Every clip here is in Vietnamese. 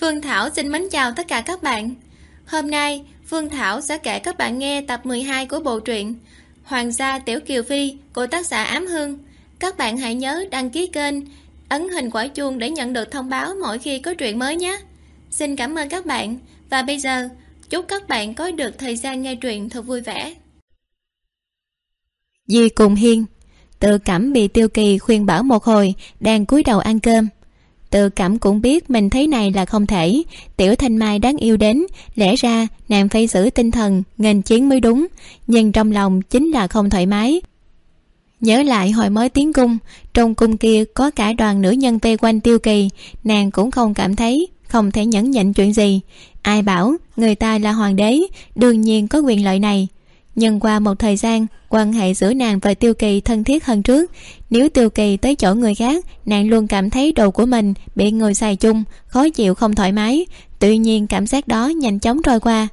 Phương Thảo xin mến chào tất cả các bạn. Hôm nay, Phương Thảo sẽ kể các bạn nghe tập 12 của bộ truyện Hoàng gia Tiểu Kiều Phi của tác giả Ám Hương. Các bạn hãy nhớ đăng ký kênh, ấn hình quả chuông để nhận được thông báo mỗi khi có truyện mới nhé. Xin cảm ơn các bạn và bây giờ chúc các bạn có được thời gian nghe truyện thật vui vẻ. Di cùng Hiên Tự cảm bị Tiêu Kỳ khuyên bảo một hồi Đang cúi đầu ăn cơm Tự cảm cũng biết mình thấy này là không thể. Tiểu Thanh Mai đáng yêu đến, Lẽ ra nàng phải giữ tinh thần, Nghênh chiến mới đúng. Nhưng trong lòng chính là không thoải mái. Nhớ lại hồi mới tiến cung, Trong cung kia có cả đoàn nữ nhân vây quanh tiêu kỳ. Nàng cũng không cảm thấy, Không thể nhẫn nhịn chuyện gì. Ai bảo người ta là hoàng đế, Đương nhiên có quyền lợi này nhưng qua một thời gian, quan hệ giữa nàng và tiêu kỳ thân thiết hơn trước. Nếu tiêu kỳ tới chỗ người khác, nàng luôn cảm thấy đồ của mình bị người xài chung, khó chịu không thoải mái. Tuy nhiên cảm giác đó nhanh chóng trôi qua.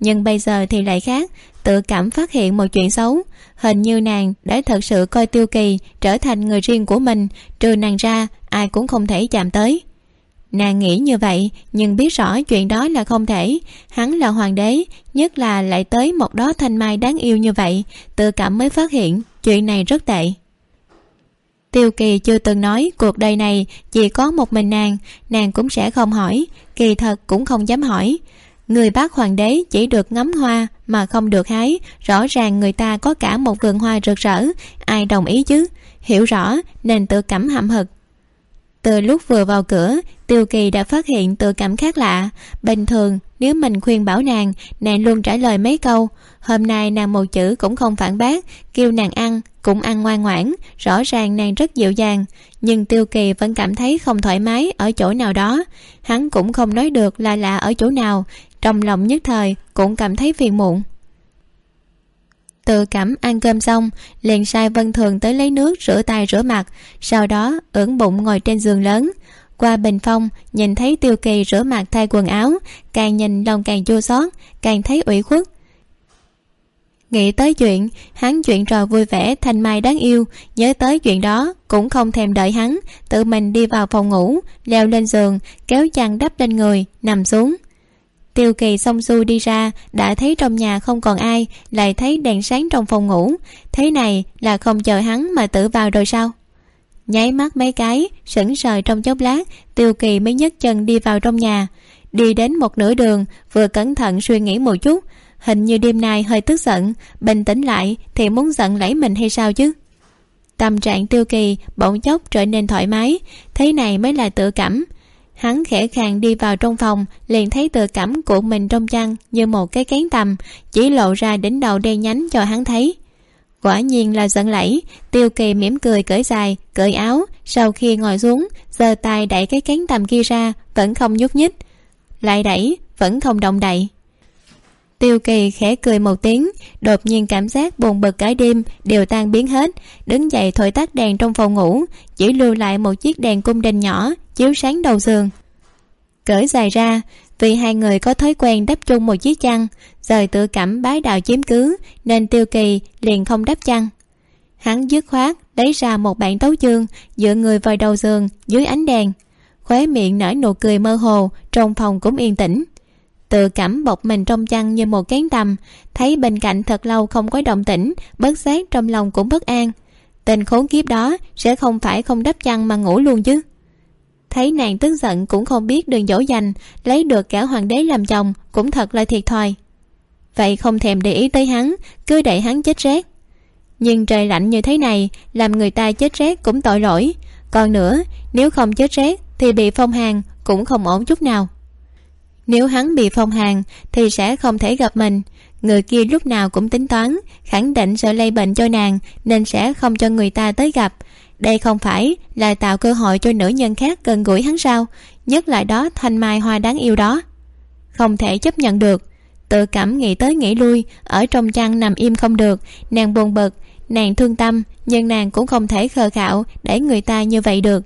Nhưng bây giờ thì lại khác, tự cảm phát hiện một chuyện xấu. Hình như nàng đã thật sự coi tiêu kỳ trở thành người riêng của mình, trừ nàng ra, ai cũng không thể chạm tới nàng nghĩ như vậy, nhưng biết rõ chuyện đó là không thể. Hắn là hoàng đế, nhất là lại tới một đó thanh mai đáng yêu như vậy, tự cảm mới phát hiện chuyện này rất tệ. Tiêu kỳ chưa từng nói cuộc đời này chỉ có một mình nàng nàng cũng sẽ không hỏi, kỳ thật cũng không dám hỏi. Người bác hoàng đế chỉ được ngắm hoa mà không được hái, rõ ràng người ta có cả một vườn hoa rực rỡ, ai đồng ý chứ? Hiểu rõ, nên tự cảm hậm hực. Từ lúc vừa vào cửa tiêu kỳ đã phát hiện tự cảm khác lạ. Bình thường, nếu mình khuyên bảo nàng nàng luôn trả lời mấy câu, hôm nay nàng một chữ cũng không phản bác, kêu nàng ăn cũng ăn ngoan ngoãn, rõ ràng nàng rất dịu dàng. Nhưng tiêu kỳ vẫn cảm thấy không thoải mái ở chỗ nào đó. Hắn cũng không nói được là lạ ở chỗ nào, trong lòng nhất thời cũng cảm thấy phiền muộn. Tự cảm ăn cơm xong, liền sai vân thường tới lấy nước rửa tay rửa mặt, sau đó ưỡn bụng ngồi trên giường lớn qua bình phong, nhìn thấy tiêu kỳ rửa mặt thay quần áo, càng nhìn lòng càng chua xót, càng thấy ủy khuất. Nghĩ tới chuyện, hắn chuyện trò vui vẻ thanh mai đáng yêu, nhớ tới chuyện đó cũng không thèm đợi hắn, tự mình đi vào phòng ngủ, leo lên giường, kéo chăn đắp lên người, nằm xuống. Tiêu kỳ xong xuôi đi ra, đã thấy trong nhà không còn ai, lại thấy đèn sáng trong phòng ngủ. Thế này là không chờ hắn mà tự vào rồi sao? Nháy mắt mấy cái, sững sờ trong chốc lát, tiêu kỳ mới nhấc chân đi vào trong nhà. Đi đến một nửa đường, vừa cẩn thận suy nghĩ một chút. Hình như đêm nay hơi tức giận, bình tĩnh lại thì muốn giận lấy mình hay sao chứ? Tâm trạng tiêu kỳ bỗng chốc trở nên thoải mái, thế này mới là tự cảm. Hắn khẽ khàng đi vào trong phòng, liền thấy tự cảm của mình trong chăn như một cái kén tầm chỉ lộ ra đỉnh đầu đen nhánh cho hắn thấy quả nhiên là giận lẫy, tiêu kỳ mỉm cười cởi dài, cởi áo, sau khi ngồi xuống, giơ tay đẩy cái cánh tầm kia ra, vẫn không nhúc nhích. Lại đẩy, vẫn không động đậy. Tiêu kỳ khẽ cười một tiếng, đột nhiên cảm giác buồn bực cả đêm, đều tan biến hết, đứng dậy thổi tắt đèn trong phòng ngủ, chỉ lưu lại một chiếc đèn cung đình nhỏ, chiếu sáng đầu giường. Cởi dài ra vì hai người có thói quen đắp chung một chiếc chăn, rời tự cảm bái đạo chiếm cứ, nên tiêu kỳ liền không đắp chăn. Hắn dứt khoát lấy ra một bản tấu chương dựa người vào đầu giường dưới ánh đèn, khóe miệng nở nụ cười mơ hồ, trong phòng cũng yên tĩnh. Tự cảm bọc mình trong chăn như một cán tầm, thấy bên cạnh thật lâu không có động tĩnh bất giác trong lòng cũng bất an. Tình khốn kiếp đó sẽ không phải không đắp chăn mà ngủ luôn chứ thấy nàng tức giận cũng không biết đường dỗ dành, lấy được cả hoàng đế làm chồng, cũng thật là thiệt thòi. Vậy không thèm để ý tới hắn, cứ để hắn chết rét. Nhưng trời lạnh như thế này, làm người ta chết rét cũng tội lỗi. Còn nữa, nếu không chết rét thì bị phong hàn cũng không ổn chút nào. Nếu hắn bị phong hàn thì sẽ không thể gặp mình. Người kia lúc nào cũng tính toán, khẳng định sợ lây bệnh cho nàng nên sẽ không cho người ta tới gặp đây không phải là tạo cơ hội cho nữ nhân khác gần gũi hắn sao? Nhất lại đó thanh mai hoa đáng yêu đó. Không thể chấp nhận được. Tự cảm nghĩ tới nghĩ lui, ở trong chăn nằm im không được, nàng buồn bực, nàng thương tâm, nhưng nàng cũng không thể khờ khạo để người ta như vậy được.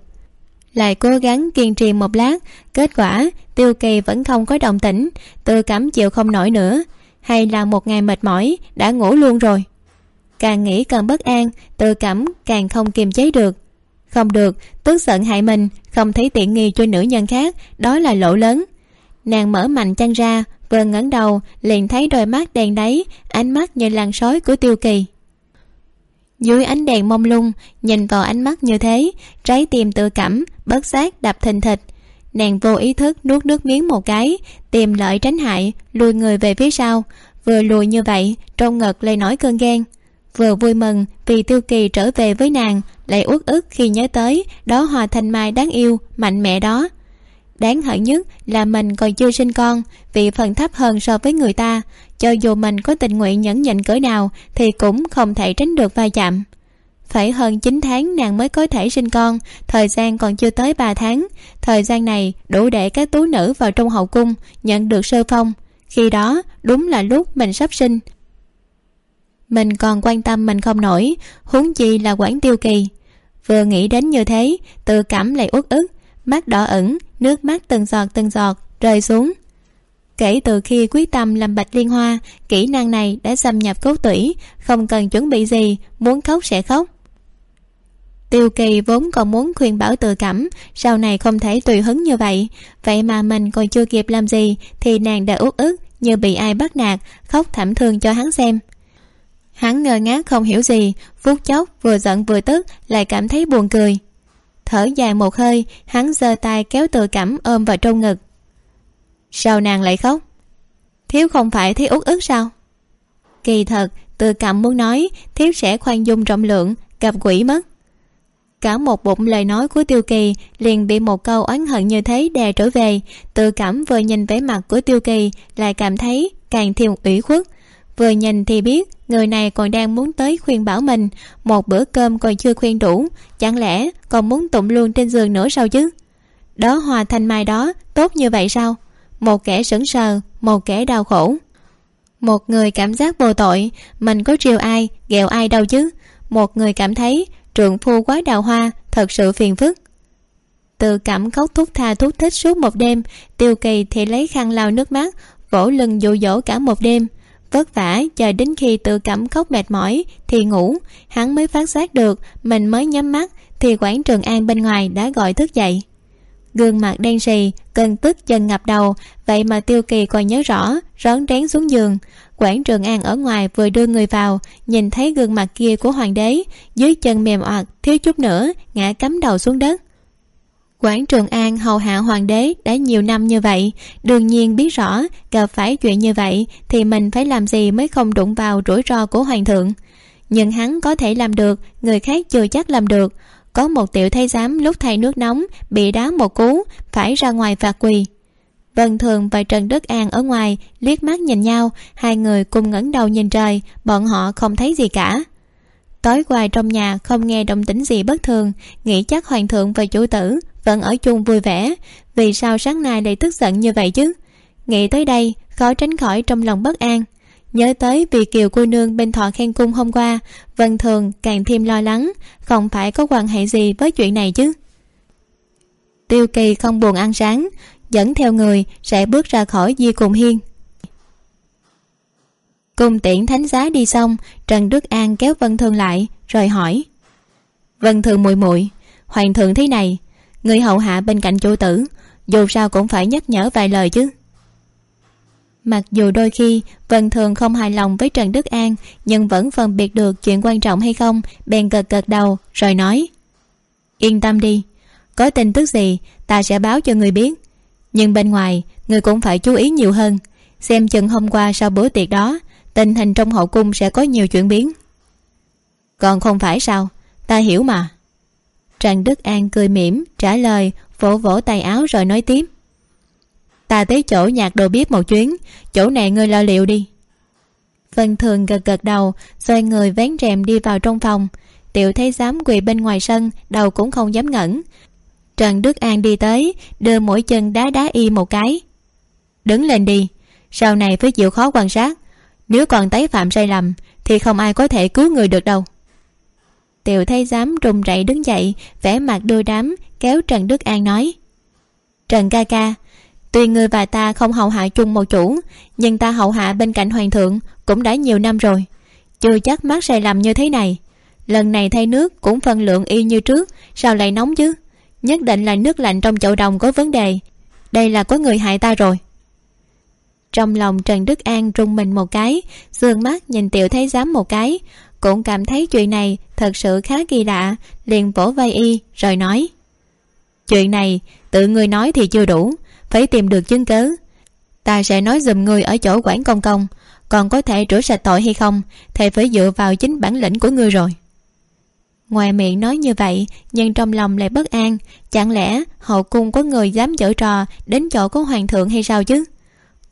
Lại cố gắng kiên trì một lát, kết quả tiêu kỳ vẫn không có động tĩnh, tự cảm chịu không nổi nữa. Hay là một ngày mệt mỏi, đã ngủ luôn rồi càng nghĩ càng bất an, tự cảm càng không kiềm chế được. Không được, tức giận hại mình, không thấy tiện nghi cho nữ nhân khác, đó là lỗ lớn. Nàng mở mạnh chân ra, vừa ngẩng đầu, liền thấy đôi mắt đèn đáy, ánh mắt như làn sói của tiêu kỳ. Dưới ánh đèn mông lung, nhìn vào ánh mắt như thế, trái tim tự cảm, bất giác đập thình thịch. Nàng vô ý thức nuốt nước miếng một cái, tìm lợi tránh hại, lùi người về phía sau. Vừa lùi như vậy trong ngực lại nổi cơn ghen vừa vui mừng vì tiêu kỳ trở về với nàng, lại uất ức khi nhớ tới đó hòa thanh mai đáng yêu, mạnh mẽ đó. Đáng hận nhất là mình còn chưa sinh con, vì phần thấp hơn so với người ta, cho dù mình có tình nguyện nhẫn nhịn cỡ nào thì cũng không thể tránh được va chạm. Phải hơn chín tháng nàng mới có thể sinh con, thời gian còn chưa tới ba tháng. Thời gian này đủ để các tú nữ vào trong hậu cung nhận được sơ phong. Khi đó, đúng là lúc mình sắp sinh mình còn quan tâm mình không nổi. Huống chi là quản tiêu kỳ. Vừa nghĩ đến như thế, tự cảm lại uất ức. Mắt đỏ ửng, nước mắt từng giọt từng giọt rơi xuống. Kể từ khi quyết tâm làm bạch liên hoa, kỹ năng này đã xâm nhập cốt tủy, không cần chuẩn bị gì, muốn khóc sẽ khóc. Tiêu kỳ vốn còn muốn khuyên bảo tự cảm, sau này không thể tùy hứng như vậy. Vậy mà mình còn chưa kịp làm gì, thì nàng đã uất ức như bị ai bắt nạt, khóc thảm thương cho hắn xem hắn ngơ ngác không hiểu gì, phút chốc vừa giận vừa tức, lại cảm thấy buồn cười. Thở dài một hơi, hắn giơ tay kéo tự cảm ôm vào trong ngực. Sao nàng lại khóc? Thiếu không phải thấy út ức sao? Kỳ thật tự cảm muốn nói, thiếu sẽ khoan dung rộng lượng, gặp quỷ mất. Cả một bụng lời nói của tiêu kỳ liền bị một câu oán hận như thế đè trở về. Tự cảm vừa nhìn vẻ mặt của tiêu kỳ lại cảm thấy càng thêm ủy khuất. Vừa nhìn thì biết người này còn đang muốn tới khuyên bảo mình. Một bữa cơm còn chưa khuyên đủ. Chẳng lẽ còn muốn tụng luôn trên giường nữa sao chứ? Đó hòa thanh mai đó, tốt như vậy sao? Một kẻ sững sờ, một kẻ đau khổ. Một người cảm giác vô tội, mình có triều ai, ghẹo ai đâu chứ? Một người cảm thấy trượng phu quá đào hoa, thật sự phiền phức. Từ cảm khóc thúc tha thúc thích suốt một đêm, tiêu kỳ thì lấy khăn lau nước mắt, vỗ lưng dụ dỗ cả một đêm vất vả, chờ đến khi tự cảm khóc mệt mỏi thì ngủ. Hắn mới phát giác được, mình mới nhắm mắt, thì quảng trường an bên ngoài đã gọi thức dậy. Gương mặt đen sì cơn tức dần ngập đầu, vậy mà tiêu kỳ còn nhớ rõ, rón rén xuống giường. Quảng trường an ở ngoài vừa đưa người vào, nhìn thấy gương mặt kia của hoàng đế, dưới chân mềm oặt, thiếu chút nữa, ngã cắm đầu xuống đất quảng trường an hầu hạ hoàng đế đã nhiều năm như vậy. Đương nhiên biết rõ, gặp phải chuyện như vậy thì mình phải làm gì mới không đụng vào rủi ro của hoàng thượng. Nhưng hắn có thể làm được, người khác chưa chắc làm được. Có một tiểu thái giám lúc thay nước nóng, bị đá một cú, phải ra ngoài phạt quỳ. Vân thường và trần đức an ở ngoài liếc mắt nhìn nhau, hai người cùng ngẩng đầu nhìn trời, bọn họ không thấy gì cả tối qua trong nhà không nghe động tĩnh gì bất thường, nghĩ chắc hoàng thượng và chủ tử vẫn ở chung vui vẻ. Vì sao sáng nay lại tức giận như vậy chứ? Nghĩ tới đây, khó tránh khỏi trong lòng bất an. Nhớ tới vì kiều cô nương bên thọ khen cung hôm qua vân thường càng thêm lo lắng, không phải có quan hệ gì với chuyện này chứ? Tiêu kỳ không buồn ăn sáng, dẫn theo người sẽ bước ra khỏi di cùng hiên cùng tiễn thánh giá đi xong, trần đức an kéo vân thường lại, rồi hỏi. Vân thường muội muội, hoàng thượng thế này, người hậu hạ bên cạnh chủ tử, dù sao cũng phải nhắc nhở vài lời chứ. Mặc dù đôi khi vân thường không hài lòng với trần đức an, nhưng vẫn phân biệt được chuyện quan trọng hay không, bèn gật gật đầu, rồi nói. Yên tâm đi, có tin tức gì, ta sẽ báo cho người biết. Nhưng bên ngoài, người cũng phải chú ý nhiều hơn. Xem chừng hôm qua sau bữa tiệc đó tình hình trong hậu cung sẽ có nhiều chuyển biến. Còn không phải sao? Ta hiểu mà. Trần đức an cười mỉm, trả lời, vỗ vỗ tay áo rồi nói tiếp. Ta tới chỗ nhạc đồ bếp một chuyến, chỗ này ngươi lo liệu đi. Vân thường gật gật đầu, xoay người vén rèm đi vào trong phòng. Tiểu thấy dám quỳ bên ngoài sân, đầu cũng không dám ngẩng trần đức an đi tới, đưa mỗi chân đá đá y một cái. Đứng lên đi, sau này phải chịu khó quan sát nếu còn tái phạm sai lầm, thì không ai có thể cứu người được đâu. Tiểu thấy dám rùng rẩy đứng dậy, vẻ mặt đôi đám, kéo trần đức an nói, trần ca ca, tuy người và ta không hầu hạ chung một chủ, nhưng ta hậu hạ bên cạnh hoàng thượng cũng đã nhiều năm rồi. Chưa chắc mắc sai lầm như thế này. Lần này thay nước cũng phân lượng y như trước, sao lại nóng chứ? Nhất định là nước lạnh trong chậu đồng có vấn đề. Đây là có người hại ta rồi trong lòng trần đức an rung mình một cái d mắt nhìn tiểu thái giám một cái. Cũng cảm thấy chuyện này thật sự khá kỳ lạ, liền vỗ vai y, rồi nói. Chuyện này, tự người nói thì chưa đủ, phải tìm được chứng cớ ta sẽ nói giùm người ở chỗ quản công công, còn có thể rửa sạch tội hay không, thì phải dựa vào chính bản lĩnh của ngươi rồi. Ngoài miệng nói như vậy, nhưng trong lòng lại bất an, chẳng lẽ hậu cung có người dám giở trò đến chỗ của hoàng thượng hay sao chứ?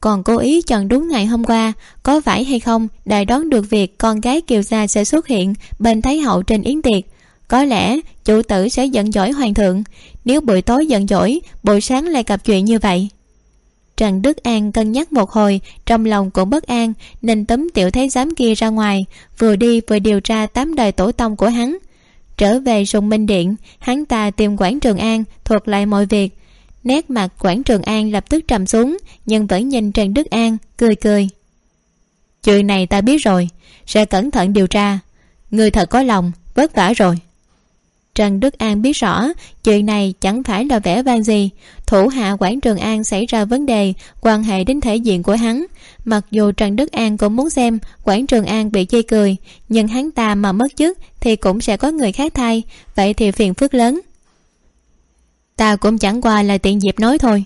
Còn cố ý chọn đúng ngày hôm qua, có phải hay không đã đoán được việc con gái kiều gia sẽ xuất hiện bên thái hậu trên yến tiệc. Có lẽ chủ tử sẽ giận dỗi hoàng thượng. Nếu buổi tối giận dỗi, buổi sáng lại gặp chuyện như vậy. Trần đức an cân nhắc một hồi, trong lòng cũng bất an, nên tấm tiểu thái giám kia ra ngoài, vừa đi vừa điều tra tám đời tổ tông của hắn. Trở về sùng minh điện, hắn ta tìm quản trường an, thuật lại mọi việc nét mặt quản trường an lập tức trầm xuống, nhưng vẫn nhìn trần đức an, cười cười. Chuyện này ta biết rồi, sẽ cẩn thận điều tra. Người thật có lòng, vất vả rồi. Trần đức an biết rõ, chuyện này chẳng phải là vẻ vang gì. Thủ hạ quản trường an xảy ra vấn đề, quan hệ đến thể diện của hắn. Mặc dù trần đức an cũng muốn xem quản trường an bị chê cười, nhưng hắn ta mà mất chức thì cũng sẽ có người khác thay, vậy thì phiền phức lớn ta cũng chẳng qua là tiện dịp nói thôi.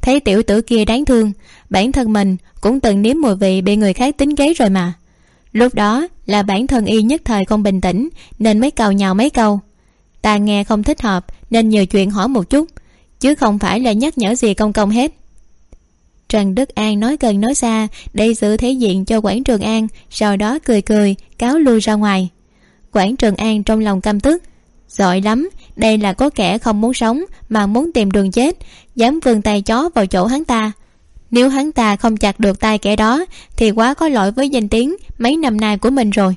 Thấy tiểu tử kia đáng thương, bản thân mình cũng từng nếm mùi vị bị người khác tính kế rồi mà. Lúc đó là bản thân y nhất thời không bình tĩnh, nên mới cào nhào mấy câu. Ta nghe không thích hợp, nên nhiều chuyện hỏi một chút, chứ không phải là nhắc nhở gì công công hết. Trần đức an nói gần nói xa, để giữ thế diện cho quản trường an, sau đó cười cười, cáo lui ra ngoài. Quản trường an trong lòng căm tức giỏi lắm, đây là có kẻ không muốn sống mà muốn tìm đường chết, dám vươn tay chó vào chỗ hắn ta. Nếu hắn ta không chặt được tay kẻ đó, thì quá có lỗi với danh tiếng mấy năm nay của mình rồi.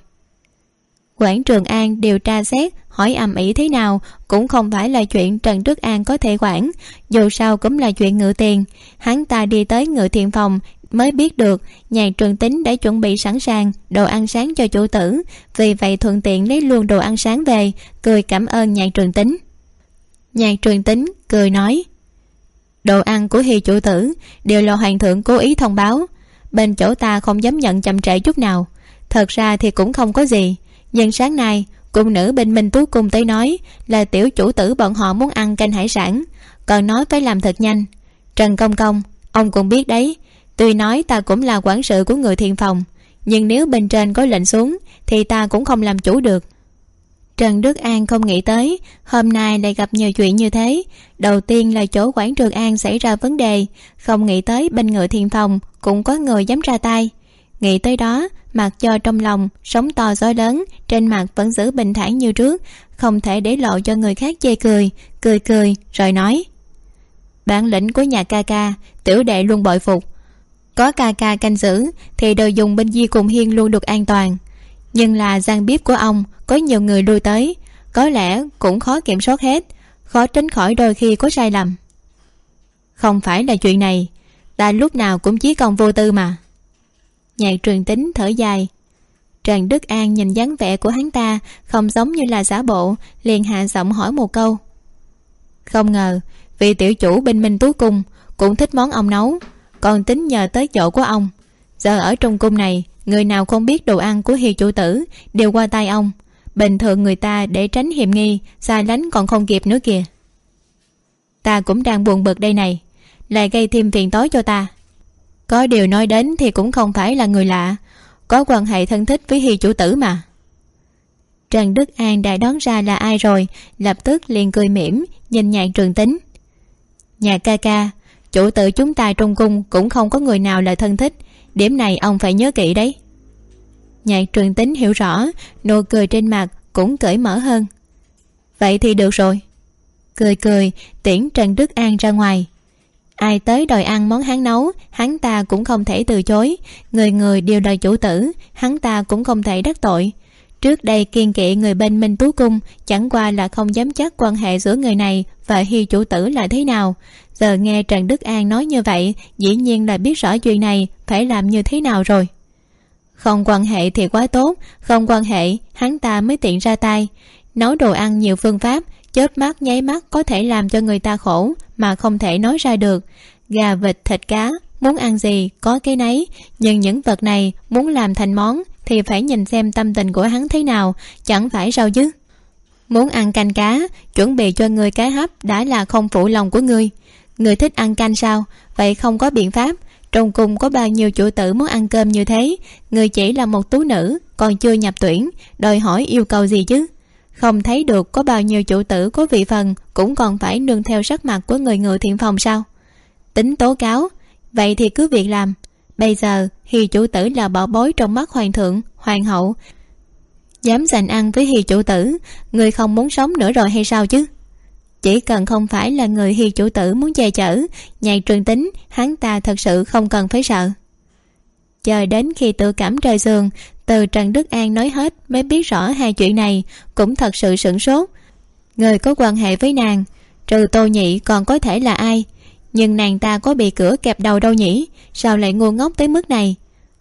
Quản trường an điều tra xét, hỏi ầm ĩ thế nào cũng không phải là chuyện trần đức an có thể quản, dù sao cũng là chuyện ngự tiền. Hắn ta đi tới ngự thiện phòng mới biết được nhạc trường tính đã chuẩn bị sẵn sàng đồ ăn sáng cho chủ tử. Vì vậy thuận tiện lấy luôn đồ ăn sáng về, cười cảm ơn nhạc trường tính. Nhạc trường tính cười nói, đồ ăn của hi chủ tử đều là hoàng thượng cố ý thông báo. Bên chỗ ta không dám nhận chậm trễ chút nào. Thật ra thì cũng không có gì. Nhưng sáng nay, cung nữ bên minh tú cung tới nói là tiểu chủ tử bọn họ muốn ăn canh hải sản. Còn nói phải làm thật nhanh. Trần công công, ông cũng biết đấy tuy nói ta cũng là quản sự của người thiền phòng, nhưng nếu bên trên có lệnh xuống, thì ta cũng không làm chủ được. Trần đức an không nghĩ tới, hôm nay lại gặp nhiều chuyện như thế. Đầu tiên là chỗ quản trường an xảy ra vấn đề, không nghĩ tới bên ngựa thiền phòng cũng có người dám ra tay. Nghĩ tới đó, mặc cho trong lòng sóng to gió lớn, trên mặt vẫn giữ bình thản như trước, không thể để lộ cho người khác chê cười cười cười, rồi nói. Bản lĩnh của nhà ca ca, tiểu đệ luôn bội phục có ca ca canh giữ, thì đồ dùng bên di cùng hiên luôn được an toàn. Nhưng là gian bếp của ông, có nhiều người lui tới. Có lẽ cũng khó kiểm soát hết, khó tránh khỏi đôi khi có sai lầm. Không phải là chuyện này, ta lúc nào cũng chí công vô tư mà. Nhạc truyền tính thở dài. Trần đức an nhìn dáng vẻ của hắn ta không giống như là giả bộ, liền hạ giọng hỏi một câu. Không ngờ, vị tiểu chủ bên minh tú cung cũng thích món ông nấu còn tính nhờ tới chỗ của ông. Giờ ở trong cung này, người nào không biết đồ ăn của hiền chủ tử, đều qua tay ông. Bình thường người ta để tránh hiểm nghi, xa lánh còn không kịp nữa kìa. Ta cũng đang buồn bực đây này, lại gây thêm phiền tối cho ta. Có điều nói đến thì cũng không phải là người lạ, có quan hệ thân thích với hi chủ tử mà. Trần đức an đã đoán ra là ai rồi, lập tức liền cười mỉm, nhìn nhạc trường tính. Nhà ca ca chủ tử chúng ta trong cung cũng không có người nào là thân thích. Điểm này ông phải nhớ kỹ đấy. Nhạc trường tính hiểu rõ, nụ cười trên mặt cũng cởi mở hơn. Vậy thì được rồi. Cười cười, tiễn trần đức an ra ngoài. Ai tới đòi ăn món hắn nấu, hắn ta cũng không thể từ chối. Người người đều là chủ tử, hắn ta cũng không thể đắc tội trước đây kiên kỵ người bên minh tú cung, chẳng qua là không dám chắc quan hệ giữa người này và hi chủ tử là thế nào. Giờ nghe trần đức an nói như vậy, dĩ nhiên là biết rõ chuyện này, phải làm như thế nào rồi. Không quan hệ thì quá tốt, không quan hệ, hắn ta mới tiện ra tay. Nấu đồ ăn nhiều phương pháp, chớp mắt, nháy mắt có thể làm cho người ta khổ, mà không thể nói ra được. Gà vịt, thịt cá, muốn ăn gì, có cái nấy, nhưng những vật này muốn làm thành món thì phải nhìn xem tâm tình của hắn thế nào, chẳng phải sao chứ? Muốn ăn canh cá, chuẩn bị cho người cá hấp đã là không phụ lòng của người. Người thích ăn canh sao? Vậy không có biện pháp. Trong cùng có bao nhiêu chủ tử muốn ăn cơm như thế? Người chỉ là một tú nữ, còn chưa nhập tuyển, đòi hỏi yêu cầu gì chứ? Không thấy được có bao nhiêu chủ tử có vị phần cũng còn phải nương theo sắc mặt của người ngự thiện phòng sao? Tính tố cáo, vậy thì cứ việc làm. Bây giờ hi chủ tử là bảo bối trong mắt hoàng thượng, hoàng hậu. Dám giành ăn với hi chủ tử, người không muốn sống nữa rồi hay sao chứ? Chỉ cần không phải là người hi chủ tử muốn che chở nhạy trường tính, hắn ta thật sự không cần phải sợ. Chờ đến khi tự cảm trời giường, từ trần đức an nói hết mới biết rõ hai chuyện này, cũng thật sự sửng sốt. Người có quan hệ với nàng, trừ tô nhị còn có thể là ai? Nhưng nàng ta có bị cửa kẹp đầu đâu nhỉ? Sao lại ngu ngốc tới mức này?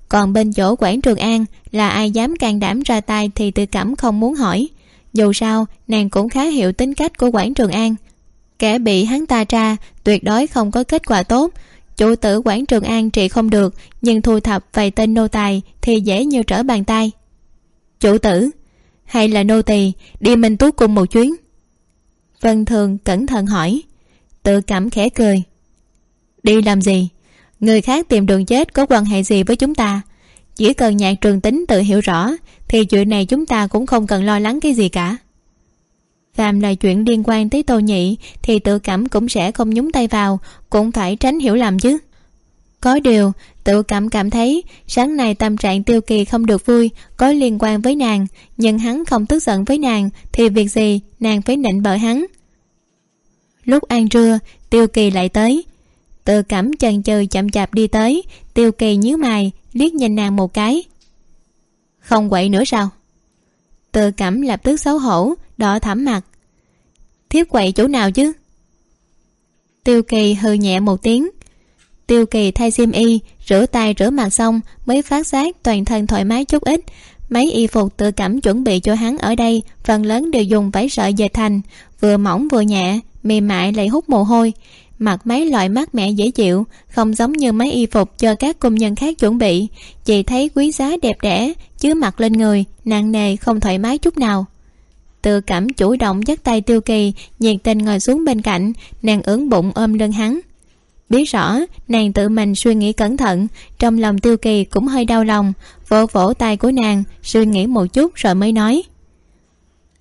Còn bên chỗ quản trường an là ai dám can đảm ra tay thì tự cảm không muốn hỏi. Dù sao, nàng cũng khá hiểu tính cách của quản trường an. Kẻ bị hắn ta tra, tuyệt đối không có kết quả tốt. Chủ tử quản trường an trị không được, nhưng thu thập vài tên nô tài thì dễ như trở bàn tay. Chủ tử, hay là nô tỳ, đi minh tú cùng một chuyến. Vân thường cẩn thận hỏi. Tự cảm khẽ cười đi làm gì? Người khác tìm đường chết có quan hệ gì với chúng ta? Chỉ cần nhạc trường tính tự hiểu rõ, thì chuyện này chúng ta cũng không cần lo lắng cái gì cả. Phàm là chuyện liên quan tới tô nhị, thì tự cảm cũng sẽ không nhúng tay vào, cũng phải tránh hiểu lầm chứ. Có điều, tự cảm cảm thấy, sáng nay tâm trạng tiêu kỳ không được vui, có liên quan với nàng, nhưng hắn không tức giận với nàng, thì việc gì nàng phải nịnh bợ hắn? Lúc ăn trưa, tiêu kỳ lại tới tự cảm chần chừ chậm chạp đi tới, tiêu kỳ nhíu mày, liếc nhìn nàng một cái. Không quậy nữa sao? Tự cảm lập tức xấu hổ, đỏ thẳm mặt. Thiếp quậy chỗ nào chứ? Tiêu kỳ hừ nhẹ một tiếng. Tiêu kỳ thay xiêm y, rửa tay rửa mặt xong, mới phát giác toàn thân thoải mái chút ít. Mấy y phục tự cảm chuẩn bị cho hắn ở đây, phần lớn đều dùng vải sợi dệt thành, vừa mỏng vừa nhẹ, mềm mại lại hút mồ hôi mặc mấy loại mát mẻ dễ chịu, không giống như mấy y phục cho các công nhân khác chuẩn bị. Chị thấy quý giá đẹp đẽ chứ mặc lên người, nặng nề không thoải mái chút nào. Tự cảm chủ động dắt tay tiêu kỳ, nhiệt tình ngồi xuống bên cạnh, nàng ưỡn bụng ôm lưng hắn. Biết rõ, nàng tự mình suy nghĩ cẩn thận, trong lòng tiêu kỳ cũng hơi đau lòng, vỗ vỗ tay của nàng, suy nghĩ một chút rồi mới nói.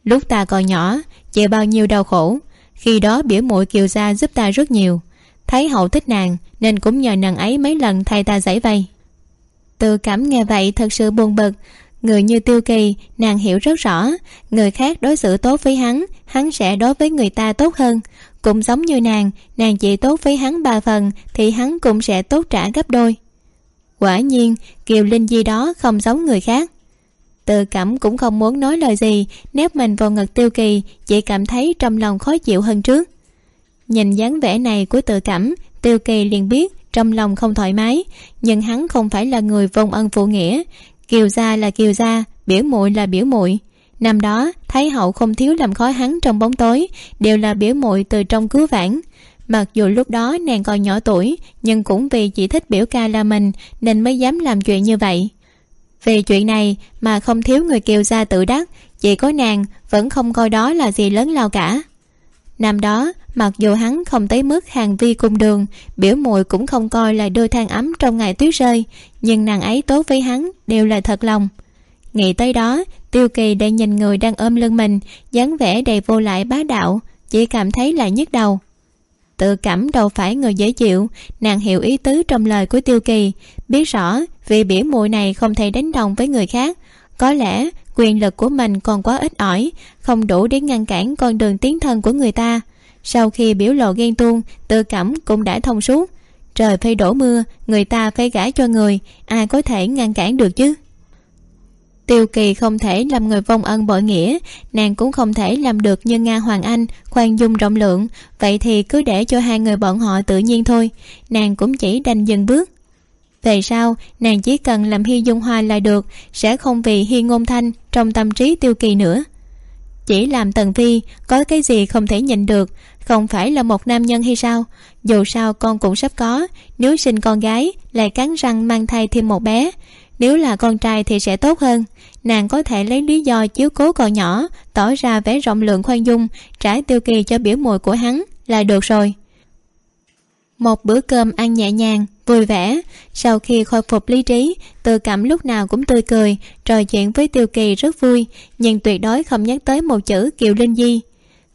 Lúc ta còn nhỏ chịu bao nhiêu đau khổ? Khi đó biểu muội kiều gia giúp ta rất nhiều. Thấy hậu thích nàng, nên cũng nhờ nàng ấy mấy lần thay ta giải vây. Tự cảm nghe vậy thật sự buồn bực. Người như tiêu kỳ, nàng hiểu rất rõ. Người khác đối xử tốt với hắn hắn sẽ đối với người ta tốt hơn. Cũng giống như nàng nàng chỉ tốt với hắn ba phần, thì hắn cũng sẽ tốt trả gấp đôi. Quả nhiên, kiều linh di đó không giống người khác tự cảm cũng không muốn nói lời gì. Nép mình vào ngực tiêu kỳ, chỉ cảm thấy trong lòng khó chịu hơn trước. Nhìn dáng vẻ này của tự cảm tiêu kỳ liền biết trong lòng không thoải mái. Nhưng hắn không phải là người vong ân phụ nghĩa. Kiều gia là kiều gia, biểu muội là biểu muội. Năm đó, thái hậu không thiếu làm khó hắn trong bóng tối, đều là biểu muội từ trong cứu vãn. Mặc dù lúc đó nàng còn nhỏ tuổi, nhưng cũng vì chỉ thích biểu ca là mình, nên mới dám làm chuyện như vậy vì chuyện này mà không thiếu người kiều gia tự đắc, chỉ có nàng vẫn không coi đó là gì lớn lao cả. Năm đó, mặc dù hắn không tới mức hàng vi cùng đường, biểu muội cũng không coi là đôi than ấm trong ngày tuyết rơi, nhưng nàng ấy tốt với hắn đều là thật lòng. Nghĩ tới đó, tiêu kỳ đang nhìn người đang ôm lưng mình, dáng vẻ đầy vô lại bá đạo, chỉ cảm thấy là nhức đầu tự cảm đâu phải người dễ chịu. Nàng hiểu ý tứ trong lời của tiêu kỳ. Biết rõ, vì biểu muội này không thể đánh đồng với người khác. Có lẽ, quyền lực của mình còn quá ít ỏi, không đủ để ngăn cản con đường tiến thân của người ta. Sau khi biểu lộ ghen tuông, tự cảm cũng đã thông suốt. Trời phải đổ mưa, người ta phải gả cho người, ai có thể ngăn cản được chứ? Tiêu kỳ không thể làm người vong ân bội nghĩa, nàng cũng không thể làm được như nga hoàng anh, khoan dung rộng lượng. Vậy thì cứ để cho hai người bọn họ tự nhiên thôi. Nàng cũng chỉ đành dừng bước. Về sau, nàng chỉ cần làm hi dung hoa là được, sẽ không vì hi ngôn thanh trong tâm trí tiêu kỳ nữa. Chỉ làm tần phi có cái gì không thể nhìn được, không phải là một nam nhân hay sao? Dù sao con cũng sắp có, nếu sinh con gái, lại cắn răng mang thai thêm một bé nếu là con trai thì sẽ tốt hơn. Nàng có thể lấy lý do chiếu cố còn nhỏ, tỏ ra vẻ rộng lượng khoan dung, trả tiêu kỳ cho biểu mùi của hắn là được rồi. Một bữa cơm ăn nhẹ nhàng, vui vẻ. Sau khi khôi phục lý trí, tự cảm lúc nào cũng tươi cười, trò chuyện với tiêu kỳ rất vui, nhưng tuyệt đối không nhắc tới một chữ kiều linh di.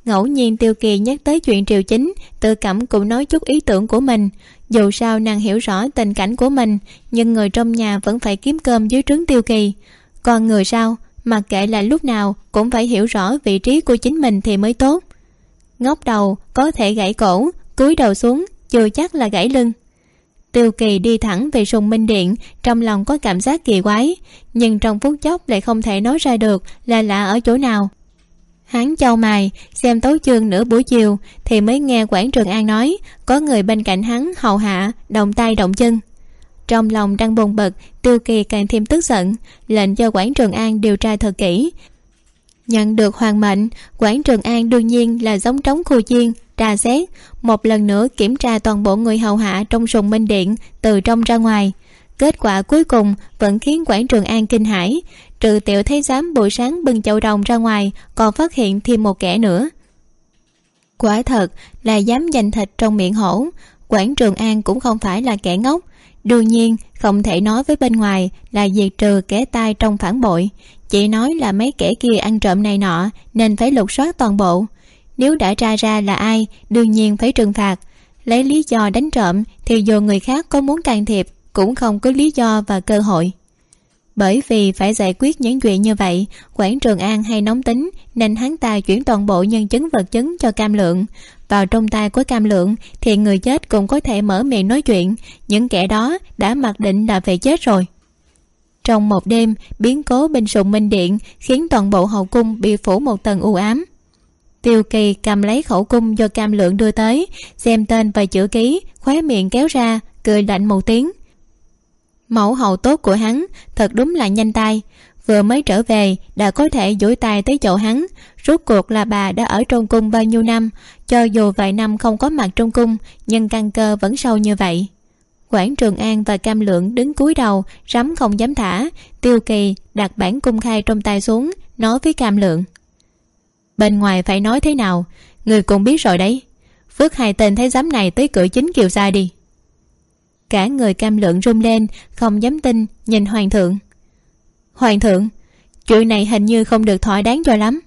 Ngẫu nhiên tiêu kỳ nhắc tới chuyện triều chính, tự cảm cũng nói chút ý tưởng của mình dù sao nàng hiểu rõ tình cảnh của mình, nhưng người trong nhà vẫn phải kiếm cơm dưới trướng tiêu kỳ. Còn người sao mặc kệ là lúc nào, cũng phải hiểu rõ vị trí của chính mình thì mới tốt. Ngóc đầu, có thể gãy cổ, cúi đầu xuống, chưa chắc là gãy lưng. Tiêu kỳ đi thẳng về sùng minh điện, trong lòng có cảm giác kỳ quái, nhưng trong phút chốc lại không thể nói ra được là lạ ở chỗ nào hắn châu mày, xem tấu chương nửa buổi chiều, thì mới nghe quản trường an nói, có người bên cạnh hắn hầu hạ động tay động chân. Trong lòng đang bồn bực, tiêu kỳ càng thêm tức giận, lệnh cho quản trường an điều tra thật kỹ. Nhận được hoàng mệnh, quản trường an đương nhiên là giống trống khu chiên trà xét, một lần nữa kiểm tra toàn bộ người hầu hạ trong sùng minh điện từ trong ra ngoài kết quả cuối cùng vẫn khiến quản trường an kinh hãi. Trừ tiểu thấy giám buổi sáng bưng chậu đồng ra ngoài, còn phát hiện thêm một kẻ nữa. Quả thật là dám giành thịt trong miệng hổ. Quản trường an cũng không phải là kẻ ngốc. Đương nhiên, không thể nói với bên ngoài là diệt trừ kẻ tai trong phản bội. Chỉ nói là mấy kẻ kia ăn trộm này nọ nên phải lục soát toàn bộ. Nếu đã tra ra là ai, đương nhiên phải trừng phạt. Lấy lý do đánh trộm thì dù người khác có muốn can thiệp cũng không có lý do và cơ hội. Bởi vì phải giải quyết những chuyện như vậy, quảng trường an hay nóng tính, nên hắn ta chuyển toàn bộ nhân chứng vật chứng cho cam lượng. Vào trong tay của cam lượng thì người chết cũng có thể mở miệng nói chuyện, những kẻ đó đã mặc định là phải chết rồi. Trong một đêm, biến cố bên sùng minh điện khiến toàn bộ hậu cung bị phủ một tầng u ám. Tiêu kỳ cầm lấy khẩu cung do cam lượng đưa tới, xem tên và chữ ký, khóe miệng kéo ra, cười lạnh một tiếng mẫu hậu tốt của hắn, thật đúng là nhanh tay. Vừa mới trở về, đã có thể duỗi tay tới chỗ hắn. Rốt cuộc là bà đã ở trong cung bao nhiêu năm, cho dù vài năm không có mặt trong cung, nhưng căn cơ vẫn sâu như vậy. Quản trường an và cam lượng đứng cúi đầu, rắm không dám thả. Tiêu kỳ đặt bản cung khai trong tay xuống, nói với cam lượng. Bên ngoài phải nói thế nào? Người cũng biết rồi đấy. Phước hai tên thấy giám này tới cửa chính kiều gia đi cả người cam lượng run lên, không dám tin, nhìn hoàng thượng. Hoàng thượng, chuyện này hình như không được thỏa đáng cho lắm.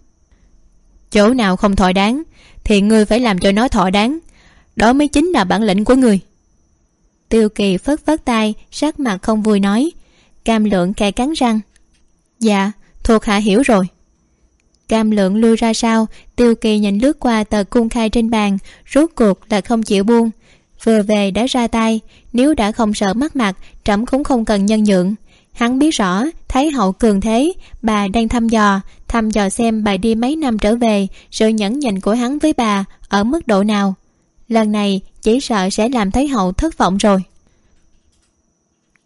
Chỗ nào không thỏa đáng, thì ngươi phải làm cho nó thỏa đáng. Đó mới chính là bản lĩnh của ngươi. Tiêu kỳ phất phất tay, sắc mặt không vui nói, cam lượng cài cắn răng. Dạ thuộc hạ hiểu rồi. Cam lượng lui ra sau, tiêu kỳ nhìn lướt qua tờ cung khai trên bàn, rốt cuộc là không chịu buông vừa về đã ra tay, nếu đã không sợ mất mặt, trẫm cũng không cần nhân nhượng. Hắn biết rõ thấy hậu cường thế, bà đang thăm dò thăm dò xem bà đi mấy năm trở về sự nhẫn nhịn của hắn với bà ở mức độ nào. Lần này, chỉ sợ sẽ làm thấy hậu thất vọng rồi.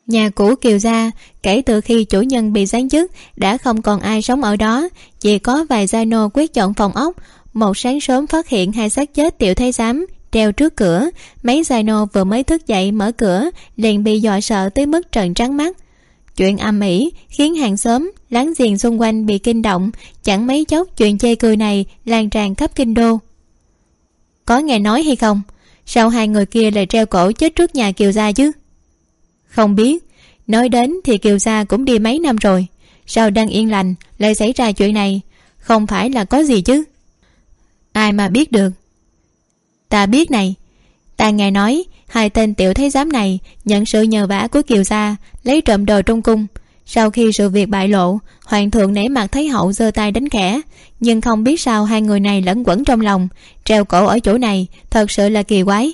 Nhà cũ kiều gia, kể từ khi chủ nhân bị giáng chức, đã không còn ai sống ở đó, chỉ có vài gia nô quyết chọn phòng ốc. Một sáng sớm phát hiện hai xác chết tiểu thái giám treo trước cửa. Mấy giai nô vừa mới thức dậy mở cửa, liền bị dọa sợ tới mức trợn trắng mắt. Chuyện âm ỉ khiến hàng xóm láng giềng xung quanh bị kinh động, chẳng mấy chốc chuyện chê cười này lan tràn khắp kinh đô. Có nghe nói hay không? Sao hai người kia lại treo cổ chết trước nhà kiều gia chứ? Không biết. Nói đến thì kiều gia cũng đi mấy năm rồi. Sao đang yên lành lại xảy ra chuyện này? Không phải là có gì chứ? Ai mà biết được ta biết này. Ta nghe nói, hai tên tiểu thái giám này nhận sự nhờ vả của kiều gia, lấy trộm đồ trong cung. Sau khi sự việc bại lộ, hoàng thượng nể mặt thấy hậu giơ tay đánh khẽ, nhưng không biết sao hai người này lẫn quẩn trong lòng, treo cổ ở chỗ này, thật sự là kỳ quái.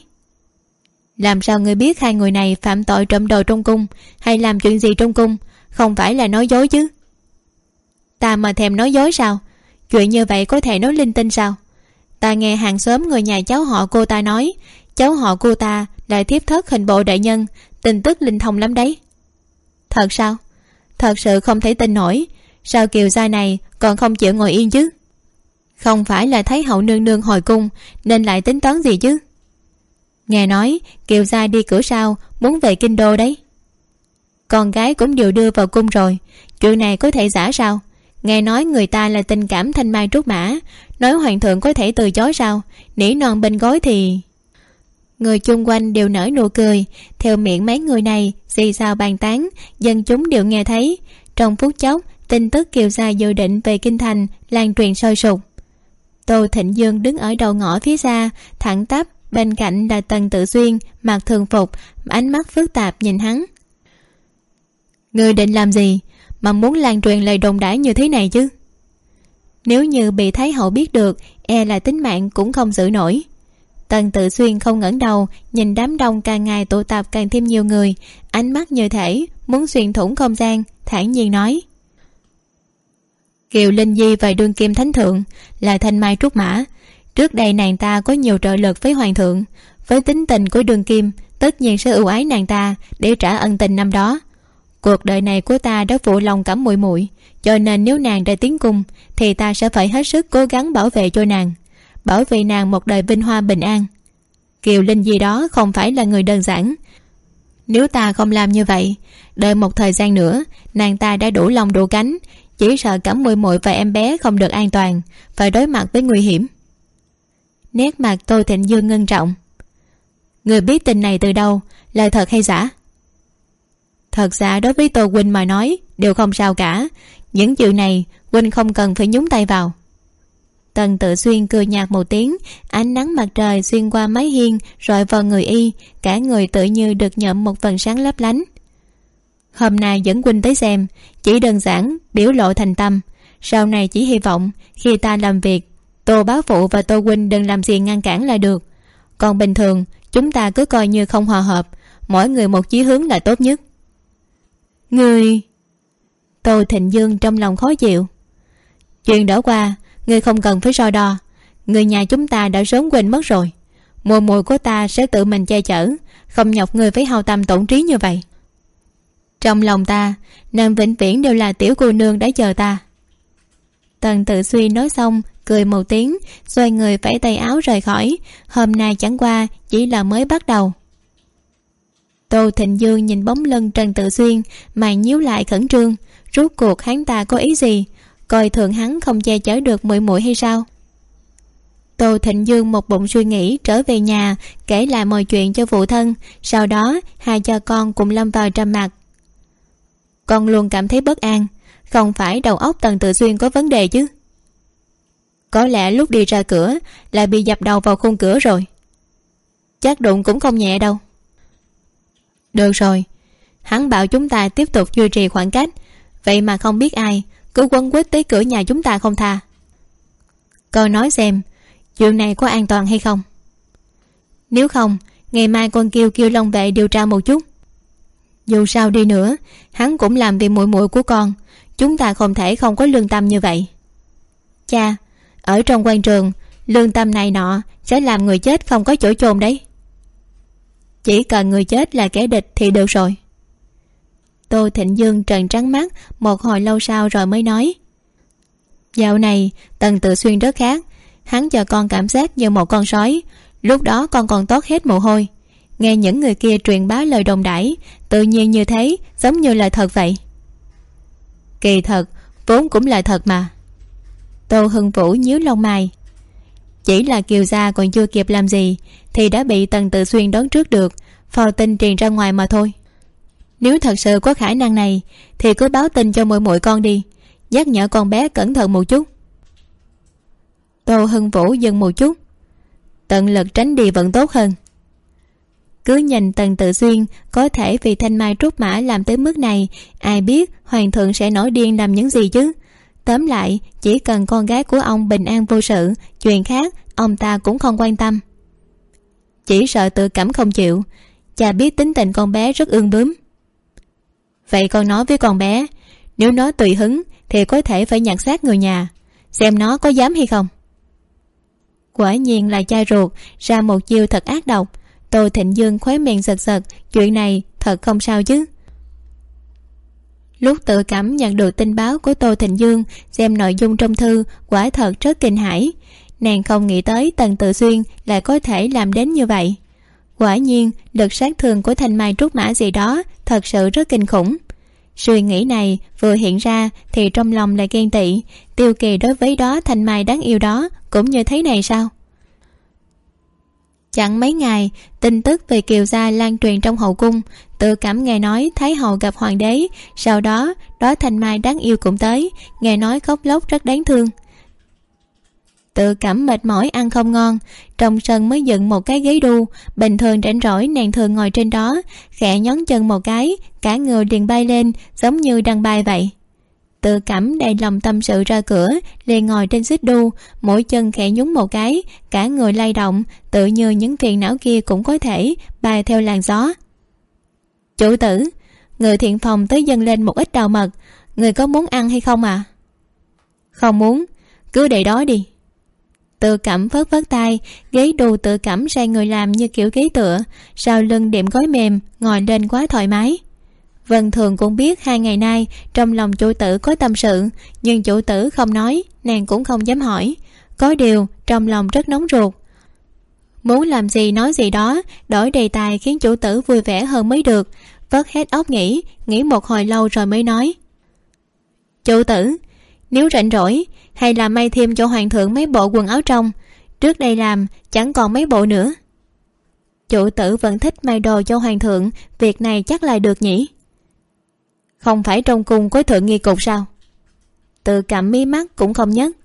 Làm sao ngươi biết hai người này phạm tội trộm đồ trong cung, hay làm chuyện gì trong cung? Không phải là nói dối chứ? Ta mà thèm nói dối sao? Chuyện như vậy có thể nói linh tinh sao? Ta nghe hàng xóm người nhà cháu họ cô ta nói, cháu họ cô ta lại thiếp thất hình bộ đại nhân, tin tức linh thông lắm đấy. Thật sao? Thật sự không thể tin nổi, sao kiều gia này còn không chịu ngồi yên chứ? Không phải là thấy hậu nương nương hồi cung nên lại tính toán gì chứ? Nghe nói, kiều gia đi cửa sau muốn về kinh đô đấy. Con gái cũng đều đưa vào cung rồi, chuyện này có thể giả sao? Nghe nói người ta là tình cảm thanh mai trúc mã nói hoàng thượng có thể từ chối sao? Nỉ non bên gối thì người chung quanh đều nở nụ cười. Theo miệng mấy người này, xì xào bàn tán, dân chúng đều nghe thấy. Trong phút chốc, tin tức kiều gia dự định về kinh thành lan truyền sôi sục. Tô thịnh dương đứng ở đầu ngõ phía xa, thẳng tắp, bên cạnh là tần tự xuyên, mặc thường phục, ánh mắt phức tạp nhìn hắn. Người định làm gì? Mà muốn lan truyền lời đồn đãi như thế này chứ? Nếu như bị thái hậu biết được e là tính mạng cũng không giữ nổi. Tần tự xuyên không ngẩng đầu, nhìn đám đông càng ngày tụ tập càng thêm nhiều người. Ánh mắt như thể muốn xuyên thủng không gian, thản nhiên nói. Kiều linh di và đương kim thánh thượng là thanh mai trúc mã. Trước đây nàng ta có nhiều trợ lực với hoàng thượng. Với tính tình của đương kim, tất nhiên sẽ ưu ái nàng ta để trả ân tình năm đó cuộc đời này của ta đã phụ lòng cảm muội muội, cho nên nếu nàng đã tiến cung, thì ta sẽ phải hết sức cố gắng bảo vệ cho nàng, bảo vệ nàng một đời vinh hoa bình an. Kiều linh gì đó không phải là người đơn giản. Nếu ta không làm như vậy, đợi một thời gian nữa, nàng ta đã đủ lòng đủ cánh, chỉ sợ cảm muội muội và em bé không được an toàn, phải đối mặt với nguy hiểm. Nét mặt tôi thịnh dương ngân trọng. Người biết tình này từ đâu, Lời thật hay giả? Thật ra đối với tô huynh mà nói, đều không sao cả. Những chuyện này huynh không cần phải nhúng tay vào. Tần tự xuyên cười nhạt một tiếng, ánh nắng mặt trời xuyên qua mái hiên, rọi vào người y, cả người tự như được nhậm một phần sáng lấp lánh. Hôm nay dẫn huynh tới xem, chỉ đơn giản biểu lộ thành tâm. Sau này chỉ hy vọng, khi ta làm việc, tô bá phụ và tô huynh đừng làm gì ngăn cản là được. Còn bình thường, chúng ta cứ coi như không hòa hợp, mỗi người một chí hướng là tốt nhất người tô thịnh dương trong lòng khó chịu. Chuyện đã qua người không cần phải so đo. Người nhà chúng ta đã sớm quên mất rồi. Mùa mùi của ta sẽ tự mình che chở, không nhọc người phải hao tâm tổn trí như vậy. Trong lòng ta nàng vĩnh viễn đều là tiểu cô nương đã chờ ta. Tần tự suy nói xong, cười một tiếng, xoay người vẫy tay áo rời khỏi. Hôm nay chẳng qua chỉ là mới bắt đầu tô thịnh dương nhìn bóng lưng trần tự xuyên, mày nhíu lại khẩn trương. Rốt cuộc hắn ta có ý gì? Coi thường hắn không che chở được muội muội hay sao? Tô thịnh dương một bụng suy nghĩ, trở về nhà, kể lại mọi chuyện cho phụ thân. Sau đó, hai cha con cùng lâm vào trầm mặc. Con luôn cảm thấy bất an. Không phải đầu óc tần tự xuyên có vấn đề chứ? Có lẽ lúc đi ra cửa lại bị dập đầu vào khung cửa rồi. Chắc đụng cũng không nhẹ đâu được rồi. Hắn bảo chúng ta tiếp tục duy trì khoảng cách. Vậy mà không biết ai, cứ quấn quýt tới cửa nhà chúng ta không tha. Coi nói xem, chuyện này có an toàn hay không? Nếu không, ngày mai con kêu kêu long vệ điều tra một chút. Dù sao đi nữa, hắn cũng làm vì muội muội của con. Chúng ta không thể không có lương tâm như vậy. Cha, ở trong quan trường, lương tâm này nọ sẽ làm người chết không có chỗ chôn đấy chỉ cần người chết là kẻ địch thì được rồi. Tô thịnh dương trần trắng mắt một hồi lâu sau rồi mới nói, dạo này, tần tự xuyên rất khác. Hắn cho con cảm giác như một con sói. Lúc đó con còn tốt hết mồ hôi. Nghe những người kia truyền bá lời đồn đãi, tự nhiên như thế, giống như là thật vậy. Kỳ thật, vốn cũng là thật mà. Tô hưng vũ nhíu lông mày chỉ là kiều gia còn chưa kịp làm gì, thì đã bị tần tự xuyên đón trước được, phò tin truyền ra ngoài mà thôi. Nếu thật sự có khả năng này, thì cứ báo tin cho mỗi mỗi con đi, nhắc nhở con bé cẩn thận một chút. Tô hưng vũ dừng một chút. Tận lực tránh đi vẫn tốt hơn. Cứ nhìn tần tự xuyên, có thể vì thanh mai trúc mã làm tới mức này, ai biết hoàng thượng sẽ nổi điên làm những gì chứ? Tóm lại, chỉ cần con gái của ông bình an vô sự, chuyện khác, ông ta cũng không quan tâm. Chỉ sợ tự cảm không chịu. Cha biết tính tình con bé rất ương bướm vậy con nói với con bé, nếu nó tùy hứng, thì có thể phải nhặt xác người nhà, xem nó có dám hay không. Quả nhiên là cha ruột, ra một chiêu thật ác độc. Tô thịnh dương khóe miệng giật giật, chuyện này thật không sao chứ lúc tự cảm nhận được tin báo của tô thịnh dương, xem nội dung trong thư, quả thật rất kinh hãi. Nàng không nghĩ tới tần tự xuyên lại có thể làm đến như vậy. Quả nhiên, lực sát thương của thanh mai trúc mã gì đó thật sự rất kinh khủng. Suy nghĩ này vừa hiện ra thì trong lòng lại ghen tị. Tiêu kỳ đối với đó thanh mai đáng yêu đó cũng như thế này sao? Chẳng mấy ngày, tin tức về kiều gia lan truyền trong hậu cung. Tự cảm nghe nói thái hậu gặp hoàng đế, sau đó đó thanh mai đáng yêu cũng tới, nghe nói khóc lóc rất đáng thương. Tự cảm mệt mỏi ăn không ngon, trong sân mới dựng một cái ghế đu, bình thường rảnh rỗi nàng thường ngồi trên đó, khẽ nhón chân một cái, cả người liền bay lên, giống như đang bay vậy tự cảm đầy lòng tâm sự ra cửa liền ngồi trên xích đu, mỗi chân khẽ nhúng một cái, cả người lay động, tự như những phiền não kia cũng có thể bay theo làn gió. Chủ tử, người thiện phòng tới dâng lên một ít đào mật, người có muốn ăn hay không à không muốn, cứ để đó đi. Tự cảm phớt phớt tay, ghế đù tự cảm sai người làm như kiểu ghế tựa, sau lưng điểm gối mềm, ngồi lên quá thoải mái vân thường cũng biết hai ngày nay trong lòng chủ tử có tâm sự, nhưng chủ tử không nói, nàng cũng không dám hỏi. Có điều trong lòng rất nóng ruột. Muốn làm gì nói gì đó, đổi đề tài khiến chủ tử vui vẻ hơn mới được. Vớt hết óc nghĩ nghĩ một hồi lâu rồi mới nói. Chủ tử, nếu rảnh rỗi, hay là may thêm cho hoàng thượng mấy bộ quần áo trong. Trước đây làm, chẳng còn mấy bộ nữa. Chủ tử vẫn thích may đồ cho hoàng thượng, việc này chắc là được nhỉ? Không phải trong cung có thượng nghi cục sao? Tự cảm mí mắt cũng không nhất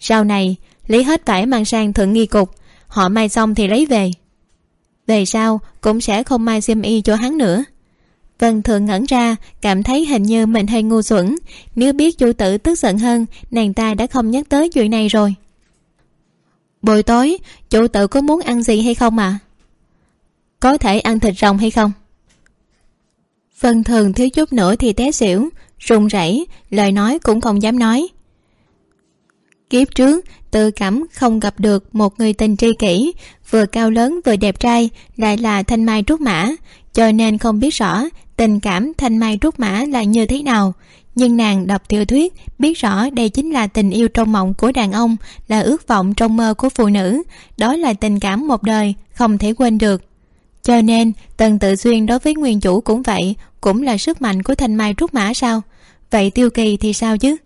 sau này, lấy hết vải mang sang thượng nghi cục, họ may xong thì lấy về. Về sau cũng sẽ không may xiêm y cho hắn nữa. Vân thường ngẩn ra, cảm thấy hình như mình hơi ngu xuẩn. Nếu biết chủ tử tức giận hơn, nàng ta đã không nhắc tới chuyện này rồi. Buổi tối, chủ tử có muốn ăn gì hay không ạ? À? có thể ăn thịt rồng hay không? Vân thường thiếu chút nữa thì té xỉu, run rẩy, lời nói cũng không dám nói. Kiếp trước tự cảm không gặp được một người tình tri kỷ, vừa cao lớn vừa đẹp trai, lại là thanh mai trúc mã, cho nên không biết rõ tình cảm thanh mai trúc mã là như thế nào. Nhưng nàng đọc tiểu thuyết, biết rõ đây chính là tình yêu trong mộng của đàn ông, là ước vọng trong mơ của phụ nữ. Đó là tình cảm một đời, không thể quên được. Cho nên, tần tự xuyên đối với nguyên chủ cũng vậy cũng là sức mạnh của thanh mai trúc mã sao? Vậy tiêu kỳ thì sao chứ?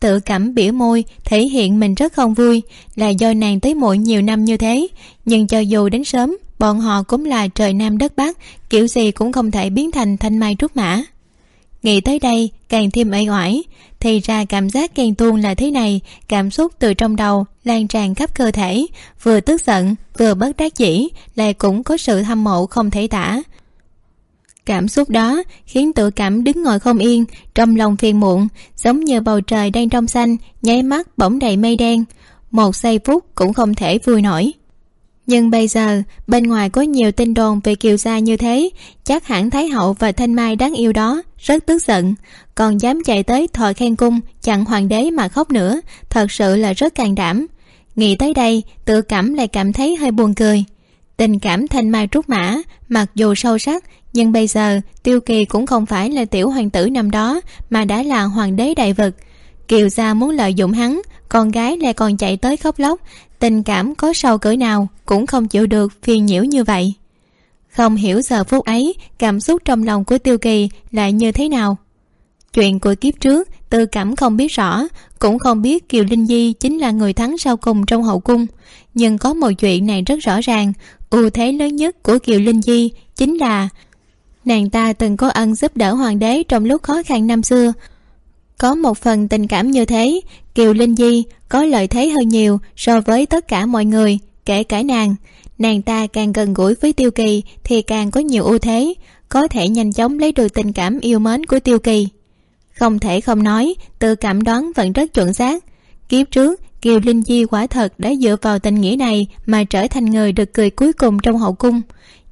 Tự cảm bỉa môi, thể hiện mình rất không vui, là do nàng tới muội nhiều năm như thế. Nhưng cho dù đến sớm, bọn họ cũng là trời nam đất bắc, kiểu gì cũng không thể biến thành thanh mai trúc mã. Nghĩ tới đây, càng thêm ây oải, thì ra cảm giác ghen tuông là thế này, cảm xúc từ trong đầu lan tràn khắp cơ thể, vừa tức giận, vừa bất đắc dĩ, lại cũng có sự hâm mộ không thể tả cảm xúc đó khiến tự cảm đứng ngồi không yên, trong lòng phiền muộn, giống như bầu trời đang trong xanh, nháy mắt bỗng đầy mây đen. Một giây phút cũng không thể vui nổi. Nhưng bây giờ, bên ngoài có nhiều tin đồn về kiều gia như thế, chắc hẳn thái hậu và thanh mai đáng yêu đó rất tức giận. Còn dám chạy tới thọ khen cung, chặn hoàng đế mà khóc nữa, thật sự là rất can đảm. Nghĩ tới đây, tự cảm lại cảm thấy hơi buồn cười. Tình cảm thanh mai trúc mã, mặc dù sâu sắc nhưng bây giờ, tiêu kỳ cũng không phải là tiểu hoàng tử năm đó, mà đã là hoàng đế đại vực. Kiều gia muốn lợi dụng hắn, con gái lại còn chạy tới khóc lóc. Tình cảm có sâu cỡ nào cũng không chịu được phiền nhiễu như vậy. Không hiểu giờ phút ấy, cảm xúc trong lòng của tiêu kỳ lại như thế nào. Chuyện của kiếp trước, tư cảm không biết rõ, cũng không biết kiều linh di chính là người thắng sau cùng trong hậu cung. Nhưng có một chuyện này rất rõ ràng, ưu thế lớn nhất của kiều linh di chính là nàng ta từng có ân giúp đỡ hoàng đế trong lúc khó khăn năm xưa. Có một phần tình cảm như thế, kiều linh di có lợi thế hơn nhiều so với tất cả mọi người, kể cả nàng. Nàng ta càng gần gũi với tiêu kỳ thì càng có nhiều ưu thế, có thể nhanh chóng lấy được tình cảm yêu mến của tiêu kỳ. Không thể không nói, tự cảm đoán vẫn rất chuẩn xác. Kiếp trước kiều linh di quả thật đã dựa vào tình nghĩa này mà trở thành người được cười cuối cùng trong hậu cung.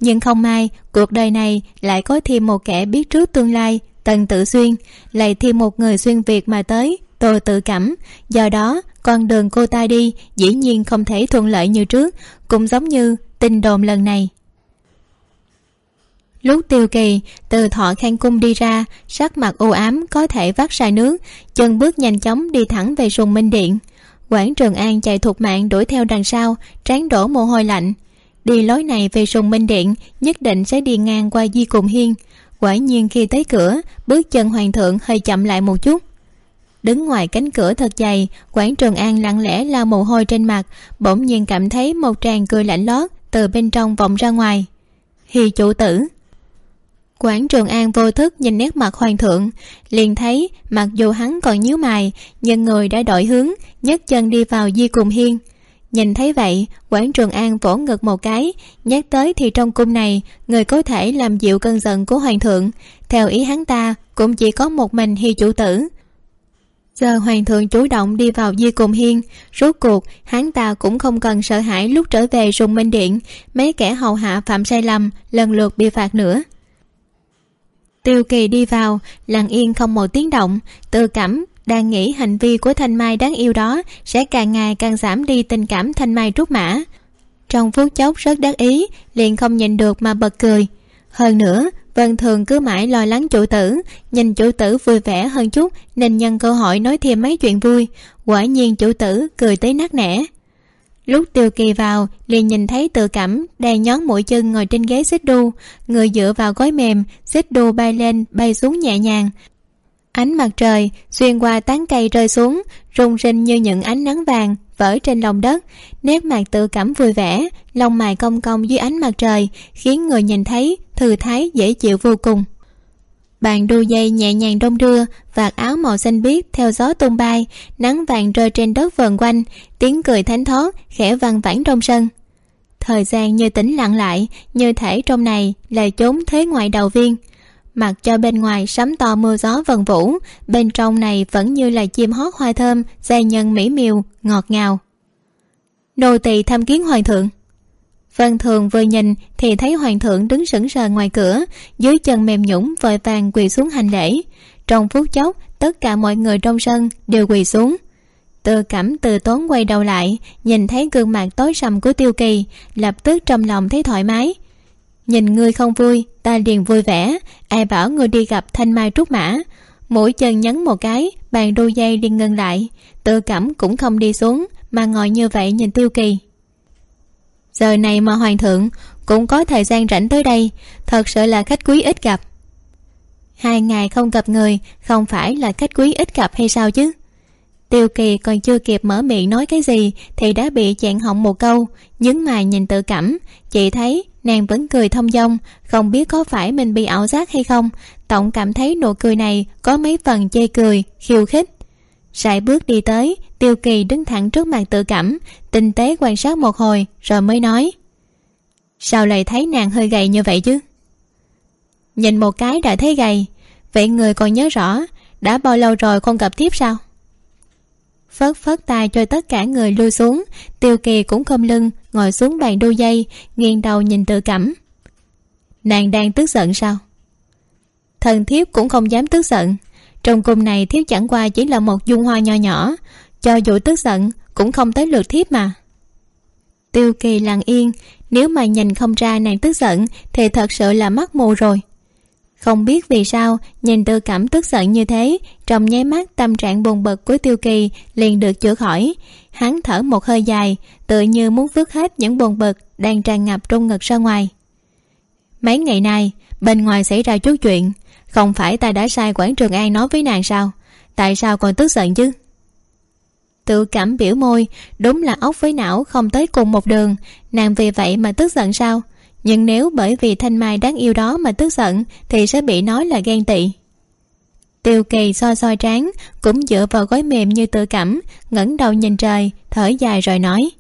Nhưng không may, cuộc đời này lại có thêm một kẻ biết trước tương lai, tần tự xuyên, lại thêm một người xuyên việt mà tới tôi tự cảm do đó, con đường cô ta đi dĩ nhiên không thể thuận lợi như trước, cũng giống như tin đồn lần này. Lúc tiêu kỳ, từ thọ khang cung đi ra, sắc mặt u ám có thể vắt sai nước, chân bước nhanh chóng đi thẳng về sùng minh điện quảng trường an chạy thục mạng đuổi theo đằng sau, tráng đổ mồ hôi lạnh. Đi lối này về sùng minh điện, nhất định sẽ đi ngang qua di cùng hiên. Quả nhiên khi tới cửa, bước chân hoàng thượng hơi chậm lại một chút. Đứng ngoài cánh cửa thật dày, quảng trường an lặng lẽ lau mồ hôi trên mặt, bỗng nhiên cảm thấy một tràng cười lạnh lót từ bên trong vọng ra ngoài. Hi chủ tử quảng trường an vô thức nhìn nét mặt hoàng thượng, liền thấy mặc dù hắn còn nhíu mày, nhưng người đã đổi hướng, nhấc chân đi vào di cùng hiên. Nhìn thấy vậy quảng trường an vỗ ngực một cái, nhắc tới thì trong cung này, người có thể làm dịu cơn giận của hoàng thượng. Theo ý hắn ta, cũng chỉ có một mình hi chủ tử. Giờ hoàng thượng chủ động đi vào di cùng hiên, rốt cuộc, hắn ta cũng không cần sợ hãi lúc trở về rùng minh điện, mấy kẻ hầu hạ phạm sai lầm lần lượt bị phạt nữa tiêu kỳ đi vào, lặng yên không một tiếng động, tự cảm, đang nghĩ hành vi của thanh mai đáng yêu đó sẽ càng ngày càng giảm đi tình cảm thanh mai trút mã. Trong phút chốc rất đắc ý, liền không nhìn được mà bật cười. Hơn nữa, vân thường cứ mãi lo lắng chủ tử, nhìn chủ tử vui vẻ hơn chút, nên nhân cơ hội nói thêm mấy chuyện vui. Quả nhiên chủ tử cười tới nát nẻ lúc tiêu kỳ vào, liền nhìn thấy tự cảm đang nhón mũi chân ngồi trên ghế xích đu. Người dựa vào gối mềm, xích đu bay lên, bay xuống nhẹ nhàng. Ánh mặt trời xuyên qua tán cây rơi xuống, rung rinh như những ánh nắng vàng, vỡ trên lòng đất. Nét mặt tự cảm vui vẻ, lông mài cong cong dưới ánh mặt trời, khiến người nhìn thấy thư thái, dễ chịu vô cùng bàn đu dây nhẹ nhàng đông đưa, vạt áo màu xanh biếc theo gió tung bay, nắng vàng rơi trên đất vần quanh, tiếng cười thánh thót, khẽ văng vẳng trong sân. Thời gian như tĩnh lặng lại, như thể trong này là chốn thế ngoại đầu viên. Mặc cho bên ngoài sấm to mưa gió vần vũ, bên trong này vẫn như là chim hót hoa thơm giai nhân mỹ miều, ngọt ngào. Nô tỳ tham kiến hoàng thượng văn thường vừa nhìn thì thấy hoàng thượng đứng sững sờ ngoài cửa, dưới chân mềm nhũng vội vàng quỳ xuống hành lễ. Trong phút chốc, tất cả mọi người trong sân đều quỳ xuống. Từ cẩm từ tốn quay đầu lại, nhìn thấy gương mặt tối sầm của tiêu kỳ, lập tức trong lòng thấy thoải mái. Nhìn ngươi không vui, ta liền vui vẻ, ai bảo ngươi đi gặp thanh mai trúc mã. Mũi chân nhấn một cái, bàn đu dây liền ngừng lại. Tự cảm cũng không đi xuống, mà ngồi như vậy nhìn tiêu kỳ giờ này mà hoàng thượng cũng có thời gian rảnh tới đây, thật sự là khách quý ít gặp. Hai ngày không gặp người, không phải là khách quý ít gặp hay sao chứ? Tiêu kỳ còn chưa kịp mở miệng nói cái gì thì đã bị chẹn họng một câu nhấn mày nhìn tự cảm. Chị thấy nàng vẫn cười thông dong, không biết có phải mình bị ảo giác hay không. Tổng cảm thấy nụ cười này có mấy phần chê cười, khiêu khích. Sải bước đi tới tiêu kỳ đứng thẳng trước mặt tự cảm, tinh tế quan sát một hồi, rồi mới nói. Sao lại thấy nàng hơi gầy như vậy chứ? Nhìn một cái đã thấy gầy, vậy người còn nhớ rõ, đã bao lâu rồi không gặp thiếp sao? Phớt phớt tay cho tất cả người lui xuống, tiêu kỳ cũng không lưng, ngồi xuống bàn đu dây, nghiêng đầu nhìn tự cảm. Nàng đang tức giận sao? Thần thiếp cũng không dám tức giận, trong cung này thiếp chẳng qua chỉ là một dung hoa nho nhỏ cho dù tức giận, cũng không tới lượt thiếp mà. Tiêu kỳ lặng yên, nếu mà nhìn không ra nàng tức giận, thì thật sự là mắt mù rồi. Không biết vì sao, nhìn tư cảm tức giận như thế, trong nháy mắt tâm trạng buồn bực của tiêu kỳ liền được chữa khỏi. Hắn thở một hơi dài, tự như muốn vứt hết những buồn bực đang tràn ngập trong ngực ra ngoài. Mấy ngày nay, bên ngoài xảy ra chút chuyện, không phải ta đã sai quản trường an nói với nàng sao? Tại sao còn tức giận chứ? Tự cảm biểu môi, đúng là óc với não không tới cùng một đường. Nàng vì vậy mà tức giận sao? Nhưng nếu bởi vì thanh mai đáng yêu đó mà tức giận, thì sẽ bị nói là ghen tị. Tiêu kỳ soi soi trán, cũng dựa vào gói mềm như tự cảm, ngẩng đầu nhìn trời, thở dài rồi nói.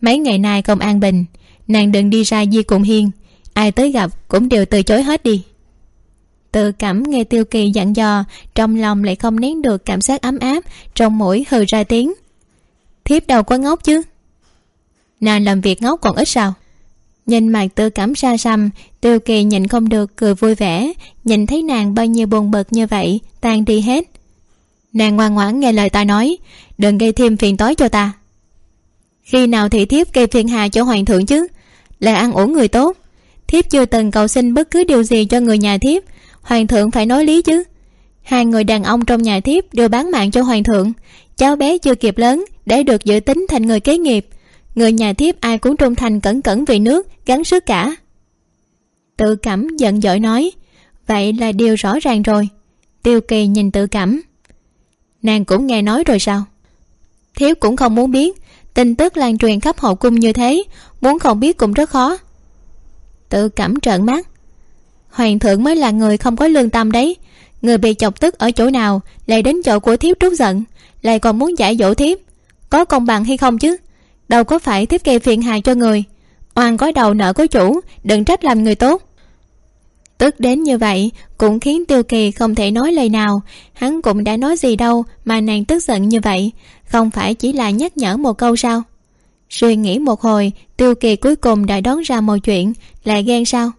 Mấy ngày nay không an bình, nàng đừng đi ra di cùng hiên, ai tới gặp cũng đều từ chối hết đi tự cảm nghe tiêu kỳ dặn dò, trong lòng lại không nén được cảm giác ấm áp, trong mũi hừ ra tiếng. Thiếp đâu có ngốc chứ? Nàng làm việc ngốc còn ít sao? Nhìn mặt tự cảm xa xăm tiêu kỳ nhìn không được cười vui vẻ, nhìn thấy nàng bao nhiêu buồn bực như vậy, tan đi hết. Nàng ngoan ngoãn nghe lời ta nói, đừng gây thêm phiền tối cho ta. Khi nào thị thiếp gây phiền hà cho hoàng thượng chứ? Là ăn uống người tốt. Thiếp chưa từng cầu xin bất cứ điều gì cho người nhà thiếp hoàng thượng phải nói lý chứ. Hai người đàn ông trong nhà thiếp đều bán mạng cho hoàng thượng. Cháu bé chưa kịp lớn, để được dự tính thành người kế nghiệp. Người nhà thiếp ai cũng trung thành cẩn cẩn vì nước gắn sức cả. Tự cảm giận dỗi nói, vậy là điều rõ ràng rồi. Tiêu kỳ nhìn tự cảm nàng cũng nghe nói rồi sao? Thiếu cũng không muốn biết. Tin tức lan truyền khắp hậu cung như thế, muốn không biết cũng rất khó. Tự cảm trợn mắt hoàng thượng mới là người không có lương tâm đấy. Người bị chọc tức ở chỗ nào, lại đến chỗ của thiếp trút giận, lại còn muốn giải dỗ thiếp. Có công bằng hay không chứ? Đâu có phải thiếp gây phiền hà cho người. Oan có đầu nợ có chủ, đừng trách làm người tốt. Tức đến như vậy, cũng khiến tiêu kỳ không thể nói lời nào. Hắn cũng đã nói gì đâu mà nàng tức giận như vậy. Không phải chỉ là nhắc nhở một câu sao? Suy nghĩ một hồi, tiêu kỳ cuối cùng đã đón ra mọi chuyện, lại ghen sao?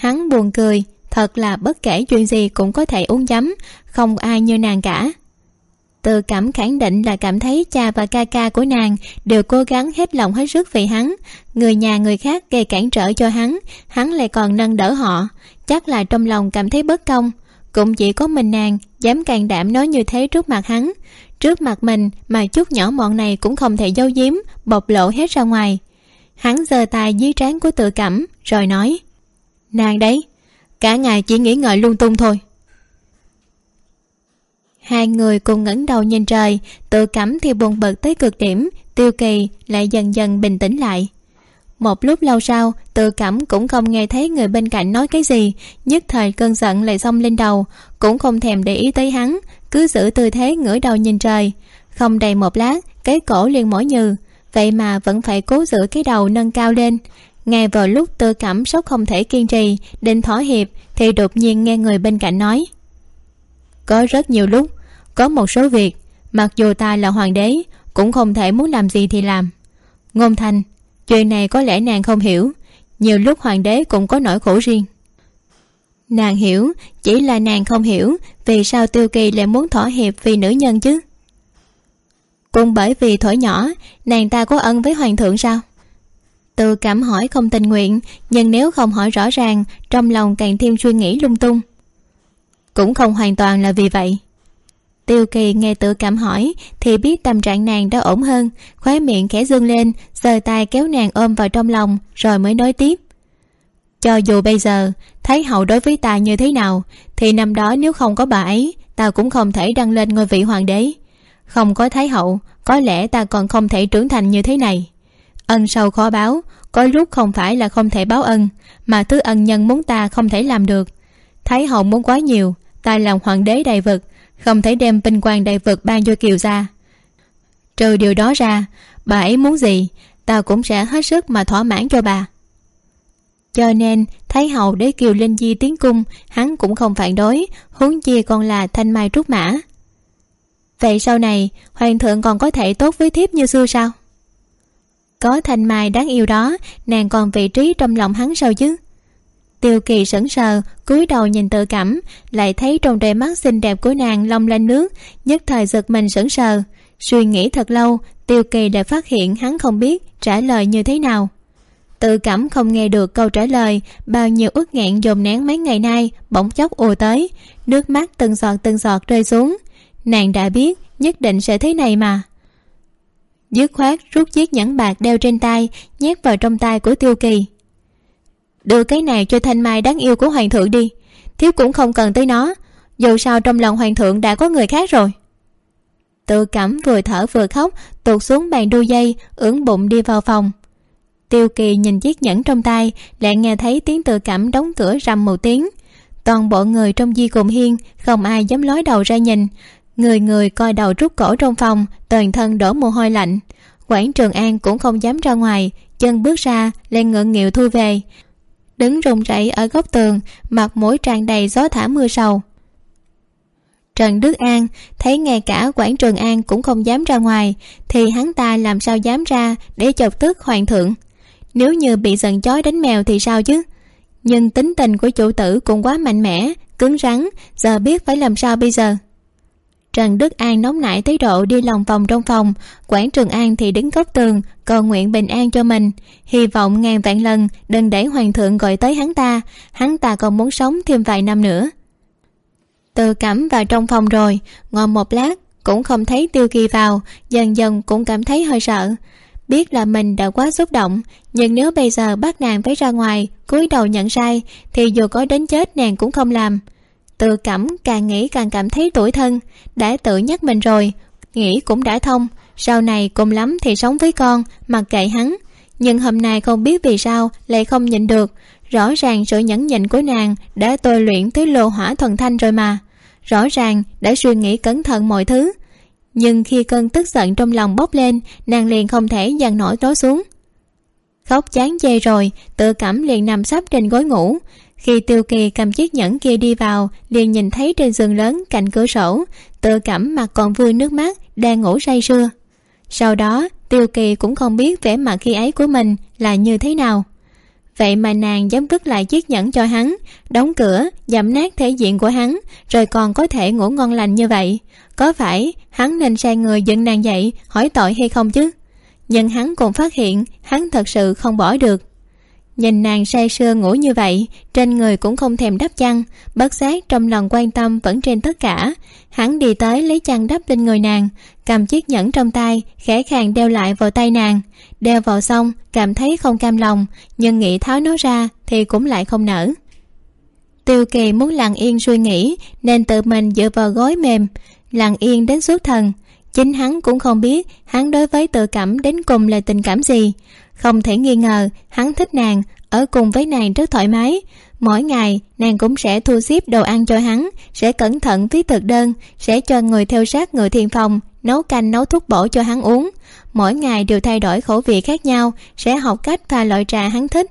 Hắn buồn cười, thật là bất kể chuyện gì cũng có thể uống chấm, không ai như nàng cả. Tự cảm khẳng định là cảm thấy cha và ca ca của nàng đều cố gắng hết lòng hết sức vì hắn, người nhà người khác gây cản trở cho hắn hắn lại còn nâng đỡ họ. Chắc là trong lòng cảm thấy bất công, cũng chỉ có mình nàng dám can đảm nói như thế trước mặt hắn. Trước mặt mình mà chút nhỏ mọn này cũng không thể giấu giếm, bộc lộ hết ra ngoài. Hắn giơ tay dưới trán của tự cảm, rồi nói nàng đấy, cả ngày chỉ nghĩ ngợi lung tung thôi. Hai người cùng ngẩng đầu nhìn trời, tự cảm thì buồn bực tới cực điểm, tiêu kỳ lại dần dần bình tĩnh lại. Một lúc lâu sau, tự cảm cũng không nghe thấy người bên cạnh nói cái gì, nhất thời cơn giận lại xông lên đầu, cũng không thèm để ý tới hắn, cứ giữ tư thế ngửa đầu nhìn trời. Không đầy một lát, cái cổ liền mỏi nhừ, vậy mà vẫn phải cố giữ cái đầu nâng cao lên ngay vào lúc tư cảm sốc không thể kiên trì định thỏa hiệp thì đột nhiên nghe người bên cạnh nói, có rất nhiều lúc, có một số việc, mặc dù ta là hoàng đế, cũng không thể muốn làm gì thì làm. Ngôn thành, chuyện này có lẽ nàng không hiểu, nhiều lúc hoàng đế cũng có nỗi khổ riêng. Nàng hiểu, chỉ là nàng không hiểu, vì sao tiêu kỳ lại muốn thỏa hiệp vì nữ nhân chứ? Cũng bởi vì thổi nhỏ, nàng ta có ân với hoàng thượng sao? Tự cảm hỏi không tình nguyện, nhưng nếu không hỏi rõ ràng, trong lòng càng thêm suy nghĩ lung tung. Cũng không hoàn toàn là vì vậy. Tiêu kỳ nghe tự cảm hỏi, thì biết tâm trạng nàng đã ổn hơn, khóe miệng khẽ dương lên, giơ tay kéo nàng ôm vào trong lòng, rồi mới nói tiếp. Cho dù bây giờ thấy hậu đối với ta như thế nào, thì năm đó nếu không có bà ấy, ta cũng không thể đăng lên ngôi vị hoàng đế. Không có thái hậu, có lẽ ta còn không thể trưởng thành như thế này ân sâu khó báo, có lúc không phải là không thể báo ân, mà thứ ân nhân muốn ta không thể làm được. Thái hậu muốn quá nhiều, ta làm hoàng đế đại vực, không thể đem vinh quang đại vực ban cho kiều gia. Trừ điều đó ra, bà ấy muốn gì, ta cũng sẽ hết sức mà thỏa mãn cho bà. Cho nên, Thái hậu để kiều linh di tiến cung, hắn cũng không phản đối, huống chi còn là thanh mai trúc mã. Vậy sau này, hoàng thượng còn có thể tốt với thiếp như xưa sao? Có thanh mai đáng yêu đó, nàng còn vị trí trong lòng hắn sao chứ? Tiêu kỳ sững sờ, cúi đầu nhìn tự cảm, lại thấy trong đôi mắt xinh đẹp của nàng long lanh nước, nhất thời giật mình sững sờ. Suy nghĩ thật lâu, tiêu kỳ đã phát hiện hắn không biết trả lời như thế nào. Tự cảm không nghe được câu trả lời, bao nhiêu ức nghẹn dồn nén mấy ngày nay bỗng chốc ùa tới, nước mắt từng giọt từng giọt rơi xuống. Nàng đã biết nhất định sẽ thế này mà dứt khoát rút chiếc nhẫn bạc đeo trên tay, nhét vào trong tay của tiêu kỳ. Đưa cái này cho thanh mai đáng yêu của hoàng thượng đi. Thiếu cũng không cần tới nó. Dù sao trong lòng hoàng thượng đã có người khác rồi. Tự cảm vừa thở vừa khóc, tuột xuống bàn đu dây, ưỡn bụng đi vào phòng. Tiêu kỳ nhìn chiếc nhẫn trong tay, lại nghe thấy tiếng tự cảm đóng cửa rầm một tiếng. Toàn bộ người trong di cùng hiên, không ai dám lói đầu ra nhìn người người coi đầu rút cổ trong phòng, toàn thân đổ mồ hôi lạnh. Quảng trường an cũng không dám ra ngoài, chân bước ra, lên ngượng nghịu thu về. Đứng run rẩy ở góc tường, mặt mũi tràn đầy gió thả mưa sầu. Trần đức an thấy ngay cả quảng trường an cũng không dám ra ngoài, thì hắn ta làm sao dám ra để chọc tức hoàng thượng? Nếu như bị giận chói đánh mèo thì sao chứ? Nhưng tính tình của chủ tử cũng quá mạnh mẽ, cứng rắn, giờ biết phải làm sao bây giờ? Trần đức an nóng nảy tới độ đi lòng vòng trong phòng. Quản trường an thì đứng góc tường, cầu nguyện bình an cho mình. Hy vọng ngàn vạn lần đừng để hoàng thượng gọi tới hắn ta. Hắn ta còn muốn sống thêm vài năm nữa. Từ cẩm vào trong phòng rồi, ngồi một lát, cũng không thấy tiêu kỳ vào, dần dần cũng cảm thấy hơi sợ. Biết là mình đã quá xúc động, nhưng nếu bây giờ bắt nàng phải ra ngoài, cúi đầu nhận sai, thì dù có đến chết nàng cũng không làm tự cảm càng nghĩ càng cảm thấy tuổi thân, đã tự nhắc mình rồi, nghĩ cũng đã thông. Sau này cùng lắm thì sống với con, mặc kệ hắn. Nhưng hôm nay không biết vì sao lại không nhịn được. Rõ ràng sự nhẫn nhịn của nàng đã tôi luyện tới lô hỏa thuần thanh rồi mà. Rõ ràng đã suy nghĩ cẩn thận mọi thứ. Nhưng khi cơn tức giận trong lòng bốc lên, nàng liền không thể dằn nổi tối xuống. Khóc chán chê rồi, tự cảm liền nằm sắp trên gối ngủ khi tiêu kỳ cầm chiếc nhẫn kia đi vào, liền nhìn thấy trên giường lớn cạnh cửa sổ, tự cảm mặt còn vui nước mắt, đang ngủ say sưa. Sau đó, tiêu kỳ cũng không biết vẻ mặt khi ấy của mình là như thế nào. Vậy mà nàng dám vứt lại chiếc nhẫn cho hắn, đóng cửa giảm nát thể diện của hắn, rồi còn có thể ngủ ngon lành như vậy. Có phải hắn nên sai người dựng nàng dậy, hỏi tội hay không chứ? Nhưng hắn cũng phát hiện hắn thật sự không bỏ được nhìn nàng say sưa ngủ như vậy, trên người cũng không thèm đắp chăn, bất giác trong lòng quan tâm vẫn trên tất cả. Hắn đi tới lấy chăn đắp lên người nàng, cầm chiếc nhẫn trong tay, khẽ khàng đeo lại vào tay nàng. Đeo vào xong, cảm thấy không cam lòng, nhưng nghĩ tháo nó ra thì cũng lại không nở. Tiêu kỳ muốn lặng yên suy nghĩ, nên tự mình dựa vào gối mềm, lặng yên đến suốt thần. Chính hắn cũng không biết hắn đối với tự cảm đến cùng là tình cảm gì không thể nghi ngờ, hắn thích nàng, ở cùng với nàng rất thoải mái. Mỗi ngày, nàng cũng sẽ thu xếp đồ ăn cho hắn, sẽ cẩn thận viết thực đơn, sẽ cho người theo sát người thiền phòng, nấu canh, nấu thuốc bổ cho hắn uống. Mỗi ngày đều thay đổi khẩu vị khác nhau, sẽ học cách pha loại trà hắn thích.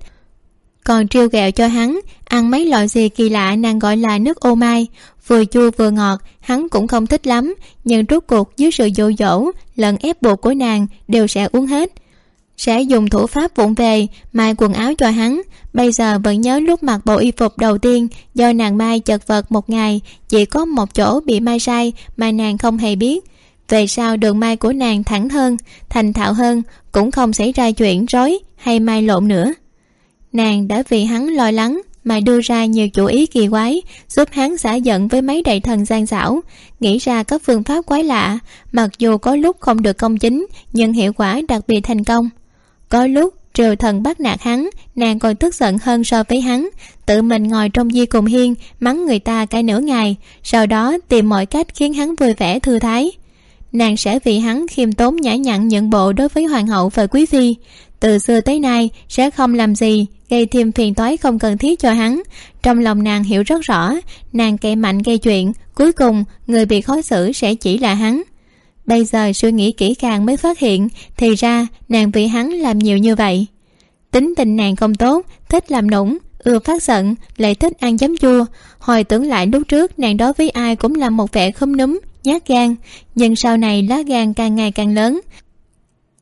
Còn trêu ghẹo cho hắn, ăn mấy loại gì kỳ lạ nàng gọi là nước ô mai. Vừa chua vừa ngọt, hắn cũng không thích lắm, nhưng rốt cuộc dưới sự dụ dỗ lần ép buộc của nàng đều sẽ uống hết sẽ dùng thủ pháp vụng về mai quần áo cho hắn. Bây giờ vẫn nhớ lúc mặc bộ y phục đầu tiên, do nàng mai chật vật một ngày, chỉ có một chỗ bị mai sai mà nàng không hề biết. Về sau đường mai của nàng thẳng hơn, thành thạo hơn, cũng không xảy ra chuyện rối hay mai lộn nữa. Nàng đã vì hắn lo lắng mà đưa ra nhiều chủ ý kỳ quái, giúp hắn xả giận với mấy đại thần gian xảo. Nghĩ ra các phương pháp quái lạ, mặc dù có lúc không được công chính, nhưng hiệu quả đặc biệt thành công có lúc, triều thần bắt nạt hắn, nàng còn tức giận hơn so với hắn. Tự mình ngồi trong di cùng hiên, mắng người ta cả nửa ngày, sau đó tìm mọi cách khiến hắn vui vẻ thư thái. Nàng sẽ vì hắn khiêm tốn nhã nhặn nhận bộ đối với hoàng hậu và quý phi. Từ xưa tới nay, sẽ không làm gì, gây thêm phiền toái không cần thiết cho hắn. Trong lòng nàng hiểu rất rõ, nàng cậy mạnh gây chuyện, cuối cùng người bị khó xử sẽ chỉ là hắn bây giờ suy nghĩ kỹ càng mới phát hiện, thì ra nàng vì hắn làm nhiều như vậy. Tính tình nàng không tốt, thích làm nũng, ưa phát giận, lại thích ăn giấm chua. Hồi tưởng lại lúc trước, nàng đối với ai cũng là một vẻ khúm núm, nhát gan. Nhưng sau này lá gan càng ngày càng lớn.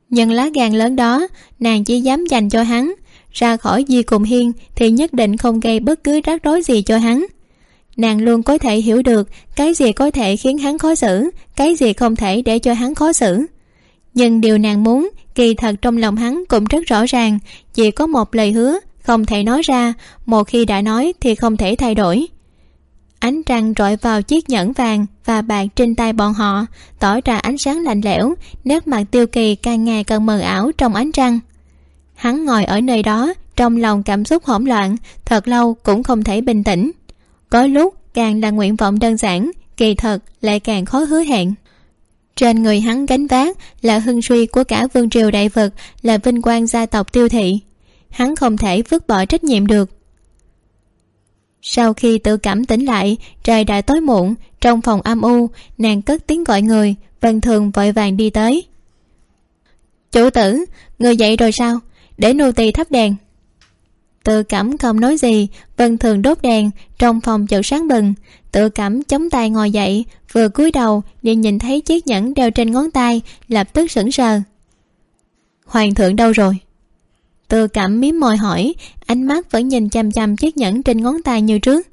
Nhưng lá gan lớn đó, nàng chỉ dám dành cho hắn. Ra khỏi di cùng hiên thì nhất định không gây bất cứ rắc rối gì cho hắn nàng luôn có thể hiểu được cái gì có thể khiến hắn khó xử, cái gì không thể để cho hắn khó xử. Nhưng điều nàng muốn, kỳ thật trong lòng hắn cũng rất rõ ràng, chỉ có một lời hứa, không thể nói ra, một khi đã nói thì không thể thay đổi. Ánh trăng rọi vào chiếc nhẫn vàng và bạc trên tay bọn họ, tỏ ra ánh sáng lạnh lẽo, nét mặt tiêu kỳ càng ngày càng mờ ảo trong ánh trăng. Hắn ngồi ở nơi đó, trong lòng cảm xúc hỗn loạn, thật lâu cũng không thể bình tĩnh có lúc càng là nguyện vọng đơn giản, kỳ thật lại càng khó hứa hẹn. Trên người hắn gánh vác là hưng suy của cả vương triều đại vật là vinh quang gia tộc tiêu thị. Hắn không thể vứt bỏ trách nhiệm được. Sau khi tự cảm tỉnh lại, trời đã tối muộn, trong phòng âm u, nàng cất tiếng gọi người, vân thường vội vàng đi tới. Chủ tử, người dậy rồi sao? Để nô tỳ thắp đèn tự cảm không nói gì, vân thường đốt đèn, trong phòng chợt sáng bừng. Tự cảm chống tay ngồi dậy, vừa cúi đầu liền nhìn thấy chiếc nhẫn đeo trên ngón tay, lập tức sững sờ. Hoàng thượng đâu rồi? Tự cảm mím môi hỏi, ánh mắt vẫn nhìn chăm chăm chiếc nhẫn trên ngón tay như trước.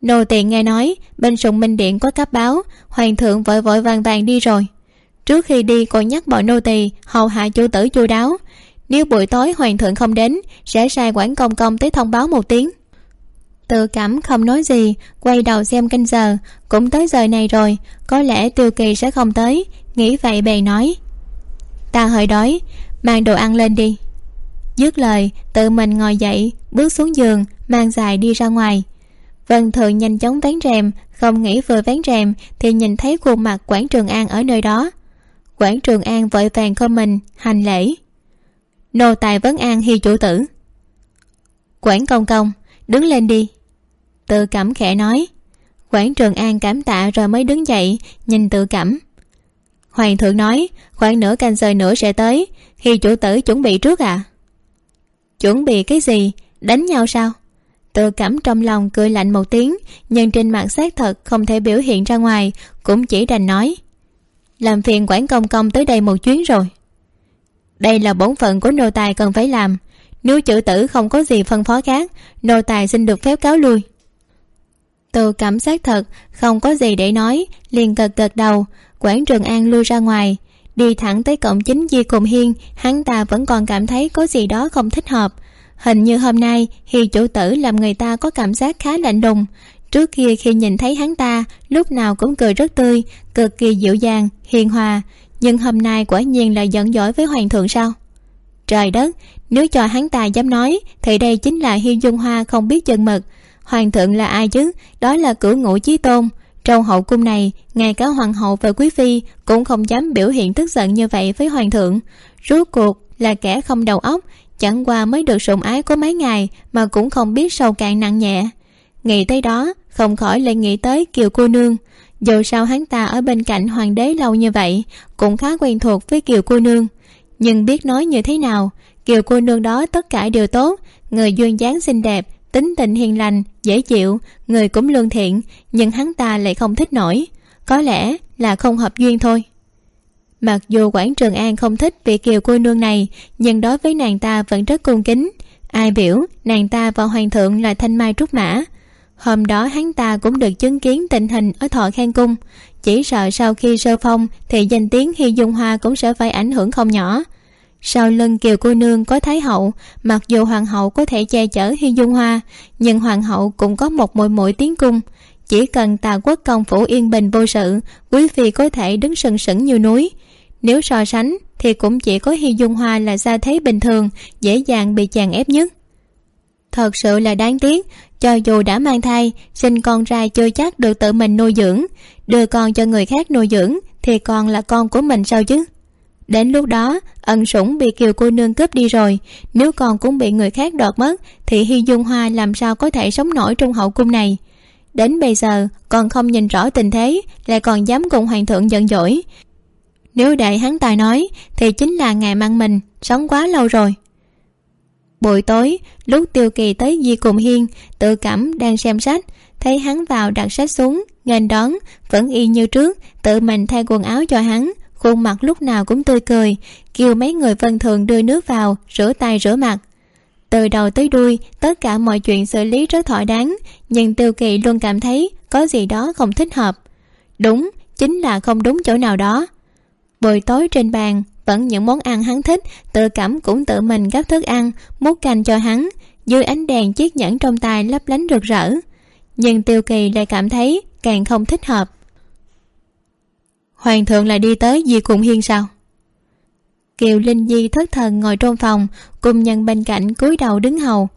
Nô tỳ nghe nói, bên sùng minh điện có cấp báo, hoàng thượng vội vội vàng vàng đi rồi. Trước khi đi còn nhắc bọn nô tỳ hầu hạ chủ tử chu đáo nếu buổi tối hoàng thượng không đến, sẽ sai quản công công tới thông báo một tiếng. Tự cảm không nói gì, quay đầu xem canh giờ. Cũng tới giờ này rồi, có lẽ tiêu kỳ sẽ không tới. Nghĩ vậy bèn nói, ta hơi đói, mang đồ ăn lên đi. Dứt lời, tự mình ngồi dậy, bước xuống giường, mang dài đi ra ngoài. Vân thường nhanh chóng vén rèm, không nghĩ vừa vén rèm thì nhìn thấy khuôn mặt quản trường an ở nơi đó. Quản trường an vội vàng khom mình, hành lễ nô tài vấn an hi chủ tử. Quản công công, đứng lên đi. Tự cảm khẽ nói. Quản trường an cảm tạ rồi mới đứng dậy, nhìn tự cảm hoàng thượng nói, khoảng nửa canh giờ nữa sẽ tới khi chủ tử chuẩn bị trước à? Chuẩn bị cái gì? Đánh nhau sao? Tự cảm trong lòng cười lạnh một tiếng, nhưng trên mặt xác thật không thể biểu hiện ra ngoài, cũng chỉ đành nói. Làm phiền quản công công tới đây một chuyến rồi đây là bổn phận của nô tài cần phải làm. Nếu chữ tử không có gì phân phó khác, nô tài xin được phép cáo lui. Từ cảm giác thật, không có gì để nói, liền gật gật đầu. Quản trường an lui ra ngoài. Đi thẳng tới cổng chính di cùng hiên, hắn ta vẫn còn cảm thấy có gì đó không thích hợp. Hình như hôm nay hi chủ tử làm người ta có cảm giác khá lạnh đùng trước kia khi nhìn thấy hắn ta, lúc nào cũng cười rất tươi, cực kỳ dịu dàng, hiền hòa nhưng hôm nay quả nhiên là giận dỗi với hoàng thượng sao? Trời đất, nếu cho hắn ta dám nói, thì đây chính là hiêu dung hoa không biết chân mật hoàng thượng là ai chứ? Đó là cửu ngũ chí tôn. Trong hậu cung này, ngay cả hoàng hậu và quý phi cũng không dám biểu hiện tức giận như vậy với hoàng thượng. Rốt cuộc là kẻ không đầu óc, chẳng qua mới được sủng ái có mấy ngày mà cũng không biết sâu cạn nặng nhẹ. Nghĩ tới đó, không khỏi lại nghĩ tới kiều cô nương dù sao hắn ta ở bên cạnh hoàng đế lâu như vậy, cũng khá quen thuộc với kiều cô nương. Nhưng biết nói như thế nào, kiều cô nương đó tất cả đều tốt, người duyên dáng xinh đẹp, tính tình hiền lành, dễ chịu, người cũng lương thiện, nhưng hắn ta lại không thích nổi. Có lẽ là không hợp duyên thôi. Mặc dù quảng trường an không thích vị kiều cô nương này, nhưng đối với nàng ta vẫn rất cung kính. Ai biểu nàng ta và hoàng thượng là thanh mai trúc mã hôm đó hắn ta cũng được chứng kiến tình hình ở thọ khen cung. Chỉ sợ sau khi sơ phong, thì danh tiếng hy dung hoa cũng sẽ phải ảnh hưởng không nhỏ. Sau lưng kiều cô nương có thái hậu, mặc dù hoàng hậu có thể che chở hy dung hoa, nhưng hoàng hậu cũng có một mội mội tiến cung. Chỉ cần tà quốc công phủ yên bình vô sự, quý phi có thể đứng sừng sững như núi. Nếu so sánh, thì cũng chỉ có hy dung hoa là gia thế bình thường, dễ dàng bị chàng ép nhất. Thật sự là đáng tiếc cho dù đã mang thai, sinh con trai chưa chắc được tự mình nuôi dưỡng. Đưa con cho người khác nuôi dưỡng, thì còn là con của mình sao chứ? Đến lúc đó, ân sủng bị kiều cô nương cướp đi rồi. Nếu con cũng bị người khác đoạt mất, thì hy dung hoa làm sao có thể sống nổi trong hậu cung này? Đến bây giờ còn không nhìn rõ tình thế, lại còn dám cùng hoàng thượng giận dỗi. Nếu đại hắn tài nói, thì chính là ngài mang mình, sống quá lâu rồi buổi tối, lúc tiêu kỳ tới di cùng hiên, tự cảm đang xem sách, thấy hắn vào đặt sách xuống, nghênh đón, vẫn y như trước, tự mình thay quần áo cho hắn, khuôn mặt lúc nào cũng tươi cười, kêu mấy người vân thường đưa nước vào, rửa tay rửa mặt. Từ đầu tới đuôi, tất cả mọi chuyện xử lý rất thỏa đáng, nhưng tiêu kỳ luôn cảm thấy có gì đó không thích hợp. Đúng, chính là không đúng chỗ nào đó. Buổi tối trên bàn vẫn những món ăn hắn thích, tự cảm cũng tự mình gắp thức ăn, múc canh cho hắn. Dưới ánh đèn, chiếc nhẫn trong tay lấp lánh rực rỡ. Nhưng tiêu kỳ lại cảm thấy càng không thích hợp. Hoàng thượng lại đi tới di cùng hiên sao? Kiều linh di thất thần ngồi trong phòng, cùng nhân bên cạnh cúi đầu đứng hầu.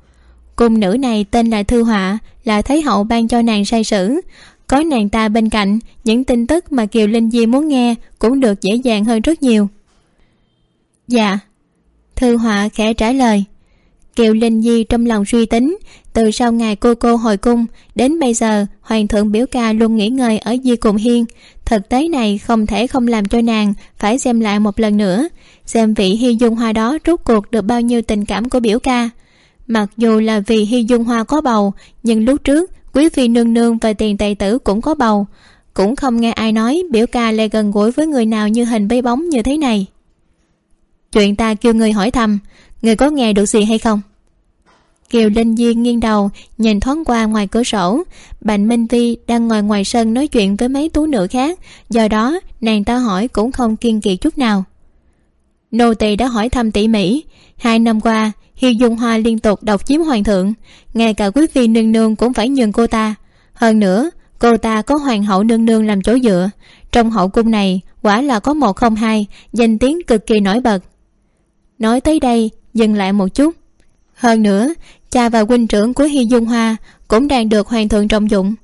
Cung nữ này tên là thư họa, là thấy hậu ban cho nàng sai sử. Có nàng ta bên cạnh, những tin tức mà kiều linh di muốn nghe cũng được dễ dàng hơn rất nhiều dạ. Thư họa khẽ trả lời. Kiều linh di trong lòng suy tính, từ sau ngày cô cô hồi cung đến bây giờ, hoàng thượng biểu ca luôn nghỉ ngơi ở di cùng hiên. Thực tế này không thể không làm cho nàng phải xem lại một lần nữa, xem vị hy dung hoa đó rút cuộc được bao nhiêu tình cảm của biểu ca. Mặc dù là vì hy dung hoa có bầu, nhưng lúc trước, quý phi nương nương và tiền tài tử cũng có bầu. Cũng không nghe ai nói biểu ca lại gần gũi với người nào như hình với bóng như thế này chuyện ta kêu người hỏi thăm, người có nghe được gì hay không? Kiều linh di nghiêng đầu, nhìn thoáng qua ngoài cửa sổ. Bành minh vi đang ngồi ngoài sân nói chuyện với mấy tú nữ khác. Do đó, nàng ta hỏi cũng không kiên kỵ chút nào. Nô tỳ đã hỏi thăm tỉ mỉ. Hai năm qua hi dung hoa liên tục độc chiếm hoàng thượng. Ngay cả quý phi nương nương cũng phải nhường cô ta. Hơn nữa, cô ta có hoàng hậu nương nương làm chỗ dựa. Trong hậu cung này, quả là có một không hai, danh tiếng cực kỳ nổi bật nói tới đây, dừng lại một chút. Hơn nữa, cha và huynh trưởng của hi dung hoa cũng đang được hoàng thượng trọng dụng.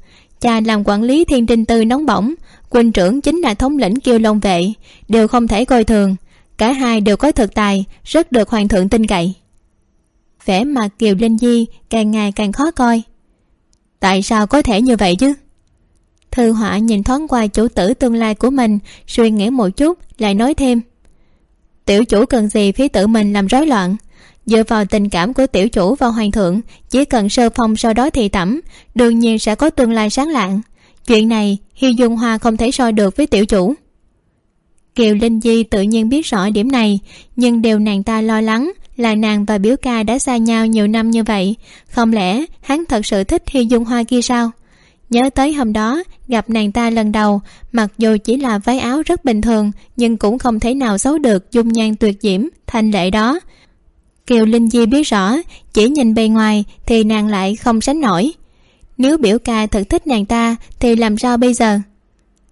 Cha làm quản lý thiên trinh tư nóng bỏng, huynh trưởng chính là thống lĩnh kiêu long vệ, đều không thể coi thường. Cả hai đều có thực tài, rất được hoàng thượng tin cậy. Vẻ mặt kiều linh di càng ngày càng khó coi. Tại sao có thể như vậy chứ? Thư họa nhìn thoáng qua chủ tử tương lai của mình, suy nghĩ một chút, lại nói thêm tiểu chủ cần gì phía tự mình làm rối loạn. Dựa vào tình cảm của tiểu chủ và hoàng thượng, chỉ cần sơ phong sau đó thì tẩm đương nhiên sẽ có tương lai sáng lạng. Chuyện này, hi dung hoa không thể so được với tiểu chủ. Kiều linh di tự nhiên biết rõ điểm này, nhưng điều nàng ta lo lắng là nàng và biểu ca đã xa nhau nhiều năm như vậy. Không lẽ hắn thật sự thích hi dung hoa kia sao? Nhớ tới hôm đó, gặp nàng ta lần đầu, mặc dù chỉ là váy áo rất bình thường, nhưng cũng không thể nào xấu được dung nhan tuyệt diễm, thanh lệ đó. Kiều linh di biết rõ, chỉ nhìn bề ngoài thì nàng lại không sánh nổi. Nếu biểu ca thật thích nàng ta thì làm sao bây giờ?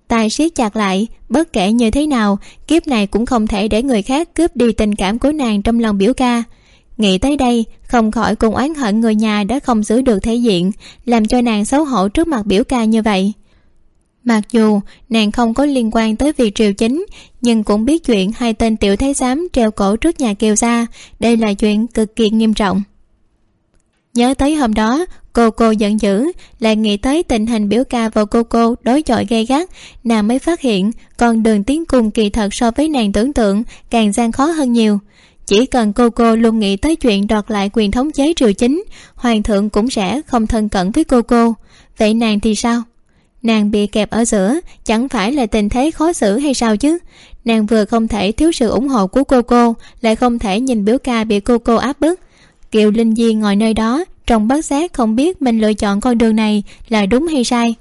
Tài siết chặt lại, bất kể như thế nào, kiếp này cũng không thể để người khác cướp đi tình cảm của nàng trong lòng biểu ca nghĩ tới đây, không khỏi cùng oán hận người nhà đã không giữ được thể diện, làm cho nàng xấu hổ trước mặt biểu ca như vậy. Mặc dù nàng không có liên quan tới việc triều chính, nhưng cũng biết chuyện hai tên tiểu thái giám treo cổ trước nhà kiều gia đây là chuyện cực kỳ nghiêm trọng. Nhớ tới hôm đó, cô cô giận dữ, lại nghĩ tới tình hình biểu ca và cô cô đối chọi gay gắt, nàng mới phát hiện con đường tiến cùng kỳ thật so với nàng tưởng tượng càng gian khó hơn nhiều chỉ cần cô cô luôn nghĩ tới chuyện đoạt lại quyền thống chế triều chính, hoàng thượng cũng sẽ không thân cận với cô cô vậy nàng thì sao? Nàng bị kẹp ở giữa, chẳng phải là tình thế khó xử hay sao chứ? Nàng vừa không thể thiếu sự ủng hộ của cô cô lại không thể nhìn biểu ca bị cô cô áp bức. Kiều linh di ngồi nơi đó, trong bất giác không biết mình lựa chọn con đường này là đúng hay sai.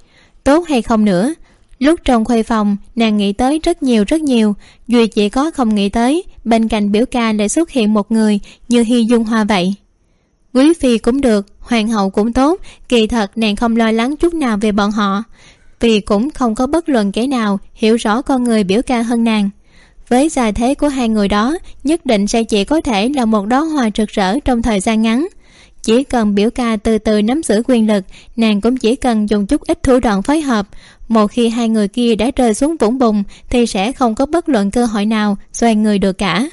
Tốt hay không nữa lúc trong khuê phòng, nàng nghĩ tới rất nhiều rất nhiều. Duy chỉ có không nghĩ tới, bên cạnh biểu ca lại xuất hiện một người như hy dung hoa vậy. Quý phi cũng được, hoàng hậu cũng tốt. Kỳ thật, nàng không lo lắng chút nào về bọn họ. Vì cũng không có bất luận kẻ nào hiểu rõ con người biểu ca hơn nàng. Với gia thế của hai người đó, nhất định sẽ chỉ có thể là một đóa hoa rực rỡ trong thời gian ngắn. Chỉ cần biểu ca từ từ nắm giữ quyền lực, nàng cũng chỉ cần dùng chút ít thủ đoạn phối hợp một khi hai người kia đã rơi xuống vũng bùn, thì sẽ không có bất luận cơ hội nào xoay người được cả.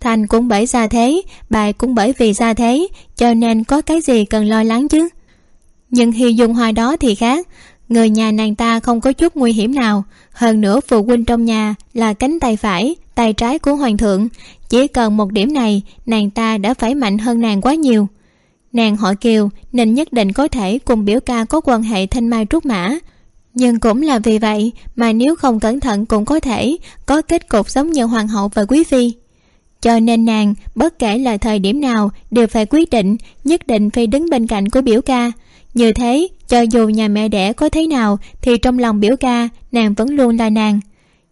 Thành cũng bởi ra thế, bài cũng bởi vì ra thế, cho nên có cái gì cần lo lắng chứ? Nhưng hy dung hoa đó thì khác. Người nhà nàng ta không có chút nguy hiểm nào. Hơn nữa phụ huynh trong nhà là cánh tay phải, tay trái của hoàng thượng. Chỉ cần một điểm này, nàng ta đã phải mạnh hơn nàng quá nhiều. Nàng họ kiều nên nhất định có thể cùng biểu ca có quan hệ thanh mai trúc mã nhưng cũng là vì vậy mà nếu không cẩn thận cũng có thể có kết cục giống như hoàng hậu và quý phi. Cho nên nàng, bất kể là thời điểm nào, đều phải quyết định, nhất định phải đứng bên cạnh của biểu ca. Như thế, cho dù nhà mẹ đẻ có thế nào, thì trong lòng biểu ca, nàng vẫn luôn là nàng.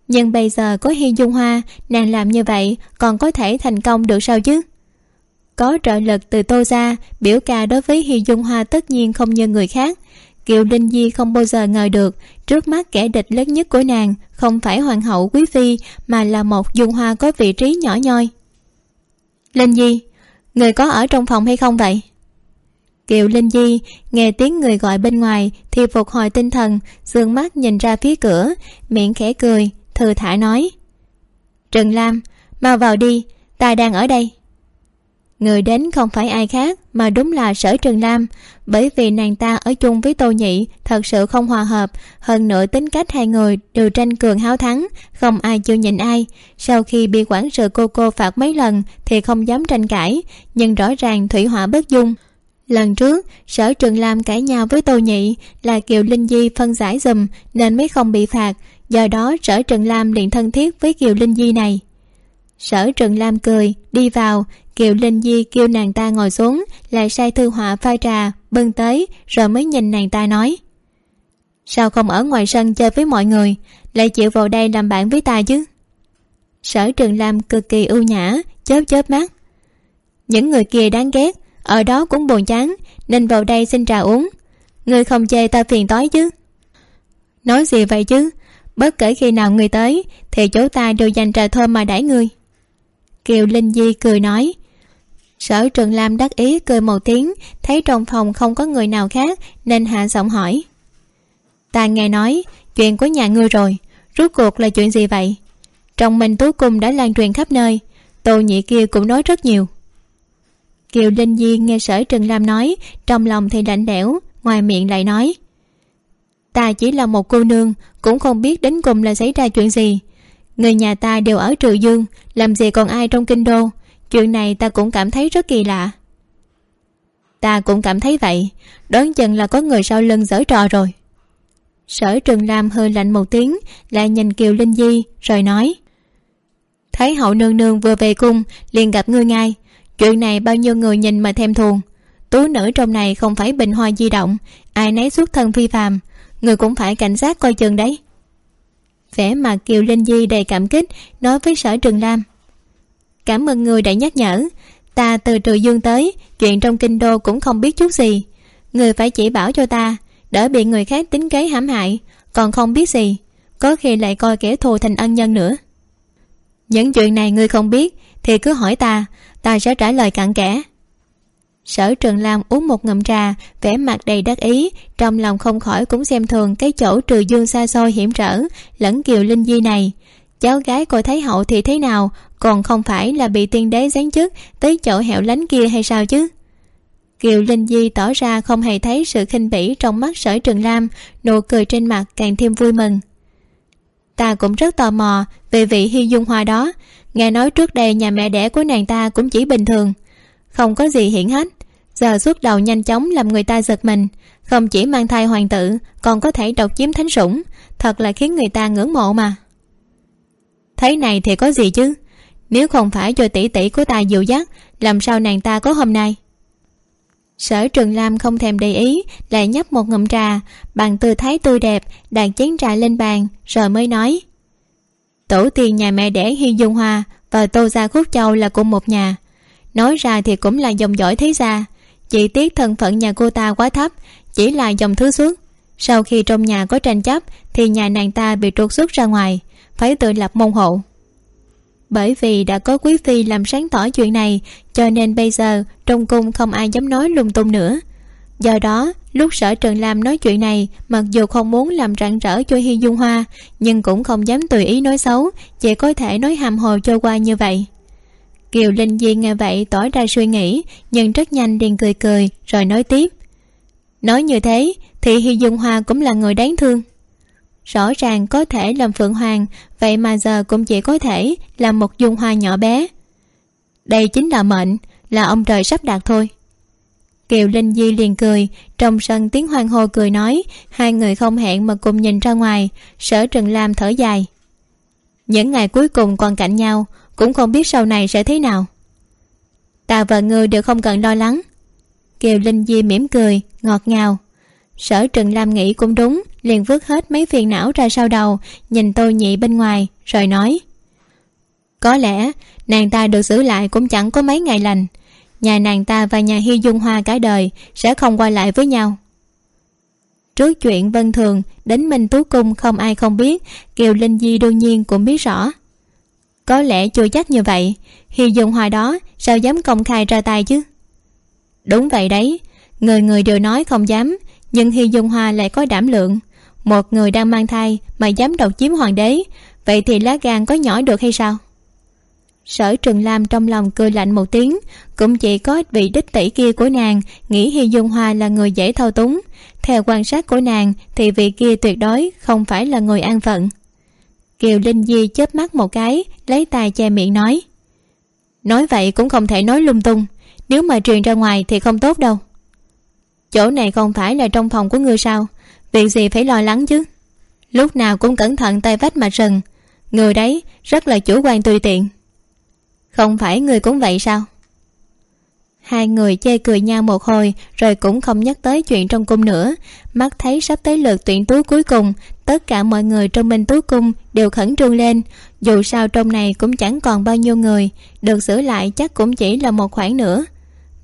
Nhưng bây giờ có hi dung hoa, nàng làm như vậy còn có thể thành công được sao chứ? Có trợ lực từ tô ra biểu ca đối với hi dung hoa tất nhiên không như người khác kiều linh di không bao giờ ngờ được, trước mắt kẻ địch lớn nhất của nàng không phải hoàng hậu quý phi, mà là một dung hoa có vị trí nhỏ nhoi. Linh di, người có ở trong phòng hay không vậy? Kiều linh di nghe tiếng người gọi bên ngoài thì phục hồi tinh thần d mắt nhìn ra phía cửa, miệng khẽ cười thư thả nói. Trần lam, mau vào đi, ta đang ở đây người đến không phải ai khác, mà đúng là sở trường lam. Bởi vì nàng ta ở chung với tô nhị, thật sự không hòa hợp. Hơn nữa tính cách hai người đều tranh cường háo thắng, không ai chịu nhìn ai. Sau khi bị quản sự cô cô phạt mấy lần thì không dám tranh cãi, nhưng rõ ràng thủy hỏa bất dung. Lần trước, sở trường lam cãi nhau với tô nhị là kiều linh di phân giải dùm nên mới không bị phạt. Do đó, sở trường lam liền thân thiết với kiều linh di này. Sở trường lam cười, đi vào kiều linh di kêu nàng ta ngồi xuống, lại sai thư họa pha trà, bưng tới, rồi mới nhìn nàng ta nói. Sao không ở ngoài sân chơi với mọi người? Lại chịu vào đây làm bạn với ta chứ? Sở trường lam cực kỳ ưu nhã, chớp chớp mắt. Những người kia đáng ghét, ở đó cũng buồn chán, nên vào đây xin trà uống. Người không chê ta phiền tối chứ? Nói gì vậy chứ? Bất kể khi nào người tới, thì chỗ ta đều dành trà thơm mà đãi người. Kiều linh di cười nói sở trường lam đắc ý cười một tiếng, thấy trong phòng không có người nào khác, nên hạ giọng hỏi. Ta nghe nói, chuyện của nhà ngươi rồi, rốt cuộc là chuyện gì vậy? Trong mình tú cung đã lan truyền khắp nơi, tô nhị kia cũng nói rất nhiều. Kiều linh di nghe sở trần lam nói, trong lòng thì lạnh lẽo ngoài miệng lại nói. Ta chỉ là một cô nương, cũng không biết đến cùng là xảy ra chuyện gì. Người nhà ta đều ở trừ dương, làm gì còn ai trong kinh đô? Chuyện này ta cũng cảm thấy rất kỳ lạ. Ta cũng cảm thấy vậy. Đoán chừng là có người sau lưng giở trò rồi. Sở trừng lam hơi lạnh một tiếng, lại nhìn kiều linh di, rồi nói, thấy hậu nương nương vừa về cung, liền gặp ngươi ngay. Chuyện này bao nhiêu người nhìn mà thèm thuồng. Tú nữ trong này không phải bình hoa di động, ai nấy xuất thân phi phàm, người cũng phải cảnh giác coi chừng đấy. Vẻ mặt kiều linh di đầy cảm kích, nói với sở trường lam cảm ơn người đã nhắc nhở. Ta từ trừ dương tới, chuyện trong kinh đô cũng không biết chút gì. Người phải chỉ bảo cho ta, đỡ bị người khác tính kế hãm hại, còn không biết gì, có khi lại coi kẻ thù thành ân nhân nữa. Những chuyện này ngươi không biết, thì cứ hỏi ta ta sẽ trả lời cặn kẽ. Sở trường lam uống một ngụm trà, vẻ mặt đầy đắc ý, trong lòng không khỏi cũng xem thường cái chỗ trừ dương xa xôi hiểm trở, lẫn kiều linh di này cháu gái của thấy hậu thì thế nào? Còn không phải là bị tiên đế giáng chức tới chỗ hẻo lánh kia hay sao chứ? Kiều linh di tỏ ra không hề thấy sự khinh bỉ trong mắt sở trường lam, nụ cười trên mặt càng thêm vui mừng. Ta cũng rất tò mò về vị hy dung hoa đó. Nghe nói trước đây nhà mẹ đẻ của nàng ta cũng chỉ bình thường. Không có gì hiển hết. Giờ suốt đầu nhanh chóng làm người ta giật mình. Không chỉ mang thai hoàng tử, còn có thể độc chiếm thánh sủng. Thật là khiến người ta ngưỡng mộ mà thấy này thì có gì chứ? Nếu không phải cho tỷ tỷ của ta dịu dắt, làm sao nàng ta có hôm nay? Sở trường lam không thèm để ý, lại nhấp một ngụm trà. Bằng tư thái tươi đẹp đặt chén trà lên bàn, rồi mới nói. Tổ tiên nhà mẹ đẻ hi dung hoa và tô gia khúc châu là cùng một nhà. Nói ra thì cũng là dòng dõi thế gia. Chỉ tiếc thân phận nhà cô ta quá thấp, chỉ là dòng thứ xuất sau khi trong nhà có tranh chấp, thì nhà nàng ta bị trục xuất ra ngoài phải tự lập môn hộ. Bởi vì đã có quý phi làm sáng tỏ chuyện này, cho nên bây giờ trong cung không ai dám nói lung tung nữa. Do đó, lúc sở trần lam nói chuyện này, mặc dù không muốn làm rạng rỡ cho hi dung hoa, nhưng cũng không dám tùy ý nói xấu, chỉ có thể nói hàm hồ cho qua như vậy. Kiều linh di nghe vậy tỏ ra suy nghĩ, nhưng rất nhanh liền cười cười, rồi nói tiếp. Nói như thế, thì hi dung hoa cũng là người đáng thương rõ ràng có thể làm phượng hoàng, vậy mà giờ cũng chỉ có thể làm một dung hoa nhỏ bé. Đây chính là mệnh, là ông trời sắp đặt thôi. Kiều linh di liền cười, trong sân tiếng hoan hô cười nói, hai người không hẹn mà cùng nhìn ra ngoài, sở Trừng lam thở dài. Những ngày cuối cùng còn cạnh nhau, cũng không biết sau này sẽ thế nào. Ta và ngươi đều không cần lo lắng. Kiều linh di mỉm cười, ngọt ngào sở trần lam nghĩ cũng đúng, liền vứt hết mấy phiền não ra sau đầu, nhìn tôi nhị bên ngoài, rồi nói. Có lẽ, nàng ta được giữ lại cũng chẳng có mấy ngày lành. Nhà nàng ta và nhà hy dung hoa cả đời sẽ không qua lại với nhau. Trước chuyện vân thường, đến minh tú cung không ai không biết, kiều linh di đương nhiên cũng biết rõ. Có lẽ chưa chắc như vậy, hy dung hoa đó sao dám công khai ra tay chứ? Đúng vậy đấy, người người đều nói không dám nhưng hy dung hoa lại có đảm lượng. Một người đang mang thai mà dám độc chiếm hoàng đế, vậy thì lá gan có nhỏ được hay sao? Sở trường lam trong lòng cười lạnh một tiếng, cũng chỉ có vị đích tỷ kia của nàng nghĩ hy dung hoa là người dễ thao túng. Theo quan sát của nàng thì vị kia tuyệt đối không phải là người an phận. Kiều linh di chớp mắt một cái, lấy tay che miệng nói. Nói vậy cũng không thể nói lung tung. Nếu mà truyền ra ngoài thì không tốt đâu chỗ này không phải là trong phòng của ngươi sao? Việc gì phải lo lắng chứ? Lúc nào cũng cẩn thận tay vách mà rừng người đấy rất là chủ quan tùy tiện. Không phải người cũng vậy sao? Hai người chê cười nhau một hồi, rồi cũng không nhắc tới chuyện trong cung nữa. Mắt thấy sắp tới lượt tuyển tú cuối cùng, tất cả mọi người trong bên tú cung đều khẩn trương lên. Dù sao trong này cũng chẳng còn bao nhiêu người, được xử lại chắc cũng chỉ là một khoản nữa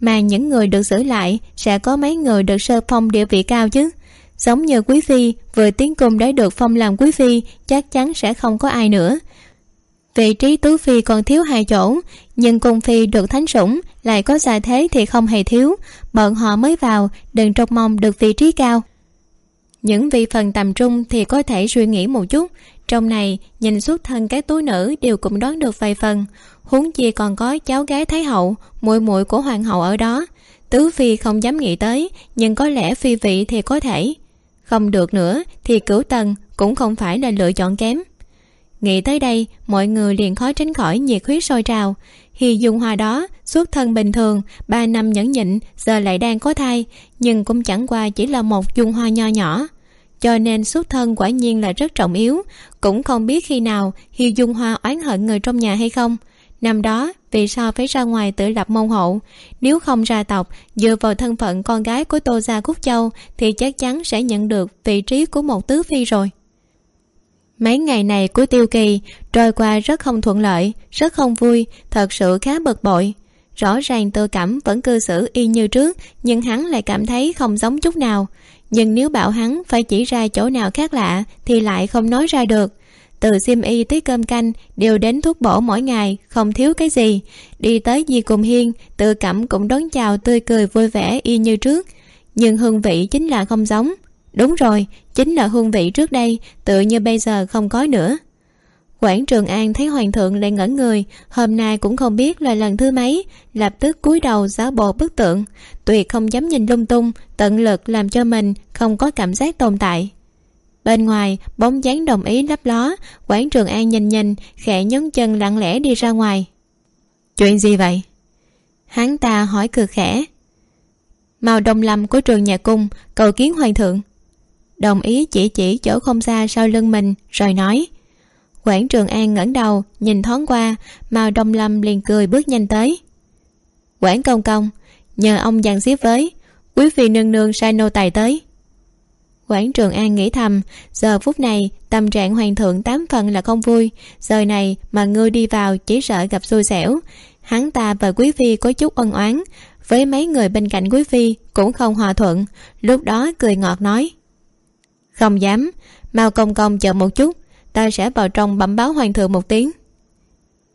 mà những người được giữ lại sẽ có mấy người được sơ phong địa vị cao chứ? Giống như quý phi, vừa tiến cung đã được phong làm quý phi, chắc chắn sẽ không có ai nữa. Vị trí tú phi còn thiếu hai chỗ, nhưng cung phi được thánh sủng, lại có gia thế thì không hề thiếu. Bọn họ mới vào, đừng trông mong được vị trí cao. Những vị phần tầm trung thì có thể suy nghĩ một chút. Trong này, nhìn xuất thân các túi nữ đều cũng đoán được vài phần huống chi còn có cháu gái thái hậu, muội muội của hoàng hậu ở đó. Tứ phi không dám nghĩ tới, nhưng có lẽ phi vị thì có thể. Không được nữa, thì cửu tần cũng không phải là lựa chọn kém. Nghĩ tới đây, mọi người liền khó tránh khỏi nhiệt huyết sôi trào. Hi dung hoa đó, xuất thân bình thường, ba năm nhẫn nhịn, giờ lại đang có thai, nhưng cũng chẳng qua chỉ là một dung hoa nho nhỏ. Cho nên xuất thân quả nhiên là rất trọng yếu. Cũng không biết khi nào hi dung hoa oán hận người trong nhà hay không năm đó, vì sao phải ra ngoài tự lập môn hộ, nếu không ra tộc, dựa vào thân phận con gái của tô gia cúc châu, thì chắc chắn sẽ nhận được vị trí của một tứ phi rồi. Mấy ngày này của tiêu kỳ, trôi qua rất không thuận lợi, rất không vui, thật sự khá bực bội. Rõ ràng tự cảm vẫn cư xử y như trước, nhưng hắn lại cảm thấy không giống chút nào. Nhưng nếu bảo hắn phải chỉ ra chỗ nào khác lạ, thì lại không nói ra được từ xiêm y tới cơm canh đều đến thuốc bổ mỗi ngày, không thiếu cái gì. Đi tới gì cùng hiên, tự cảm cũng đón chào tươi cười vui vẻ y như trước. Nhưng hương vị chính là không giống. Đúng rồi, chính là hương vị trước đây, tự như bây giờ không có nữa. Quảng trường an thấy hoàng thượng lại ngẩn người, hôm nay cũng không biết là lần thứ mấy, lập tức cúi đầu giáo bộ bức tượng. Tuyệt không dám nhìn lung tung, tận lực làm cho mình không có cảm giác tồn tại bên ngoài, bóng dáng đồng ý lấp ló, quảng trường an nhìn nhìn, khẽ nhấn chân lặng lẽ đi ra ngoài. Chuyện gì vậy? Hắn ta hỏi cười khẽ. Màu đồng lâm của trường nhà cung, cầu kiến hoàng thượng. Đồng ý chỉ chỉ chỗ không xa sau lưng mình, rồi nói. Quảng trường an ngẩng đầu, nhìn thoáng qua, màu đông lâm liền cười bước nhanh tới. Quảng công công, nhờ ông dàn xếp với, quý phi nương nương sai nô tài tới quảng trường an nghĩ thầm, giờ phút này, tâm trạng hoàng thượng tám phần là không vui. Giờ này mà ngươi đi vào chỉ sợ gặp xui xẻo. Hắn ta và quý phi có chút ân oán. Với mấy người bên cạnh quý phi cũng không hòa thuận. Lúc đó cười ngọt nói, không dám, mau công công chờ một chút, ta sẽ vào trong bẩm báo hoàng thượng một tiếng.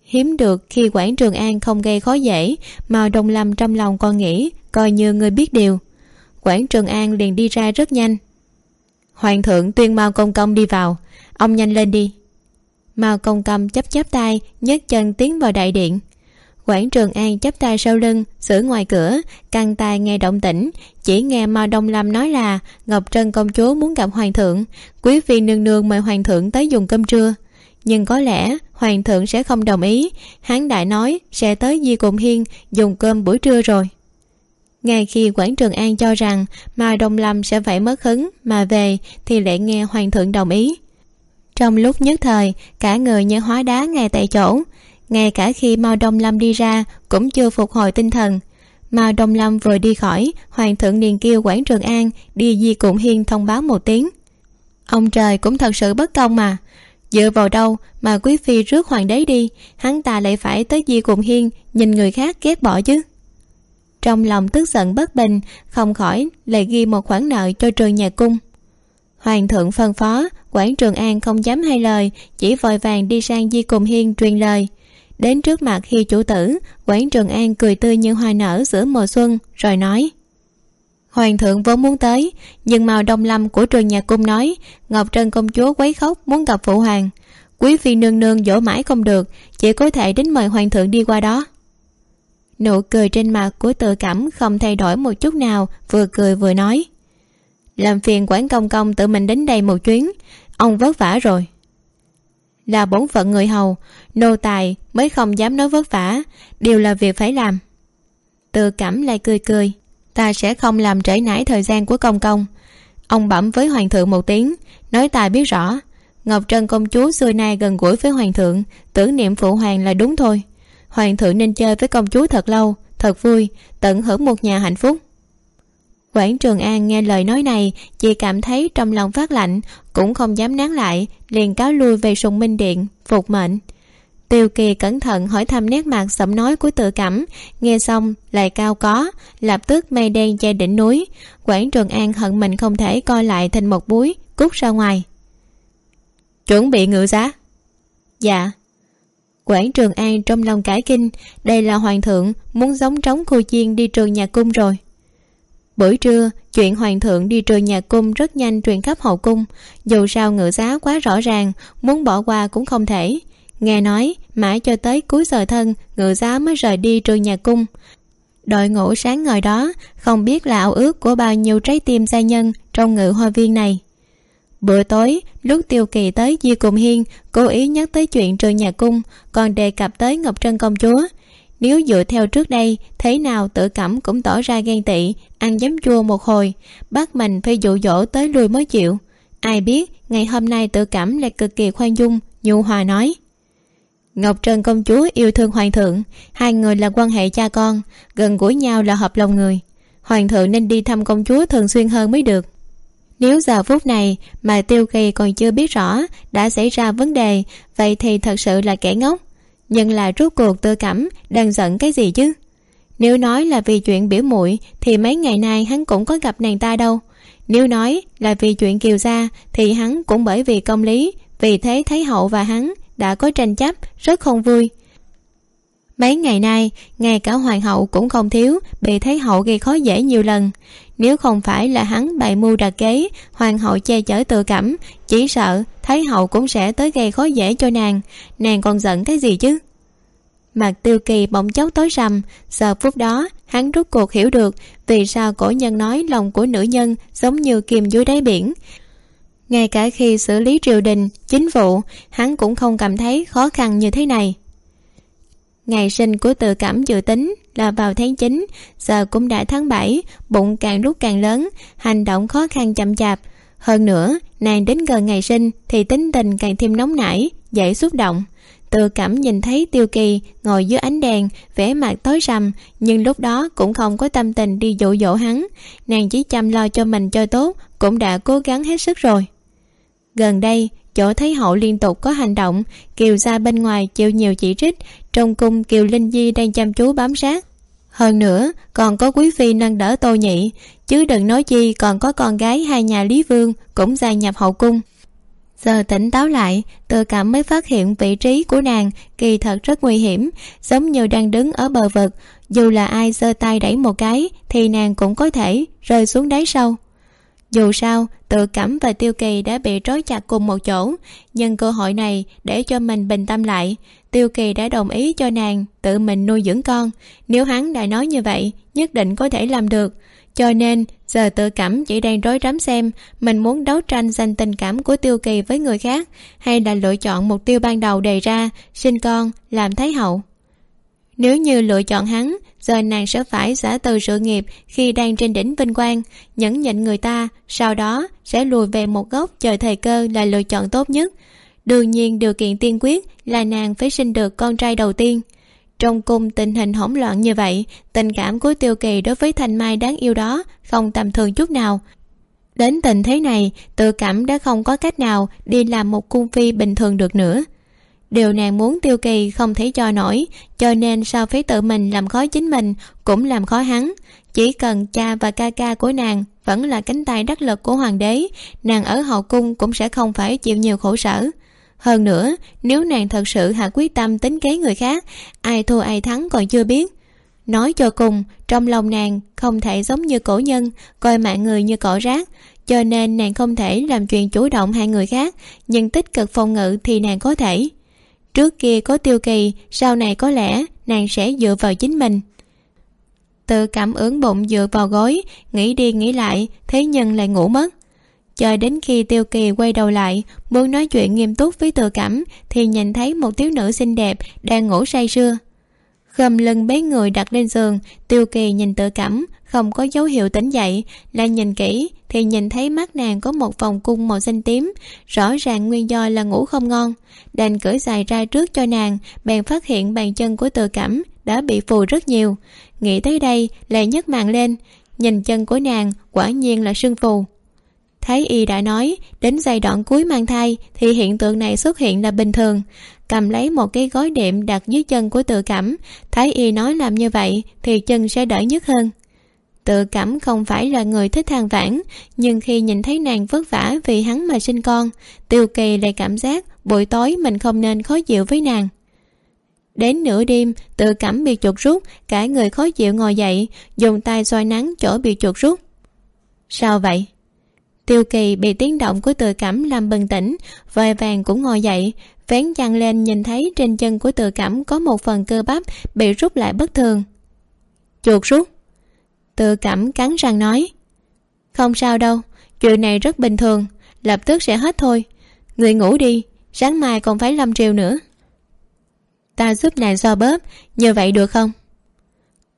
Hiếm được khi quản trường an không gây khó dễ, mà đồng lâm trong lòng con nghĩ, coi như người biết điều. Quản trường an liền đi ra rất nhanh hoàng thượng tuyên mao công công đi vào. Ông nhanh lên đi. Mao công công chấp chấp tay, nhấc chân tiến vào đại điện. Quảng trường an chấp tay sau lưng xử ngoài cửa, căng tai nghe động tĩnh, chỉ nghe mao đông lâm nói là, ngọc trân công chúa muốn gặp hoàng thượng, quý phi nương nương mời hoàng thượng tới dùng cơm trưa. Nhưng có lẽ hoàng thượng sẽ không đồng ý Hán đại nói, sẽ tới di cùng hiên dùng cơm buổi trưa rồi ngay khi quảng trường an cho rằng mao đông lâm sẽ phải mất hứng mà về, thì lại nghe hoàng thượng đồng ý. Trong lúc nhất thời, cả người như hóa đá ngay tại chỗ. Ngay cả khi mao đông lâm đi ra, cũng chưa phục hồi tinh thần. Mao đông lâm vừa đi khỏi, hoàng thượng liền kêu quảng trường an đi di cụm hiên thông báo một tiếng. Ông trời cũng thật sự bất công mà. Dựa vào đâu mà quý phi rước hoàng đế đi, hắn ta lại phải tới di cụm hiên, nhìn người khác ghét bỏ chứ trong lòng tức giận bất bình, không khỏi lại ghi một khoản nợ cho trường nhà cung. Hoàng thượng phân phó quảng trường an không dám hai lời, chỉ vội vàng đi sang di cùng hiên truyền lời. Đến trước mặt khi chủ tử quảng trường an cười tươi như hoa nở giữa mùa xuân, rồi nói, hoàng thượng vốn muốn tới, nhưng màu đông lâm của trường nhà cung nói, ngọc trân công chúa quấy khóc muốn gặp phụ hoàng. Quý phi nương nương dỗ mãi không được, chỉ có thể đến mời hoàng thượng đi qua đó nụ cười trên mặt của tự cảm không thay đổi một chút nào, vừa cười vừa nói. Làm phiền quản công công tự mình đến đây một chuyến, ông vất vả rồi. Là bổn phận người hầu, nô tài mới không dám nói vất vả, đều là việc phải làm. Tự cảm lại cười cười, ta sẽ không làm trễ nải thời gian của công công. Ông bẩm với hoàng thượng một tiếng, nói tài biết rõ, ngọc trân công chúa xưa nay gần gũi với hoàng thượng, tưởng niệm phụ hoàng là đúng thôi hoàng thượng nên chơi với công chúa thật lâu, thật vui, tận hưởng một nhà hạnh phúc. Quảng trường an nghe lời nói này, chỉ cảm thấy trong lòng phát lạnh, cũng không dám nán lại, liền cáo lui về sùng minh điện, phục mệnh. Tiêu kỳ cẩn thận hỏi thăm nét mặt sẩm nói của tự cảm, nghe xong lại cao có, lập tức mây đen che đỉnh núi. Quảng trường an hận mình không thể coi lại thành một búi, cút ra ngoài. Chuẩn bị ngự giá? Dạ quảng trường an trong lòng cải kinh, đây là hoàng thượng muốn giống trống cô chiên đi trường nhà cung rồi. Buổi trưa, chuyện hoàng thượng đi trường nhà cung rất nhanh truyền khắp hậu cung. Dù sao ngự giá quá rõ ràng, muốn bỏ qua cũng không thể. Nghe nói, mãi cho tới cuối giờ thân, ngự giá mới rời đi trường nhà cung. Đội ngũ sáng ngời đó không biết là ảo ước của bao nhiêu trái tim gia nhân trong ngự hoa viên này bữa tối, lúc tiêu kỳ tới di cùng hiên, cố ý nhắc tới chuyện trường nhà cung, còn đề cập tới ngọc trân công chúa. Nếu dựa theo trước đây, thế nào tự cảm cũng tỏ ra ghen tị, ăn giấm chua một hồi, bắt mình phải dụ dỗ tới lui mới chịu. Ai biết, ngày hôm nay tự cảm lại cực kỳ khoan dung, nhu hòa nói. Ngọc trân công chúa yêu thương hoàng thượng, hai người là quan hệ cha con, gần gũi nhau là hợp lòng người. Hoàng thượng nên đi thăm công chúa thường xuyên hơn mới được nếu giờ phút này mà tiêu kỳ còn chưa biết rõ đã xảy ra vấn đề, vậy thì thật sự là kẻ ngốc. Nhưng là rốt cuộc tư cảm đang giận cái gì chứ? Nếu nói là vì chuyện biểu muội, thì mấy ngày nay hắn cũng có gặp nàng ta đâu. Nếu nói là vì chuyện kiều gia, thì hắn cũng bởi vì công lý, vì thế thái hậu và hắn đã có tranh chấp rất không vui. Mấy ngày nay, ngay cả hoàng hậu cũng không thiếu bị thái hậu gây khó dễ nhiều lần nếu không phải là hắn, bày mưu đặt kế, hoàng hậu che chở tự cảm, chỉ sợ thái hậu cũng sẽ tới gây khó dễ cho nàng. Nàng còn giận cái gì chứ? Mặt tiêu kỳ bỗng chốc tối rằm giờ phút đó, hắn rút cuộc hiểu được vì sao cổ nhân nói lòng của nữ nhân giống như kìm dưới đáy biển. Ngay cả khi xử lý triều đình, chính vụ, hắn cũng không cảm thấy khó khăn như thế này ngày sinh của tự cảm dự tính là vào tháng chín, giờ cũng đã tháng bảy, bụng càng lúc càng lớn, hành động khó khăn chậm chạp. Hơn nữa, nàng đến gần ngày sinh thì tính tình càng thêm nóng nảy, dễ xúc động. Tự cảm nhìn thấy tiêu kỳ ngồi dưới ánh đèn, vẻ mặt tối rằm nhưng lúc đó cũng không có tâm tình đi dụ dỗ hắn. Nàng chỉ chăm lo cho mình cho tốt, cũng đã cố gắng hết sức rồi. Gần đây chỗ thấy hậu liên tục có hành động, kiều ra bên ngoài chịu nhiều chỉ trích, trong cung kiều linh di đang chăm chú bám sát. Hơn nữa, còn có quý phi nâng đỡ tô nhị, chứ đừng nói chi còn có con gái hai nhà lý vương cũng gia nhập hậu cung. Giờ tỉnh táo lại tự cảm mới phát hiện vị trí của nàng kỳ thật rất nguy hiểm, giống như đang đứng ở bờ vực. Dù là ai giơ tay đẩy một cái, thì nàng cũng có thể rơi xuống đáy sâu dù sao, tự cảm và tiêu kỳ đã bị trói chặt cùng một chỗ. Nhân cơ hội này để cho mình bình tâm lại. Tiêu kỳ đã đồng ý cho nàng tự mình nuôi dưỡng con. Nếu hắn đã nói như vậy, nhất định có thể làm được. Cho nên, giờ tự cảm chỉ đang rối rắm xem mình muốn đấu tranh giành tình cảm của tiêu kỳ với người khác, hay là lựa chọn mục tiêu ban đầu đề ra, sinh con, làm thái hậu nếu như lựa chọn hắn, giờ nàng sẽ phải giả từ sự nghiệp khi đang trên đỉnh vinh quang, nhẫn nhịn người ta, sau đó sẽ lùi về một góc chờ thời cơ là lựa chọn tốt nhất. Đương nhiên, điều kiện tiên quyết là nàng phải sinh được con trai đầu tiên. Trong cung tình hình hỗn loạn như vậy, tình cảm của tiêu kỳ đối với thanh mai đáng yêu đó không tầm thường chút nào. Đến tình thế này, tự cảm đã không có cách nào đi làm một cung phi bình thường được nữa điều nàng muốn tiêu kỳ không thể cho nổi, cho nên sao phải tự mình làm khó chính mình, cũng làm khó hắn. Chỉ cần cha và ca ca của nàng vẫn là cánh tay đắc lực của hoàng đế, nàng ở hậu cung cũng sẽ không phải chịu nhiều khổ sở. Hơn nữa, nếu nàng thật sự hạ quyết tâm tính kế người khác, ai thua ai thắng còn chưa biết. Nói cho cùng, trong lòng nàng không thể giống như cổ nhân, coi mạng người như cỏ rác, cho nên nàng không thể làm chuyện chủ động hai người khác, nhưng tích cực phòng ngự thì nàng có thể trước kia có tiêu kỳ, sau này có lẽ nàng sẽ dựa vào chính mình. Tự cảm ứng bụng dựa vào gối, nghĩ đi nghĩ lại, thế nhưng lại ngủ mất. Chờ đến khi tiêu kỳ quay đầu lại, muốn nói chuyện nghiêm túc với tự cảm, thì nhìn thấy một thiếu nữ xinh đẹp đang ngủ say sưa. Khom lưng bế người đặt lên giường, tiêu kỳ nhìn tự cảm, không có dấu hiệu tỉnh dậy, lại nhìn kỹ thì nhìn thấy mắt nàng có một vòng cung màu xanh tím, rõ ràng nguyên do là ngủ không ngon. Đành cởi dài ra trước cho nàng, bèn phát hiện bàn chân của tự cảm đã bị phù rất nhiều. Nghĩ tới đây, lại nhấc màn lên, nhìn chân của nàng quả nhiên là sưng phù. Thái y đã nói, đến giai đoạn cuối mang thai, thì hiện tượng này xuất hiện là bình thường. Cầm lấy một cái gói đệm đặt dưới chân của tự cảm thái y nói làm như vậy thì chân sẽ đỡ nhất hơn tự cảm không phải là người thích than vãn, nhưng khi nhìn thấy nàng vất vả vì hắn mà sinh con, tiêu kỳ lại cảm giác buổi tối mình không nên khó chịu với nàng. Đến nửa đêm, tự cảm bị chuột rút, cả người khó chịu ngồi dậy, dùng tay soi nắng chỗ bị chuột rút. Sao vậy? Tiêu kỳ bị tiếng động của tự cảm làm bừng tỉnh vòi vàng cũng ngồi dậy, vén chăn lên nhìn thấy trên chân của tự cảm có một phần cơ bắp bị rút lại bất thường. Chuột rút? Tự cảm cắn răng nói. Không sao đâu, chuyện này rất bình thường, lập tức sẽ hết thôi. Người ngủ đi, sáng mai còn phải lâm triều nữa. Ta giúp nàng so bóp, như vậy được không?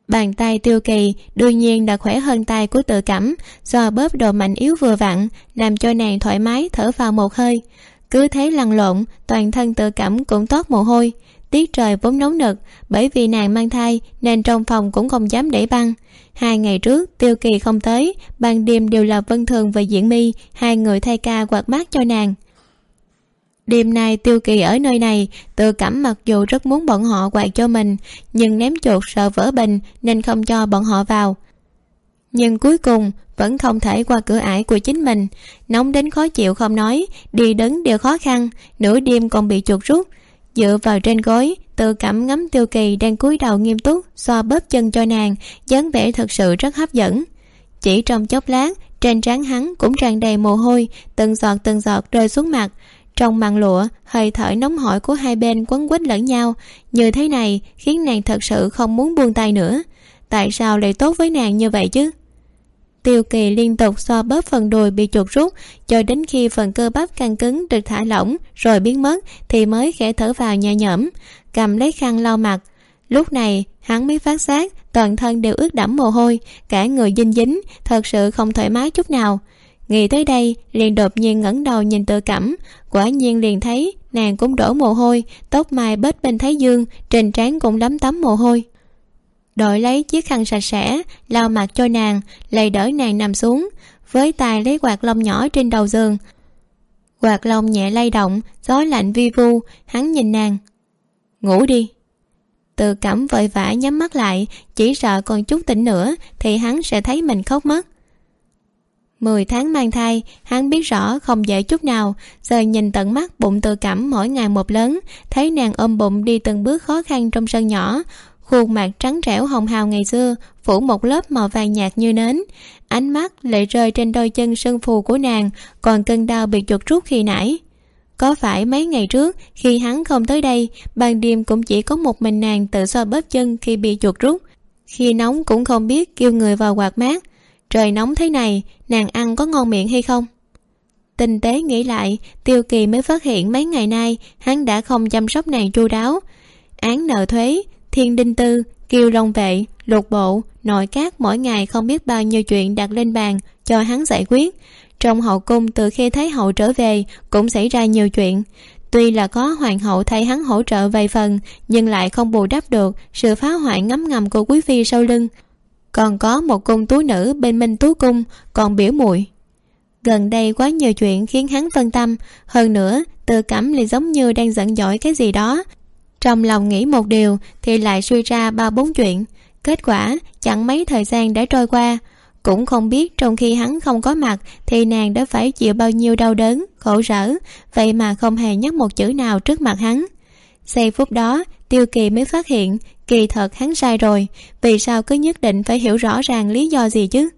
Bàn tay tiêu kỳ đương nhiên đã khỏe hơn tay của tự cảm do bóp đồ mạnh yếu vừa vặn, làm cho nàng thoải mái thở vào một hơi. Cứ thế lăn lộn, toàn thân tự cảm cũng toát mồ hôi tiết trời vốn nóng nực, bởi vì nàng mang thai nên trong phòng cũng không dám để băng. Hai ngày trước, tiêu kỳ không tới, ban đêm đều là vân thường và diễn mi hai người thay ca quạt mát cho nàng. Đêm nay tiêu kỳ ở nơi này tự cảm mặc dù rất muốn bọn họ quạt cho mình, nhưng ném chuột sợ vỡ bình nên không cho bọn họ vào. Nhưng cuối cùng, vẫn không thể qua cửa ải của chính mình. Nóng đến khó chịu không nói, đi đứng đều khó khăn, nửa đêm còn bị chuột rút dựa vào trên gối, tự cảm ngắm tiêu kỳ đang cúi đầu nghiêm túc, xoa bóp chân cho nàng, dáng vẻ thật sự rất hấp dẫn. Chỉ trong chốc lát, trên trán hắn cũng tràn đầy mồ hôi, từng giọt từng giọt rơi xuống mặt. Trong màn lụa, hơi thở nóng hổi của hai bên quấn quýt lẫn nhau. Như thế này, khiến nàng thật sự không muốn buông tay nữa. Tại sao lại tốt với nàng như vậy chứ? Tiêu kỳ liên tục xoa bóp phần đùi bị chuột rút, cho đến khi phần cơ bắp căng cứng được thả lỏng, rồi biến mất, thì mới khẽ thở vào nhẹ nhõm. Cầm lấy khăn lau mặt. Lúc này, hắn mới phát giác toàn thân đều ướt đẫm mồ hôi, cả người dinh dính, thật sự không thoải mái chút nào. Nghĩ tới đây, liền đột nhiên ngẩng đầu nhìn tự cảm. Quả nhiên liền thấy nàng cũng đổ mồ hôi, tóc mai bết bên thái dương, trên trán cũng lấm tấm mồ hôi đội lấy chiếc khăn sạch sẽ, lau mặt cho nàng lầy đỡ nàng nằm xuống, với tay lấy quạt lông nhỏ trên đầu giường. Quạt lông nhẹ lay động, gió lạnh vi vu, hắn nhìn nàng. Ngủ đi. Tự cảm vội vã nhắm mắt lại, chỉ sợ còn chút tỉnh nữa thì hắn sẽ thấy mình khóc mất. Mười tháng mang thai, hắn biết rõ không dễ chút nào, giờ nhìn tận mắt bụng tự cảm mỗi ngày một lớn, thấy nàng ôm bụng đi từng bước khó khăn trong sân nhỏ khuôn mặt trắng trẻo hồng hào ngày xưa, phủ một lớp màu vàng nhạt như nến. Ánh mắt lại rơi trên đôi chân sưng phù của nàng, còn cơn đau bị chuột rút khi nãy. Có phải mấy ngày trước, khi hắn không tới đây, ban đêm cũng chỉ có một mình nàng tự xoa bóp chân khi bị chuột rút? Khi nóng cũng không biết kêu người vào quạt mát. Trời nóng thế này, nàng ăn có ngon miệng hay không? Tinh tế nghĩ lại, tiêu kỳ mới phát hiện mấy ngày nay hắn đã không chăm sóc nàng chu đáo. Án nợ thuế thiên đinh tư, kiều long vệ, lục bộ, nội các mỗi ngày không biết bao nhiêu chuyện đặt lên bàn cho hắn giải quyết. Trong hậu cung từ khi thấy hậu trở về cũng xảy ra nhiều chuyện. Tuy là có hoàng hậu thay hắn hỗ trợ vài phần, nhưng lại không bù đắp được sự phá hoại ngấm ngầm của quý phi sau lưng. Còn có một cung tú nữ bên minh tú cung còn biểu muội. Gần đây quá nhiều chuyện khiến hắn phân tâm. Hơn nữa tự cảm lại giống như đang giận dỗi cái gì đó trong lòng nghĩ một điều thì lại suy ra ba bốn chuyện. Kết quả, chẳng mấy thời gian đã trôi qua. Cũng không biết trong khi hắn không có mặt thì nàng đã phải chịu bao nhiêu đau đớn, khổ sở, vậy mà không hề nhắc một chữ nào trước mặt hắn. Giây phút đó, tiêu kỳ mới phát hiện kỳ thật hắn sai rồi, vì sao cứ nhất định phải hiểu rõ ràng lý do gì chứ?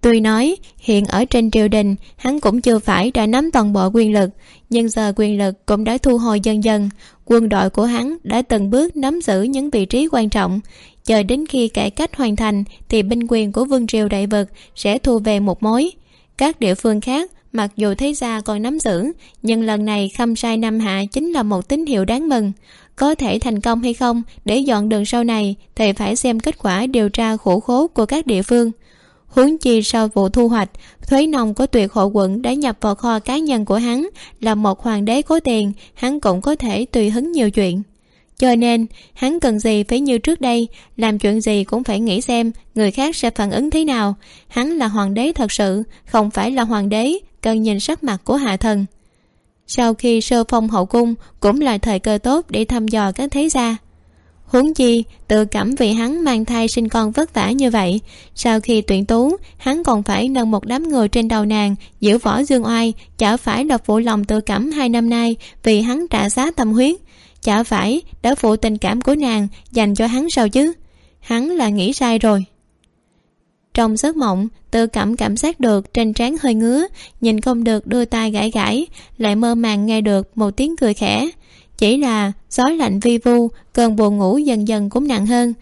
Tuy nói, hiện ở trên triều đình, hắn cũng chưa phải đã nắm toàn bộ quyền lực. Nhưng giờ quyền lực cũng đã thu hồi dần dần. Quân đội của hắn đã từng bước nắm giữ những vị trí quan trọng. Chờ đến khi cải cách hoàn thành, thì binh quyền của vương triều đại vực sẽ thu về một mối. Các địa phương khác, mặc dù thấy ra còn nắm giữ, nhưng lần này khâm sai năm hạ chính là một tín hiệu đáng mừng. Có thể thành công hay không, để dọn đường sau này thì phải xem kết quả điều tra khổ khố của các địa phương huống chi sau vụ thu hoạch thuế nông của tuyệt hộ quận đã nhập vào kho cá nhân của hắn là một hoàng đế có tiền, hắn cũng có thể tùy hứng nhiều chuyện. Cho nên, hắn cần gì phải như trước đây, làm chuyện gì cũng phải nghĩ xem người khác sẽ phản ứng thế nào. Hắn là hoàng đế thật sự, không phải là hoàng đế, cần nhìn sắc mặt của hạ thần. Sau khi sơ phong hậu cung cũng là thời cơ tốt để thăm dò các thế gia huống chi, tự cảm vì hắn mang thai sinh con vất vả như vậy. Sau khi tuyển tú, hắn còn phải nâng một đám người trên đầu nàng, giữ võ dương oai, chả phải là phụ lòng tự cảm hai năm nay vì hắn trả giá tâm huyết. Chả phải đã phụ tình cảm của nàng, dành cho hắn sao chứ? Hắn là nghĩ sai rồi. Trong giấc mộng, tự cảm cảm giác được trên trán hơi ngứa, nhìn không được đưa tay gãi gãi, lại mơ màng nghe được một tiếng cười khẽ chỉ là gió lạnh vi vu, cơn buồn ngủ dần dần cũng nặng hơn.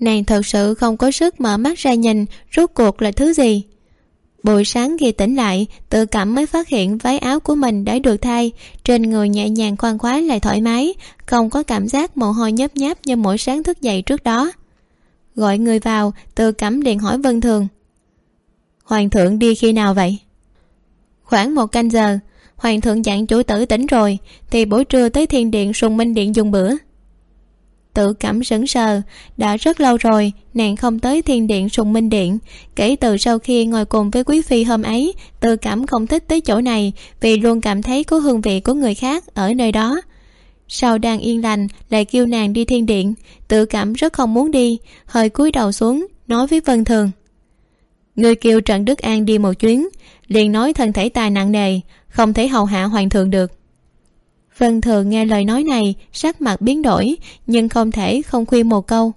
Nàng thật sự không có sức mở mắt ra nhìn, rốt cuộc là thứ gì? Buổi sáng khi tỉnh lại, tự cảm mới phát hiện váy áo của mình đã được thay, trên người nhẹ nhàng khoan khoái lại thoải mái, không có cảm giác mồ hôi nhấp nháp như mỗi sáng thức dậy trước đó. Gọi người vào, tự cảm liền hỏi vân thường. Hoàng thượng đi khi nào vậy? Khoảng một canh giờ hoàng thượng dặn chủ tử tỉnh rồi, thì buổi trưa tới thiên điện sùng minh điện dùng bữa. Tự cảm sững sờ, đã rất lâu rồi, nàng không tới thiên điện sùng minh điện. Kể từ sau khi ngồi cùng với quý phi hôm ấy, tự cảm không thích tới chỗ này, vì luôn cảm thấy có hương vị của người khác ở nơi đó. Sau đang yên lành, lại kêu nàng đi thiên điện. Tự cảm rất không muốn đi, hơi cúi đầu xuống, nói với vân thường. Người kêu trần đức an đi một chuyến, liền nói thân thể tài nặng nề không thể hầu hạ hoàng thượng được. Vân thường nghe lời nói này, sắc mặt biến đổi, nhưng không thể không khuyên một câu.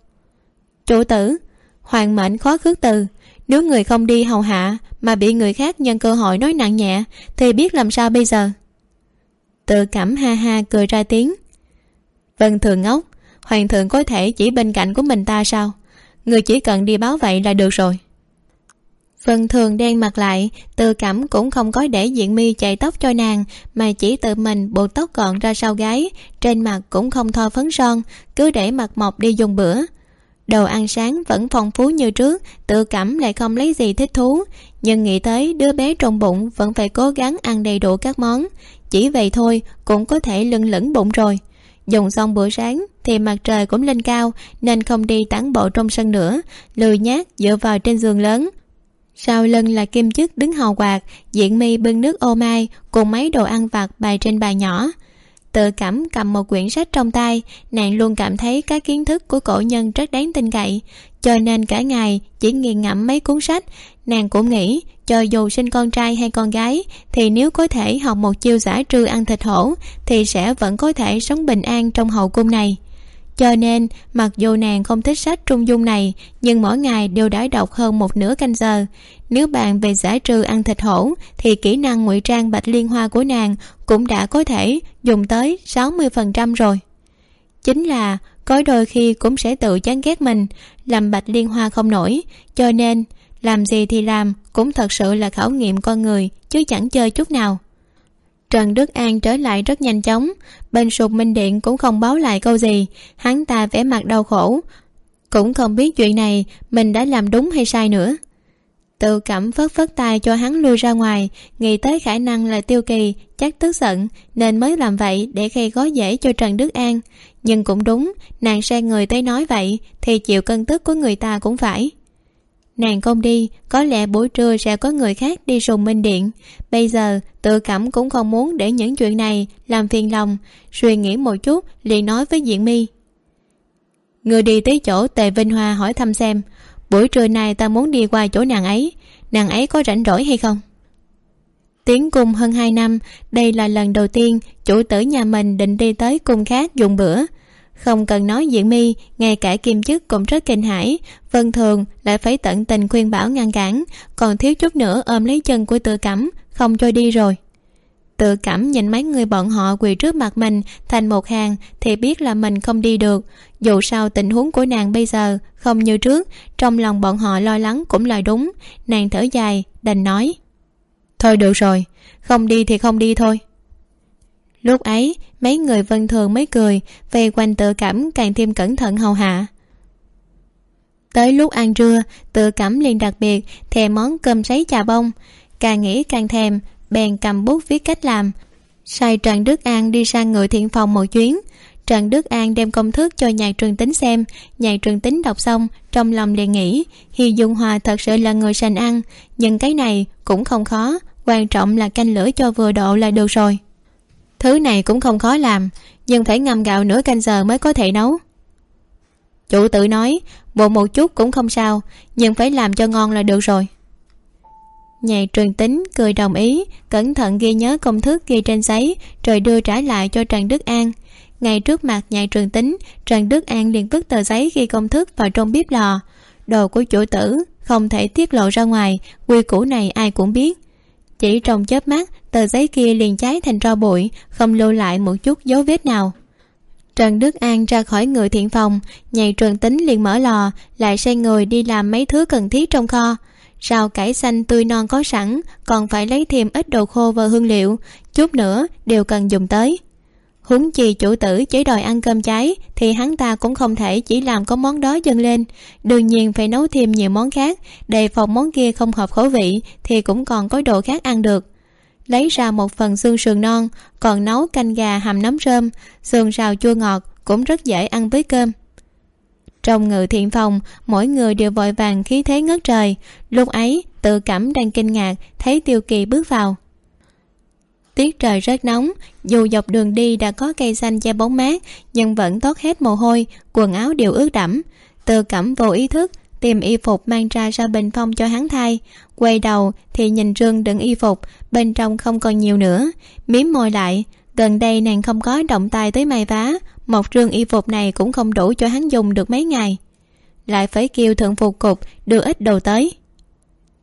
Chủ tử, hoàng mệnh khó khước từ. Nếu người không đi hầu hạ mà bị người khác nhân cơ hội nói nặng nhẹ, thì biết làm sao bây giờ? Tự cảm ha ha cười ra tiếng. Vân thường ngốc, hoàng thượng có thể chỉ bên cạnh của mình ta sao? Người chỉ cần đi báo vậy là được rồi vân thường đen mặt lại tự cảm cũng không có để diện mi chạy tóc cho nàng, mà chỉ tự mình buộc tóc gọn ra sau gáy trên mặt cũng không thoa phấn son, cứ để mặt mộc đi dùng bữa. Đồ ăn sáng vẫn phong phú như trước, tự cảm lại không lấy gì thích thú. Nhưng nghĩ tới đứa bé trong bụng vẫn phải cố gắng ăn đầy đủ các món. Chỉ vậy thôi, cũng có thể lưng lửng bụng rồi. Dùng xong bữa sáng, thì mặt trời cũng lên cao, nên không đi tản bộ trong sân nữa, lười nhác dựa vào trên giường lớn sau lưng là kim chức đứng hò quạt diện mi bưng nước ô mai, cùng mấy đồ ăn vặt bày trên bàn nhỏ. Tự cảm cầm một quyển sách trong tay, nàng luôn cảm thấy các kiến thức của cổ nhân rất đáng tin cậy. Cho nên cả ngày, chỉ nghiền ngẫm mấy cuốn sách, nàng cũng nghĩ, cho dù sinh con trai hay con gái, thì nếu có thể học một chiêu giả trư ăn thịt hổ, thì sẽ vẫn có thể sống bình an trong hậu cung này cho nên, mặc dù nàng không thích sách trung dung này, nhưng mỗi ngày đều đói đọc hơn một nửa canh giờ. Nếu bạn về giải trừ ăn thịt hổ, thì kỹ năng ngụy trang bạch liên hoa của nàng cũng đã có thể dùng tới 60% rồi. Chính là, có đôi khi cũng sẽ tự chán ghét mình, làm bạch liên hoa không nổi. Cho nên, làm gì thì làm cũng thật sự là khảo nghiệm con người, chứ chẳng chơi chút nào trần đức an trở lại rất nhanh chóng. Bên sụp minh điện cũng không báo lại câu gì. Hắn ta vẻ mặt đau khổ. Cũng không biết chuyện này mình đã làm đúng hay sai nữa. Tự cảm phất phất tay cho hắn lui ra ngoài, nghĩ tới khả năng là tiêu kỳ, chắc tức giận, nên mới làm vậy để gây gói dễ cho trần đức an. Nhưng cũng đúng, nàng sang người tới nói vậy thì chịu cân tức của người ta cũng phải nàng không đi, có lẽ buổi trưa sẽ có người khác đi sùng minh điện. Bây giờ, tự cảm cũng không muốn để những chuyện này làm phiền lòng. Suy nghĩ một chút, liền nói với diện mi người đi tới chỗ tề vinh hoa hỏi thăm xem, buổi trưa này ta muốn đi qua chỗ nàng ấy nàng ấy có rảnh rỗi hay không? Tiến cung hơn hai năm, đây là lần đầu tiên chủ tử nhà mình định đi tới cung khác dùng bữa không cần nói diện mi, ngay cả kim chức cũng rất kinh hãi. Vân thường lại phải tận tình khuyên bảo ngăn cản. Còn thiếu chút nữa ôm lấy chân của tự cẩm, không cho đi rồi. Tự cảm nhìn mấy người bọn họ quỳ trước mặt mình, thành một hàng, thì biết là mình không đi được. Dù sao tình huống của nàng bây giờ không như trước, trong lòng bọn họ lo lắng cũng là đúng. Nàng thở dài, đành nói, thôi được rồi, không đi thì không đi thôi lúc ấy, mấy người vân thường mới cười về quanh tự cảm càng thêm cẩn thận hầu hạ. Tới lúc ăn trưa tự cảm liền đặc biệt thèm món cơm sấy trà bông. Càng nghĩ càng thèm, bèn cầm bút viết cách làm. Sai trần đức an đi sang ngự thiện phòng một chuyến. Trần đức an đem công thức cho nhạc trường tính xem. Nhạc trường tính đọc xong, trong lòng liền nghĩ, hi dung hòa thật sự là người sành ăn, nhưng cái này cũng không khó, quan trọng là canh lửa cho vừa độ là được rồi thứ này cũng không khó làm, nhưng phải ngâm gạo nửa canh giờ mới có thể nấu. Chủ tử nói bộ một chút cũng không sao, nhưng phải làm cho ngon là được rồi. Nhạc truyền tính cười đồng ý, cẩn thận ghi nhớ công thức ghi trên giấy, rồi đưa trả lại cho trần đức an. Ngay trước mặt nhạc trường tính trần đức an liền vứt tờ giấy ghi công thức vào trong bếp lò. Đồ của chủ tử không thể tiết lộ ra ngoài, quy củ này ai cũng biết. Chỉ trong chớp mắt tờ giấy kia liền cháy thành tro bụi, không lưu lại một chút dấu vết nào. Trần đức an ra khỏi người thiện phòng, nhảy trường tính liền mở lò, lại sai người đi làm mấy thứ cần thiết trong kho. Rau cải xanh tươi non có sẵn, còn phải lấy thêm ít đồ khô và hương liệu, chút nữa đều cần dùng tới. Huống chi chủ tử chỉ đòi ăn cơm cháy, thì hắn ta cũng không thể chỉ làm có món đó dâng lên. Đương nhiên phải nấu thêm nhiều món khác, đề phòng món kia không hợp khẩu vị, thì cũng còn có đồ khác ăn được lấy ra một phần xương sườn non, còn nấu canh gà hầm nấm rơm, xương xào chua ngọt cũng rất dễ ăn với cơm. Trong ngự thiện phòng, mỗi người đều vội vàng khí thế ngất trời. Lúc ấy, tự cảm đang kinh ngạc, thấy tiêu kỳ bước vào. Tiết trời rất nóng, dù dọc đường đi đã có cây xanh che bóng mát, nhưng vẫn tót hết mồ hôi, quần áo đều ướt đẫm. Tự cảm vô ý thức tìm y phục mang ra ra bình phong cho hắn thay. Quay đầu thì nhìn rương đựng y phục, bên trong không còn nhiều nữa. Miếm môi lại, gần đây nàng không có động tay tới may vá, một rương y phục này cũng không đủ cho hắn dùng được mấy ngày. Lại phải kêu thượng phục cục đưa ít đồ tới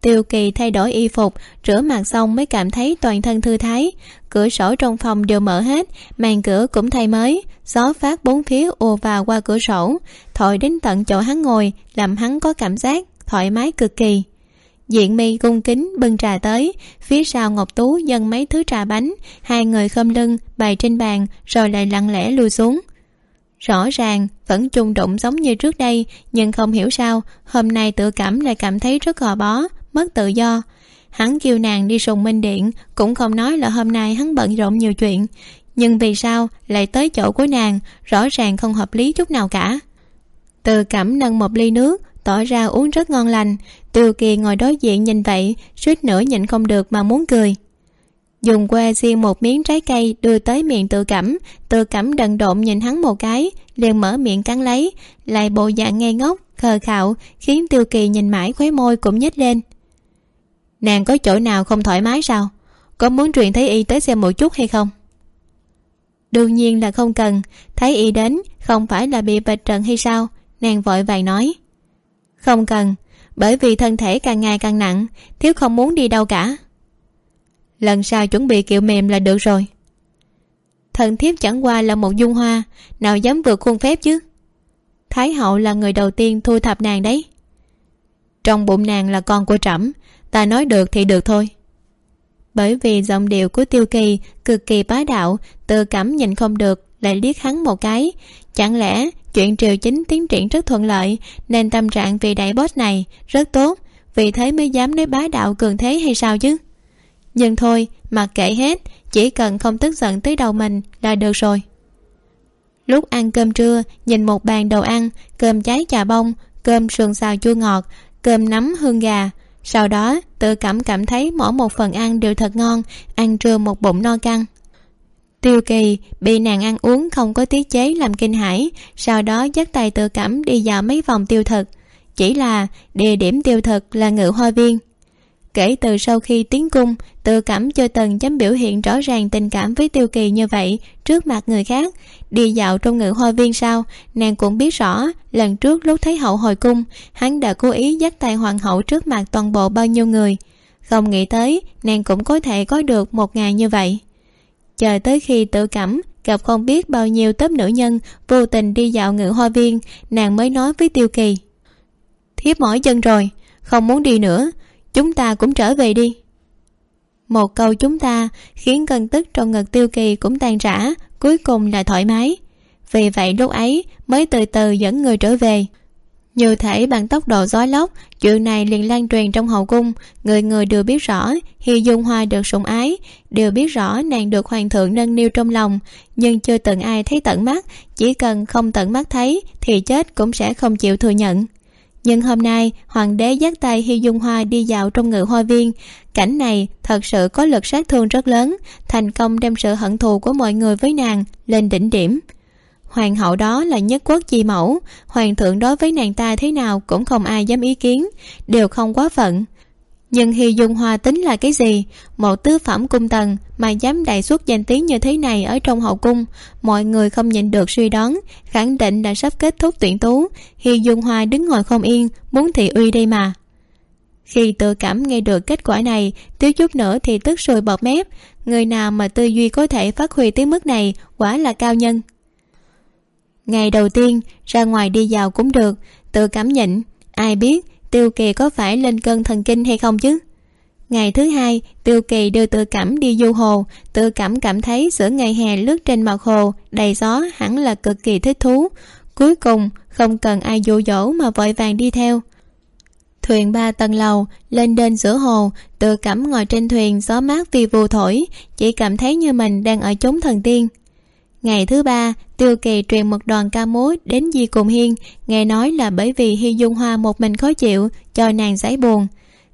tiêu kỳ thay đổi y phục, rửa mặt xong mới cảm thấy toàn thân thư thái. Cửa sổ trong phòng đều mở hết, màn cửa cũng thay mới. Gió phát bốn phía ùa vào qua cửa sổ. Thổi đến tận chỗ hắn ngồi, làm hắn có cảm giác thoải mái cực kỳ. Diện mi cung kính bưng trà tới, phía sau ngọc tú dâng mấy thứ trà bánh. Hai người khom lưng, bày trên bàn, rồi lại lặng lẽ lui xuống. Rõ ràng, vẫn chung đụng giống như trước đây, nhưng không hiểu sao, hôm nay tự cảm lại cảm thấy rất gò bó mất tự do. Hắn kêu nàng đi sùng minh điện, cũng không nói là hôm nay hắn bận rộn nhiều chuyện. Nhưng vì sao lại tới chỗ của nàng, rõ ràng không hợp lý chút nào cả. Từ cẩm nâng một ly nước, tỏ ra uống rất ngon lành. Tiêu kỳ ngồi đối diện nhìn vậy, suýt nữa nhịn không được mà muốn cười. Dùng que xiên một miếng trái cây đưa tới miệng tự cẩm. Tự cẩm đần độn nhìn hắn một cái, liền mở miệng cắn lấy, lại bộ dạng ngây ngốc, khờ khạo, khiến tiêu kỳ nhìn mãi khóe môi cũng nhếch lên nàng có chỗ nào không thoải mái sao? Có muốn truyền thấy y tới xem một chút hay không? Đương nhiên là không cần. Thấy y đến, không phải là bị bạch trần hay sao? Nàng vội vàng nói. Không cần. Bởi vì thân thể càng ngày càng nặng, thiếu không muốn đi đâu cả. Lần sau chuẩn bị kiệu mềm là được rồi. Thần thiếp chẳng qua là một dung hoa, nào dám vượt khuôn phép chứ? Thái hậu là người đầu tiên thu thập nàng đấy. Trong bụng nàng là con của trẫm ta nói được thì được thôi. Bởi vì giọng điệu của tiêu kỳ cực kỳ bá đạo, tự cảm nhìn không được, lại liếc hắn một cái. Chẳng lẽ chuyện triều chính tiến triển rất thuận lợi, nên tâm trạng vì đại boss này rất tốt, vì thế mới dám nói bá đạo cường thế hay sao chứ? Nhưng thôi, mặc kệ hết, chỉ cần không tức giận tới đầu mình là được rồi. Lúc ăn cơm trưa, nhìn một bàn đồ ăn, cơm cháy chà bông, cơm sườn xào chua ngọt, cơm nấm hương gà sau đó tự cảm cảm thấy mỗi một phần ăn đều thật ngon, ăn trưa một bụng no căng. Tiêu kỳ bị nàng ăn uống không có tiết chế làm kinh hãi, sau đó dắt tay tự cảm đi dạo mấy vòng tiêu thực. Chỉ là, địa điểm tiêu thực là ngự hoa viên kể từ sau khi tiến cung, tự cảm chưa từng dám biểu hiện rõ ràng tình cảm với tiêu kỳ như vậy trước mặt người khác. Đi dạo trong ngự hoa viên sau nàng cũng biết rõ, lần trước lúc thấy hậu hồi cung, hắn đã cố ý dắt tay hoàng hậu trước mặt toàn bộ bao nhiêu người. Không nghĩ tới, nàng cũng có thể có được một ngày như vậy. Chờ tới khi tự cảm, gặp không biết bao nhiêu tớp nữ nhân vô tình đi dạo ngự hoa viên, nàng mới nói với tiêu kỳ, thiếp mỏi chân rồi, không muốn đi nữa chúng ta cũng trở về đi. Một câu chúng ta khiến cơn tức trong ngực tiêu kỳ cũng tan rã, cuối cùng là thoải mái. Vì vậy lúc ấy mới từ từ dẫn người trở về. Như thể bằng tốc độ gió lốc, chuyện này liền lan truyền trong hậu cung. Người người đều biết rõ hy dung hoa được sủng ái, đều biết rõ nàng được hoàng thượng nâng niu trong lòng. Nhưng chưa từng ai thấy tận mắt, chỉ cần không tận mắt thấy thì chết cũng sẽ không chịu thừa nhận nhưng hôm nay, hoàng đế dắt tay hi dung hoa đi dạo trong ngự hoa viên. Cảnh này thật sự có lực sát thương rất lớn, thành công đem sự hận thù của mọi người với nàng lên đỉnh điểm. Hoàng hậu đó là nhất quốc chi mẫu, hoàng thượng đối với nàng ta thế nào cũng không ai dám ý kiến, đều không quá phận. Nhưng hi dung hoa tính là cái gì? Một tứ phẩm cung tần mà dám đại xuất danh tiếng như thế này ở trong hậu cung, mọi người không nhịn được suy đoán, khẳng định đã sắp kết thúc tuyển tú. Hi dung hoa đứng ngồi không yên, muốn thị uy đây mà. Khi tự cảm nghe được kết quả này, thiếu chút nữa thì tức sùi bọt mép. Người nào mà tư duy có thể phát huy tới mức này, quả là cao nhân. Ngày đầu tiên, ra ngoài đi vào cũng được. Tự cảm nhịn, ai biết tiêu kỳ có phải lên cơn thần kinh hay không chứ? Ngày thứ hai, tiêu kỳ đưa tự cảm đi du hồ. Tự cảm cảm thấy giữa ngày hè lướt trên mặt hồ, đầy gió, hẳn là cực kỳ thích thú. Cuối cùng, không cần ai dụ dỗ mà vội vàng đi theo. Thuyền ba tầng lầu, lên đên giữa hồ tự cảm ngồi trên thuyền gió mát vì vù thổi, chỉ cảm thấy như mình đang ở chốn thần tiên. Ngày thứ ba, tiêu kỳ truyền một đoàn ca múa đến di cùng hiên, nghe nói là bởi vì hy dung hoa một mình khó chịu, cho nàng giấy buồn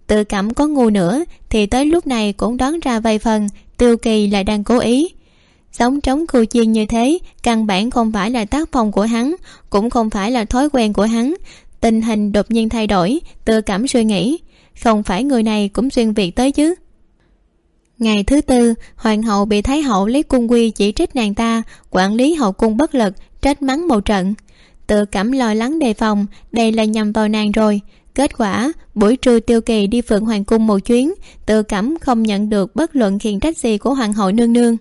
tự cảm có ngu nữa, thì tới lúc này cũng đoán ra vài phần, tiêu kỳ lại đang cố ý. Sống trống khu chiên như thế, căn bản không phải là tác phong của hắn, cũng không phải là thói quen của hắn. Tình hình đột nhiên thay đổi, tự cảm suy nghĩ, không phải người này cũng xuyên việt tới chứ. Ngày thứ tư, hoàng hậu bị thái hậu lấy cung quy chỉ trích nàng ta, quản lý hậu cung bất lực, trách mắng một trận. Tự cảm lo lắng đề phòng, đây là nhằm vào nàng rồi kết quả, buổi trưa tiêu kỳ đi phượng hoàng cung một chuyến tự cảm không nhận được bất luận khiển trách gì của hoàng hậu nương nương.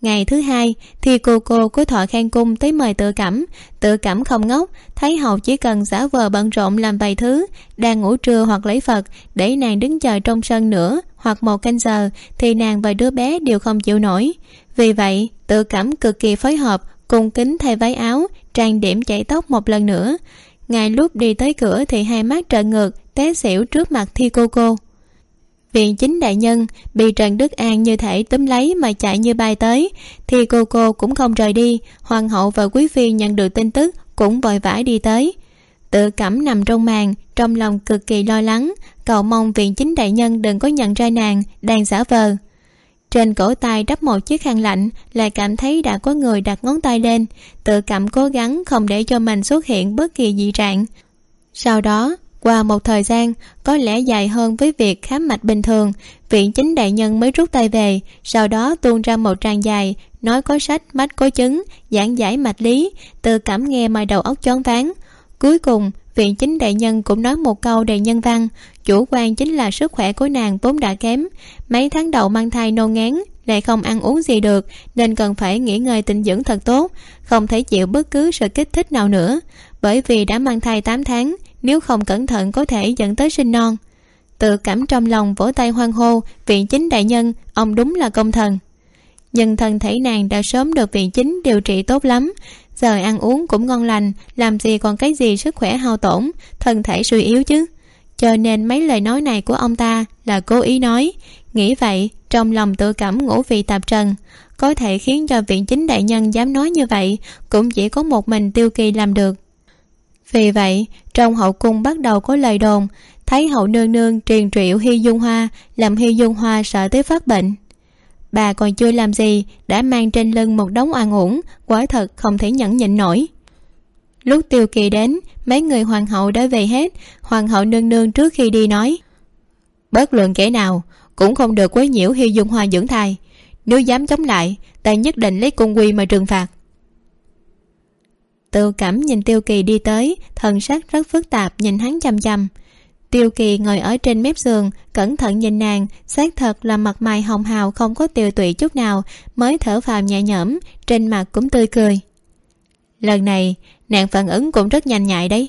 Ngày thứ hai, thì cô cô của thọ khen cung tới mời tự cảm tự cảm không ngốc, thấy hậu chỉ cần giả vờ bận rộn làm vài thứ, đang ngủ trưa hoặc lấy phật, để nàng đứng chờ trong sân nữa, hoặc một canh giờ, thì nàng và đứa bé đều không chịu nổi. Vì vậy tự cảm cực kỳ phối hợp cùng kính thay váy áo, trang điểm chạy tóc một lần nữa ngài lúc đi tới cửa thì hai mắt trợn ngược, té xỉu trước mặt thi cô cô. Viện chính đại nhân, bị trần đức an như thể túm lấy mà chạy như bay tới. Thì cô cô cũng không rời đi, hoàng hậu và quý phi nhận được tin tức cũng vội vã đi tới. Tự cảm nằm trong màn, trong lòng cực kỳ lo lắng. Cầu mong viện chính đại nhân đừng có nhận ra nàng, đang giả vờ trên cổ tay đắp một chiếc khăn lạnh lại cảm thấy đã có người đặt ngón tay lên. Tự cảm cố gắng không để cho mình xuất hiện bất kỳ dị trạng. Sau đó, qua một thời gian, có lẽ dài hơn với việc khám mạch bình thường viện chính đại nhân mới rút tay về, sau đó tuôn ra một trang dài, nói có sách, mách có chứng, giảng giải mạch lý, tự cảm nghe mà đầu óc choáng váng. Cuối cùng viện chính đại nhân cũng nói một câu đầy nhân văn, chủ quan chính là sức khỏe của nàng vốn đã kém. Mấy tháng đầu mang thai nôn ngán, lại không ăn uống gì được, nên cần phải nghỉ ngơi tinh dưỡng thật tốt, không thể chịu bất cứ sự kích thích nào nữa. Bởi vì đã mang thai tám tháng, nếu không cẩn thận có thể dẫn tới sinh non. Tự cảm trong lòng vỗ tay hoan hô viện chính đại nhân, ông đúng là công thần. Nhưng thân thể nàng đã sớm được viện chính điều trị tốt lắm giờ ăn uống cũng ngon lành, làm gì còn cái gì sức khỏe hao tổn, thân thể suy yếu chứ. Cho nên mấy lời nói này của ông ta là cố ý nói. Nghĩ vậy, trong lòng tự cảm ngũ vị tạp trần, có thể khiến cho viện chính đại nhân dám nói như vậy, cũng chỉ có một mình tiêu kỳ làm được. Vì vậy, trong hậu cung bắt đầu có lời đồn, thấy hậu nương nương truyền triệu hy dung hoa, làm hy dung hoa sợ tới phát bệnh bà còn chưa làm gì, đã mang trên lưng một đống oan uổng, quả thật không thể nhẫn nhịn nổi. Lúc tiêu kỳ đến, mấy người hoàng hậu đã về hết. Hoàng hậu nương nương trước khi đi nói, bất luận kẻ nào cũng không được quấy nhiễu hi dung hoa dưỡng thai. Nếu dám chống lại, ta nhất định lấy cung quy mà trừng phạt. Tự cảm nhìn tiêu kỳ đi tới, thần sắc rất phức tạp, nhìn hắn chăm chăm tiêu kỳ ngồi ở trên mép giường, cẩn thận nhìn nàng, xác thật là mặt mày hồng hào không có tiêu tụy chút nào, mới thở phào nhẹ nhõm, trên mặt cũng tươi cười. Lần này, nàng phản ứng cũng rất nhanh nhạy đấy.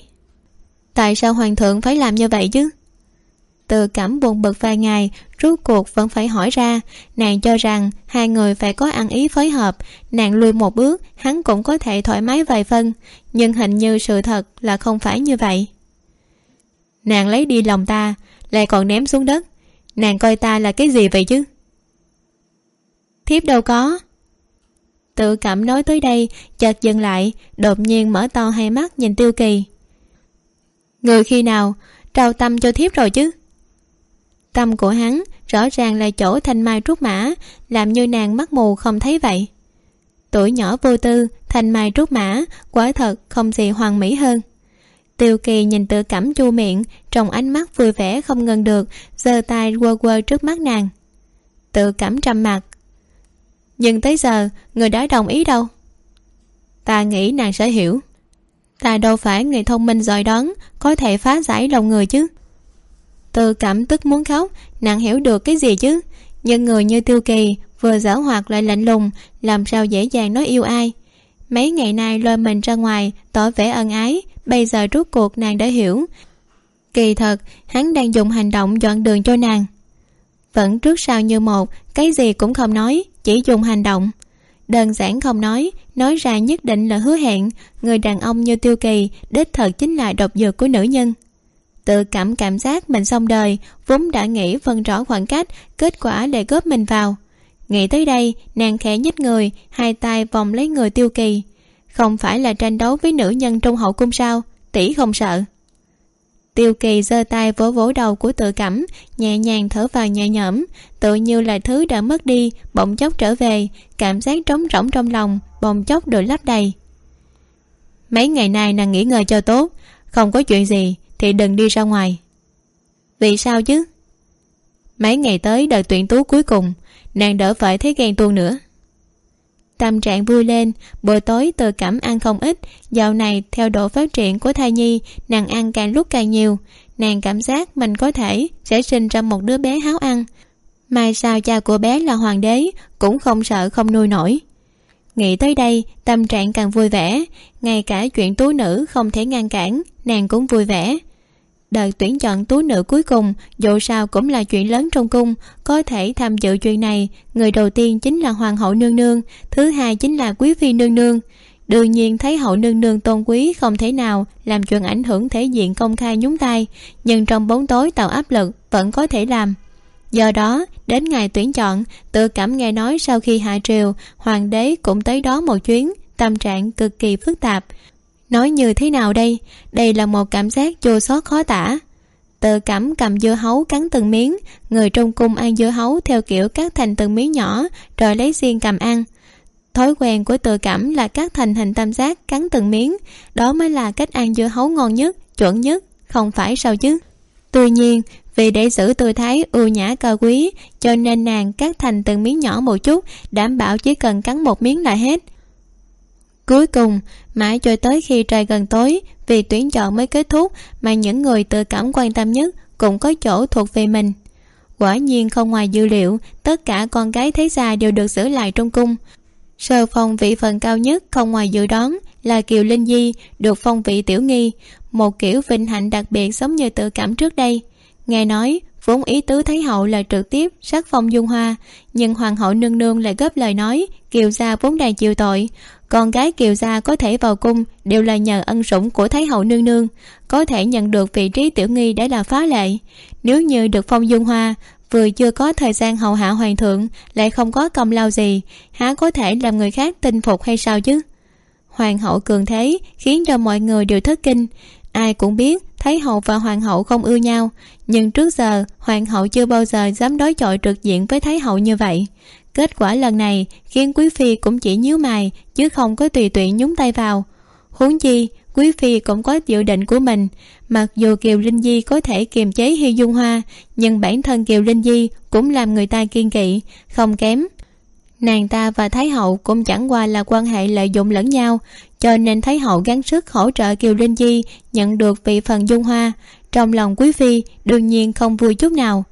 Tại sao hoàng thượng phải làm như vậy chứ? Từ cảm buồn bực vài ngày, rốt cuộc vẫn phải hỏi ra, nàng cho rằng hai người phải có ăn ý phối hợp, nàng lui một bước, hắn cũng có thể thoải mái vài phân, nhưng hình như sự thật là không phải như vậy nàng lấy đi lòng ta, lại còn ném xuống đất. Nàng coi ta là cái gì vậy chứ? Thiếp đâu có. Tự cảm nói tới đây, chợt dừng lại, đột nhiên mở to hai mắt nhìn tiêu kỳ. Người khi nào trao tâm cho thiếp rồi chứ? Tâm của hắn rõ ràng là chỗ thanh mai trúc mã, làm như nàng mắt mù không thấy vậy. Tuổi nhỏ vô tư, thanh mai trúc mã, quả thật không gì hoàn mỹ hơn tiêu kỳ nhìn tự cảm chu miệng, trong ánh mắt vui vẻ không ngừng được, giơ tay quơ quơ trước mắt nàng. Tự cảm trầm mặt nhưng tới giờ, người đã đồng ý đâu? Ta nghĩ nàng sẽ hiểu. Ta đâu phải người thông minh giỏi đoán, có thể phá giải lòng người chứ. Tự cảm tức muốn khóc, nàng hiểu được cái gì chứ? Nhưng người như tiêu kỳ vừa dở hoạt lại lạnh lùng, làm sao dễ dàng nói yêu ai? Mấy ngày nay lôi mình ra ngoài, tỏ vẻ ân ái bây giờ rút cuộc nàng đã hiểu. Kỳ thật, hắn đang dùng hành động dọn đường cho nàng. Vẫn trước sau như một, cái gì cũng không nói, chỉ dùng hành động. Đơn giản không nói nói ra nhất định là hứa hẹn, người đàn ông như tiêu kỳ, đích thật chính là độc dược của nữ nhân. Tự cảm cảm giác mình xong đời, vốn đã nghĩ phân rõ khoảng cách, kết quả lại góp mình vào. Nghĩ tới đây, nàng khẽ nhích người, hai tay vòng lấy người tiêu kỳ không phải là tranh đấu với nữ nhân trong hậu cung sao? Tỷ không sợ. Tiêu kỳ giơ tay vỗ vỗ đầu của tự cẩm, nhẹ nhàng thở vào nhẹ nhõm. Tự như là thứ đã mất đi, bỗng chốc trở về, cảm giác trống rỗng trong lòng, bỗng chốc được lấp đầy. Mấy ngày nay nàng nghỉ ngơi cho tốt, không có chuyện gì thì đừng đi ra ngoài. Vì sao chứ? Mấy ngày tới đợi tuyển tú cuối cùng, nàng đỡ phải thấy ghen tuông nữa tâm trạng vui lên. Buổi tối tự cảm ăn không ít. Dạo này, theo độ phát triển của thai nhi, nàng ăn càng lúc càng nhiều. Nàng cảm giác mình có thể sẽ sinh ra một đứa bé háo ăn. Mai sao cha của bé là hoàng đế, cũng không sợ không nuôi nổi. Nghĩ tới đây, tâm trạng càng vui vẻ. Ngay cả chuyện tú nữ không thể ngăn cản, nàng cũng vui vẻ đợt tuyển chọn tú nữ cuối cùng, dù sao cũng là chuyện lớn trong cung, có thể tham dự chuyện này, người đầu tiên chính là hoàng hậu nương nương, thứ hai chính là quý phi nương nương. Đương nhiên thấy hậu nương nương tôn quý không thể nào làm chuyện ảnh hưởng thể diện công khai nhúng tay, nhưng trong bóng tối tạo áp lực vẫn có thể làm. Do đó, đến ngày tuyển chọn, tự cảm nghe nói sau khi hạ triều, hoàng đế cũng tới đó một chuyến, tâm trạng cực kỳ phức tạp nói như thế nào đây? Đây là một cảm giác chua xót khó tả. Tự cảm cầm dưa hấu cắn từng miếng. Người trong cung ăn dưa hấu theo kiểu cắt thành từng miếng nhỏ, rồi lấy xiên cầm ăn. Thói quen của tự cảm là cắt thành hình tam giác, cắn từng miếng. Đó mới là cách ăn dưa hấu ngon nhất, chuẩn nhất, không phải sao chứ? Tuy nhiên, vì để giữ tư thái ưu nhã cao quý, cho nên nàng cắt thành từng miếng nhỏ một chút, đảm bảo chỉ cần cắn một miếng là hết cuối cùng, mãi cho tới khi trời gần tối, vì tuyển chọn mới kết thúc mà những người tự cảm quan tâm nhất cũng có chỗ thuộc về mình. Quả nhiên không ngoài dữ liệu, tất cả con gái thế gia đều được giữ lại trong cung. Sơ phong vị phần cao nhất không ngoài dự đoán là kiều linh di, được phong vị tiểu nghi, một kiểu vinh hạnh đặc biệt giống như tự cảm trước đây. Nghe nói vốn ý tứ thái hậu là trực tiếp, sắc phong dung hoa. Nhưng hoàng hậu nương nương lại góp lời nói, kiều gia vốn đang chịu tội. Con gái kiều gia có thể vào cung đều là nhờ ân sủng của thái hậu nương nương. Có thể nhận được vị trí tiểu nghi để là phá lệ. Nếu như được phong dung hoa, vừa chưa có thời gian hầu hạ hoàng thượng, lại không có công lao gì, há có thể làm người khác tin phục hay sao chứ? Hoàng hậu cường thế, khiến cho mọi người đều thất kinh. Ai cũng biết thái hậu và hoàng hậu không ưa nhau, nhưng trước giờ, hoàng hậu chưa bao giờ dám đối chọi trực diện với thái hậu như vậy. Kết quả lần này, khiến quý phi cũng chỉ nhíu mày, chứ không có tùy tiện nhúng tay vào. Huống chi, quý phi cũng có dự định của mình. Mặc dù kiều linh di có thể kiềm chế hi dung hoa, nhưng bản thân kiều linh di cũng làm người ta kiên kỵ, không kém nàng ta và thái hậu cũng chẳng qua là quan hệ lợi dụng lẫn nhau, cho nên thái hậu gắng sức hỗ trợ kiều linh di nhận được vị phần dung hoa. Trong lòng quý phi, đương nhiên không vui chút nào.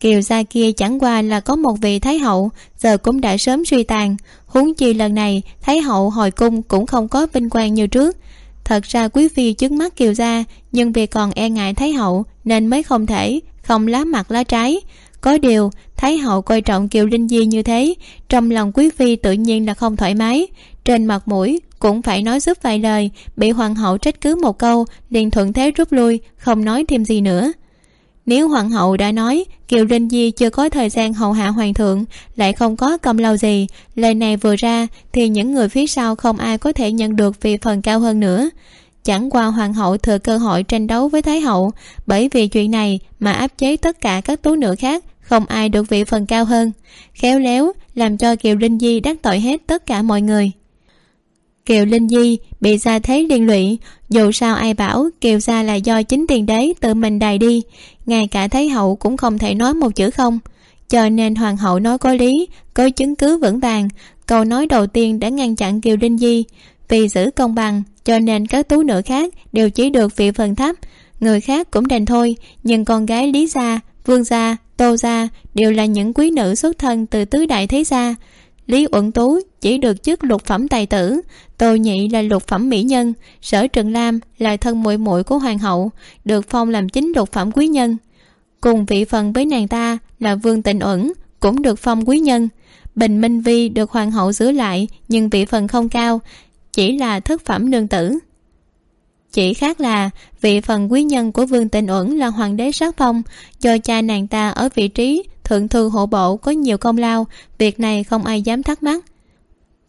Kiều gia kia chẳng qua là có một vị thái hậu, giờ cũng đã sớm suy tàn. Huống chi lần này, thái hậu hồi cung cũng không có vinh quang như trước. Thật ra quý phi trước mắt kiều gia, nhưng vì còn e ngại thái hậu nên mới không thể, không lá mặt lá trái có điều, thái hậu coi trọng kiều linh di như thế, trong lòng quý phi tự nhiên là không thoải mái. Trên mặt mũi, cũng phải nói giúp vài lời, bị hoàng hậu trách cứ một câu, liền thuận thế rút lui, không nói thêm gì nữa. Nếu hoàng hậu đã nói kiều linh di chưa có thời gian hầu hạ hoàng thượng, lại không có công lao gì, lời này vừa ra thì những người phía sau không ai có thể nhận được vị phần cao hơn nữa. Chẳng qua hoàng hậu thừa cơ hội tranh đấu với thái hậu, bởi vì chuyện này mà áp chế tất cả các tú nữ khác không ai được vị phần cao hơn. Khéo léo, làm cho kiều linh di đắc tội hết tất cả mọi người. Kiều linh di bị gia thế liên lụy, dù sao ai bảo kiều gia là do chính tiền đế tự mình đài đi, ngay cả thái hậu cũng không thể nói một chữ không. Cho nên hoàng hậu nói có lý, có chứng cứ vững vàng, câu nói đầu tiên đã ngăn chặn kiều linh di. Vì giữ công bằng, cho nên các tú nữ khác đều chỉ được vị phần thấp, người khác cũng đành thôi, nhưng con gái lý gia vương gia, tô gia đều là những quý nữ xuất thân từ tứ đại thế gia. Lý uẩn tú chỉ được chức lục phẩm tài tử, tô nhị là lục phẩm mỹ nhân, sở trần lam là thân muội muội của hoàng hậu, được phong làm chính lục phẩm quý nhân. Cùng vị phần với nàng ta là vương tịnh uẩn, cũng được phong quý nhân. Bình minh vi được hoàng hậu giữ lại, nhưng vị phần không cao, chỉ là thất phẩm nương tử chỉ khác là vị phần quý nhân của vương tịnh uẩn là hoàng đế sát phong, do cha nàng ta ở vị trí thượng thư hộ bộ có nhiều công lao, việc này không ai dám thắc mắc.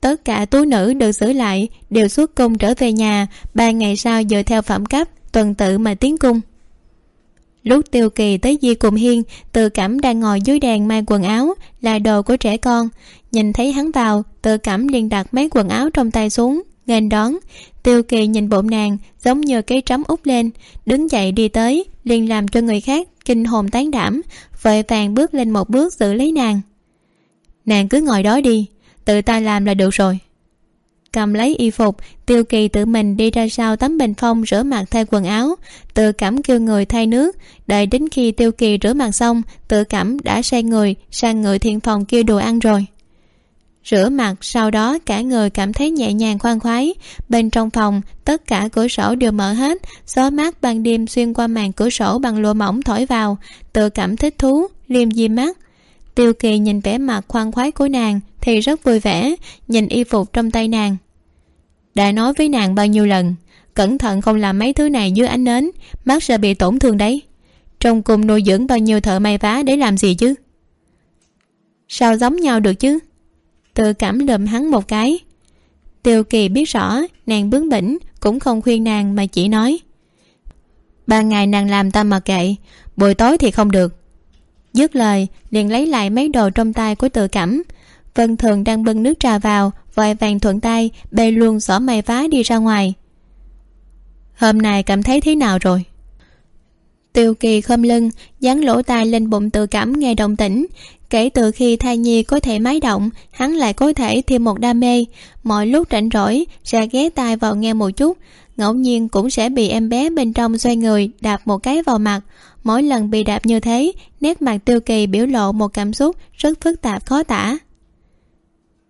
Tất cả tú nữ được giữ lại đều xuất cung trở về nhà, ba ngày sau dựa theo phẩm cấp, tuần tự mà tiến cung. Lúc tiêu kỳ tới di cùng hiên, tự cảm đang ngồi dưới đèn may quần áo, là đồ của trẻ con. Nhìn thấy hắn vào, tự cảm liền đặt mấy quần áo trong tay xuống nghênh đón. Tiêu kỳ nhìn bụng nàng, giống như cái trống úp lên, đứng dậy đi tới, liền làm cho người khác kinh hồn tán đảm, vội vàng bước lên một bước giữ lấy nàng. Nàng cứ ngồi đó đi, tự ta làm là được rồi. Cầm lấy y phục, tiêu kỳ tự mình đi ra sau tấm bình phong rửa mặt thay quần áo, tự cảm kêu người thay nước, đợi đến khi tiêu kỳ rửa mặt xong, tự cảm đã sai người sang người thiện phòng kêu đồ ăn rồi rửa mặt, sau đó cả người cảm thấy nhẹ nhàng khoan khoái. Bên trong phòng, tất cả cửa sổ đều mở hết. Gió mát ban đêm xuyên qua màn cửa sổ bằng lụa mỏng thổi vào. Tự cảm thích thú, liêm di mắt. Tiêu kỳ nhìn vẻ mặt khoan khoái của nàng, thì rất vui vẻ, nhìn y phục trong tay nàng. Đã nói với nàng bao nhiêu lần, cẩn thận không làm mấy thứ này dưới ánh nến, mắt sẽ bị tổn thương đấy. Trong cùng nuôi dưỡng bao nhiêu thợ may vá để làm gì chứ? Sao giống nhau được chứ? Tự cảm lùm hắn một cái. Tiêu kỳ biết rõ, nàng bướng bỉnh, cũng không khuyên nàng mà chỉ nói. Ban ngày nàng làm ta mặc kệ, buổi tối thì không được. Dứt lời, liền lấy lại mấy đồ trong tay của tự cảm. Vân thường đang bưng nước trà vào, vội vàng thuận tay, bê luôn xỏ mày vá đi ra ngoài. Hôm nay cảm thấy thế nào rồi? Tiêu kỳ khom lưng, dán lỗ tai lên bụng tự cảm nghe động tĩnh kể từ khi thai nhi có thể máy động, hắn lại có thể thêm một đam mê. Mọi lúc rảnh rỗi sẽ ghé tai vào nghe một chút. Ngẫu nhiên cũng sẽ bị em bé bên trong xoay người, đạp một cái vào mặt. Mỗi lần bị đạp như thế, nét mặt tiêu kỳ biểu lộ một cảm xúc rất phức tạp khó tả.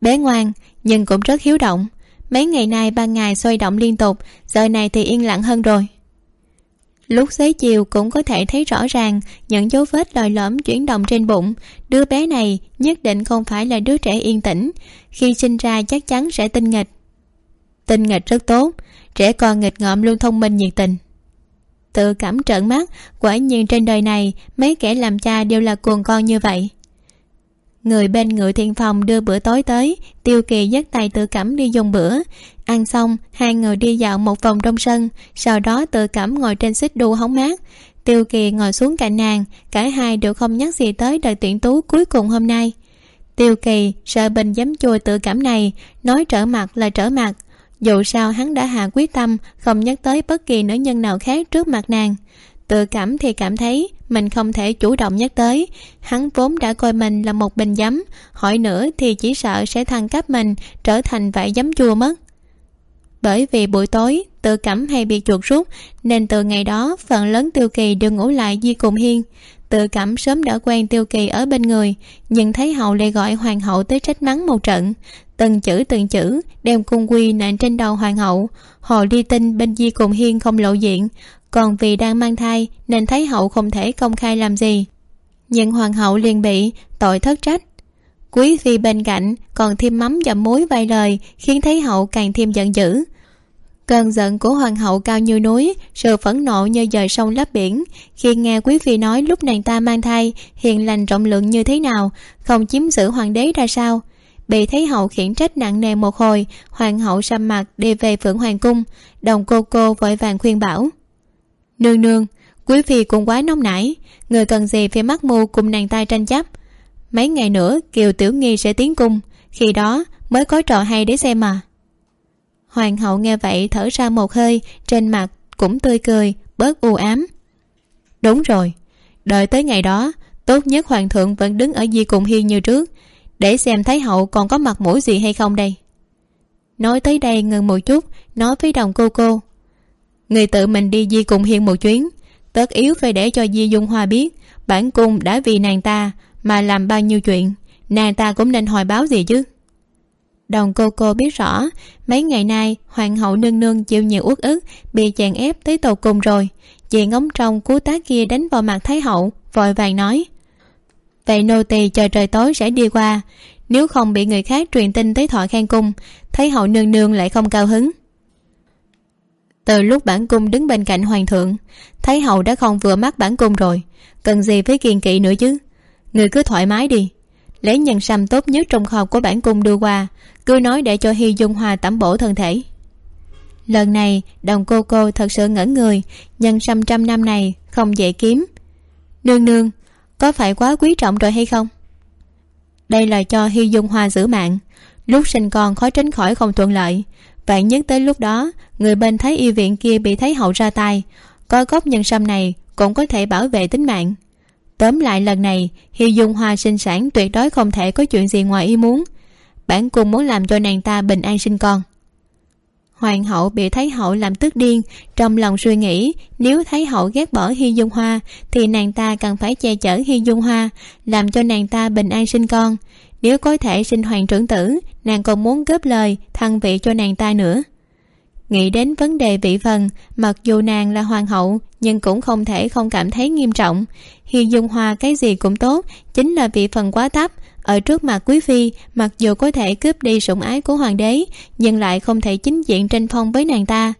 Bé ngoan, nhưng cũng rất hiếu động. Mấy ngày nay ban ngày xoay động liên tục, giờ này thì yên lặng hơn rồi lúc xế chiều cũng có thể thấy rõ ràng những dấu vết lòi lõm chuyển động trên bụng. Đứa bé này nhất định không phải là đứa trẻ yên tĩnh. Khi sinh ra chắc chắn sẽ tinh nghịch. Tinh nghịch rất tốt. Trẻ con nghịch ngợm luôn thông minh nhiệt tình. Tự cảm trợn mắt, quả nhiên trên đời này mấy kẻ làm cha đều là cuồng con như vậy. Người bên ngự thiên phòng đưa bữa tối tới, tiêu kỳ dắt tay tự cảm đi dùng bữa ăn xong, hai người đi dạo một vòng trong sân, sau đó tự cảm ngồi trên xích đu hóng mát. Tiêu kỳ ngồi xuống cạnh nàng, cả hai đều không nhắc gì tới đợt tuyển tú cuối cùng hôm nay. Tiêu kỳ, sợ bình dám chua tự cảm này, nói trở mặt là trở mặt. Dù sao hắn đã hạ quyết tâm, không nhắc tới bất kỳ nữ nhân nào khác trước mặt nàng. Tự cảm thì cảm thấy, mình không thể chủ động nhắc tới. Hắn vốn đã coi mình là một bình giấm, hỏi nữa thì chỉ sợ sẽ thăng cấp mình, trở thành vải giấm chua mất bởi vì buổi tối, tự cảm hay bị chuột rút, nên từ ngày đó, phần lớn tiêu kỳ đều ngủ lại di cùng hiên. Tự cảm sớm đã quen tiêu kỳ ở bên người, nhưng thấy hậu lại gọi hoàng hậu tới trách mắng một trận. Từng chữ từng chữ đem cung quy nện trên đầu hoàng hậu. Hồ ly tinh bên di cùng hiên không lộ diện. Còn vì đang mang thai, nên thấy hậu không thể công khai làm gì. Nhưng hoàng hậu liền bị tội thất trách. Quý phi bên cạnh còn thêm mắm dặm muối vài lời, khiến thấy hậu càng thêm giận dữ cơn giận của hoàng hậu cao như núi, sự phẫn nộ như dời sông lấp biển. Khi nghe quý phi nói lúc nàng ta mang thai, hiền lành rộng lượng như thế nào, không chiếm giữ hoàng đế ra sao? Bị thấy hậu khiển trách nặng nề một hồi, hoàng hậu sầm mặt đi về phượng hoàng cung. Đồng cô cô vội vàng khuyên bảo. Nương nương, quý phi cũng quá nóng nảy, người cần gì phải mắc mưu cùng nàng ta tranh chấp? Mấy ngày nữa, kiều tiểu nghi sẽ tiến cung, khi đó mới có trò hay để xem mà hoàng hậu nghe vậy thở ra một hơi, trên mặt cũng tươi cười, bớt u ám. Đúng rồi, đợi tới ngày đó, tốt nhất hoàng thượng vẫn đứng ở di cùng hiên như trước, để xem thái hậu còn có mặt mũi gì hay không đây. Nói tới đây ngừng một chút, nói với đồng cô cô. Người tự mình đi di cùng hiên một chuyến, tất yếu phải để cho di dung hoa biết, bản cung đã vì nàng ta mà làm bao nhiêu chuyện, nàng ta cũng nên hồi báo gì chứ? Đồng cô cô biết rõ, mấy ngày nay hoàng hậu nương nương chịu nhiều uất ức, bị chèn ép tới tột cùng rồi. Chị ngóng trong cú tá kia đánh vào mặt thái hậu, vội vàng nói, vậy nô tỳ chờ trời tối sẽ đi qua. Nếu không bị người khác truyền tin tới thọ khen cung, thái hậu nương nương lại không cao hứng. Từ lúc bản cung đứng bên cạnh hoàng thượng, thái hậu đã không vừa mắt bản cung rồi. Cần gì phải kiên kỵ nữa chứ? Người cứ thoải mái đi lấy nhân sâm tốt nhất trong kho của bản cung đưa qua. Cứ nói để cho hy dung hoa tẩm bổ thân thể. Lần này, đồng cô cô thật sự ngẩn người. Nhân sâm trăm năm này không dễ kiếm. Nương nương, có phải quá quý trọng rồi hay không? Đây là cho hy dung hoa giữ mạng. Lúc sinh con khó tránh khỏi không thuận lợi. Vạn nhất tới lúc đó, người bên thái y viện kia bị thấy hậu ra tay coi gốc nhân sâm này cũng có thể bảo vệ tính mạng tóm lại lần này hi dung hoa sinh sản tuyệt đối không thể có chuyện gì ngoài ý muốn. Bản cung muốn làm cho nàng ta bình an sinh con. Hoàng hậu bị thái hậu làm tức điên, trong lòng suy nghĩ, nếu thái hậu ghét bỏ hi dung hoa, thì nàng ta cần phải che chở hi dung hoa, làm cho nàng ta bình an sinh con. Nếu có thể sinh hoàng trưởng tử, nàng còn muốn cướp lời, thăng vị cho nàng ta nữa nghĩ đến vấn đề vị phần mặc dù nàng là hoàng hậu, nhưng cũng không thể không cảm thấy nghiêm trọng. Hy dung hoa cái gì cũng tốt, chính là vị phần quá thấp ở trước mặt quý phi, mặc dù có thể cướp đi sủng ái của hoàng đế, nhưng lại không thể chính diện tranh phong với nàng ta.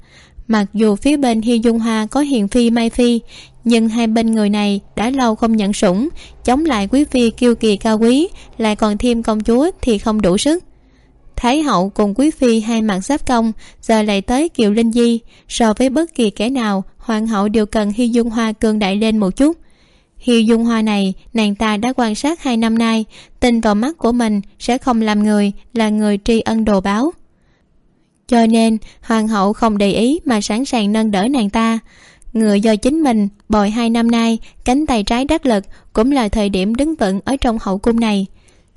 Mặc dù phía bên hy dung hoa có hiền phi mai phi, nhưng hai bên người này đã lâu không nhận sủng, chống lại quý phi kiêu kỳ cao quý, lại còn thêm công chúa thì không đủ sức thái hậu cùng quý phi hai mặt giáp công, giờ lại tới kiều linh di. So với bất kỳ kẻ nào, hoàng hậu đều cần hy dung hoa cường đại lên một chút. Hi dung hoa này, nàng ta đã quan sát hai năm nay, tin vào mắt của mình sẽ không làm người, là người tri ân đồ báo. Cho nên, hoàng hậu không để ý mà sẵn sàng nâng đỡ nàng ta. Người do chính mình, bồi hai năm nay, cánh tay trái đắc lực cũng là thời điểm đứng vững ở trong hậu cung này.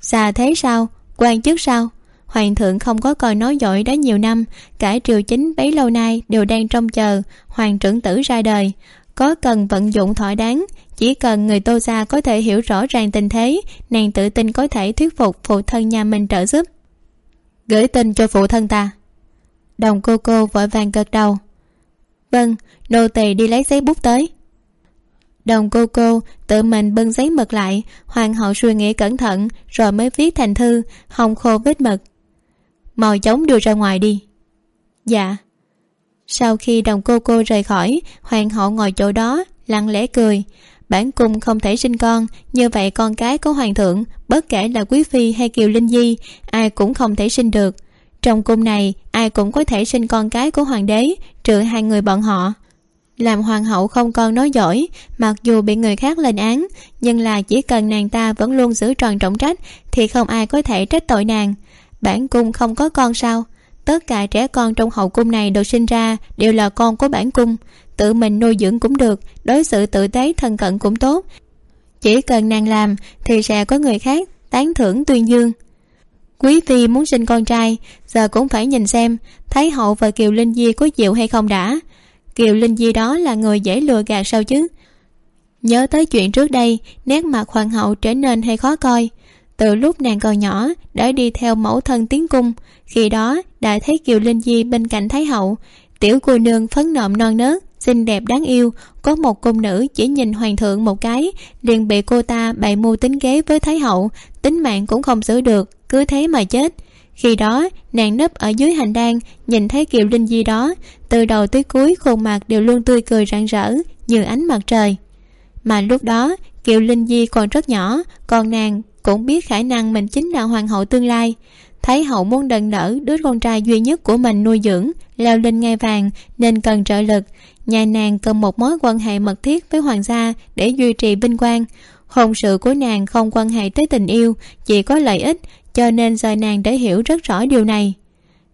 Xa thế sao? Quan chức sao? Hoàng thượng không có coi nói giỏi đã nhiều năm, cả triều chính bấy lâu nay đều đang trông chờ hoàng trưởng tử ra đời. Có cần vận dụng thỏa đáng, chỉ cần người tô gia có thể hiểu rõ ràng tình thế, nàng tự tin có thể thuyết phục phụ thân nhà mình trợ giúp. Gửi tin cho phụ thân ta. Đồng cô cô vội vàng gật đầu. Vâng nô tỳ đi lấy giấy bút tới. Đồng cô cô tự mình bưng giấy mực lại, hoàng hậu suy nghĩ cẩn thận, rồi mới viết thành thư, hồng khô vết mực mau chóng đưa ra ngoài đi. Dạ. Sau khi đồng cô cô rời khỏi, hoàng hậu ngồi chỗ đó, lặng lẽ cười. Bản cung không thể sinh con, như vậy con cái của hoàng thượng, bất kể là quý phi hay kiều linh di, ai cũng không thể sinh được. Trong cung này, ai cũng có thể sinh con cái của hoàng đế, trừ hai người bọn họ. Làm hoàng hậu không con nói giỏi, mặc dù bị người khác lên án, nhưng là chỉ cần nàng ta vẫn luôn giữ tròn trọng trách, thì không ai có thể trách tội nàng bản cung không có con sao? Tất cả trẻ con trong hậu cung này được sinh ra, đều là con của bản cung. Tự mình nuôi dưỡng cũng được, đối xử tử tế thân cận cũng tốt. Chỉ cần nàng làm, thì sẽ có người khác tán thưởng tuyên dương. Quý phi muốn sinh con trai, giờ cũng phải nhìn xem, thấy hậu và kiều linh di có chịu hay không đã. Kiều linh di đó là người dễ lừa gạt sao chứ? Nhớ tới chuyện trước đây, nét mặt hoàng hậu trở nên hay khó coi từ lúc nàng còn nhỏ, đã đi theo mẫu thân tiến cung. Khi đó, đã thấy kiều linh di bên cạnh thái hậu. Tiểu cô nương phấn nộm non nớt, xinh đẹp đáng yêu. Có một cung nữ chỉ nhìn hoàng thượng một cái, liền bị cô ta bày mưu tính kế với thái hậu. Tính mạng cũng không giữ được, cứ thế mà chết. Khi đó, nàng nấp ở dưới hành lang nhìn thấy kiều linh di đó. Từ đầu tới cuối khuôn mặt đều luôn tươi cười rạng rỡ, như ánh mặt trời. Mà lúc đó, kiều linh di còn rất nhỏ, còn nàng cũng biết khả năng mình chính là hoàng hậu tương lai. Thấy hậu muốn đần đỡ đứa con trai duy nhất của mình nuôi dưỡng, leo lên ngai vàng, nên cần trợ lực. Nhà nàng cần một mối quan hệ mật thiết với hoàng gia để duy trì vinh quang. Hôn sự của nàng không quan hệ tới tình yêu, chỉ có lợi ích, cho nên giờ nàng đã hiểu rất rõ điều này.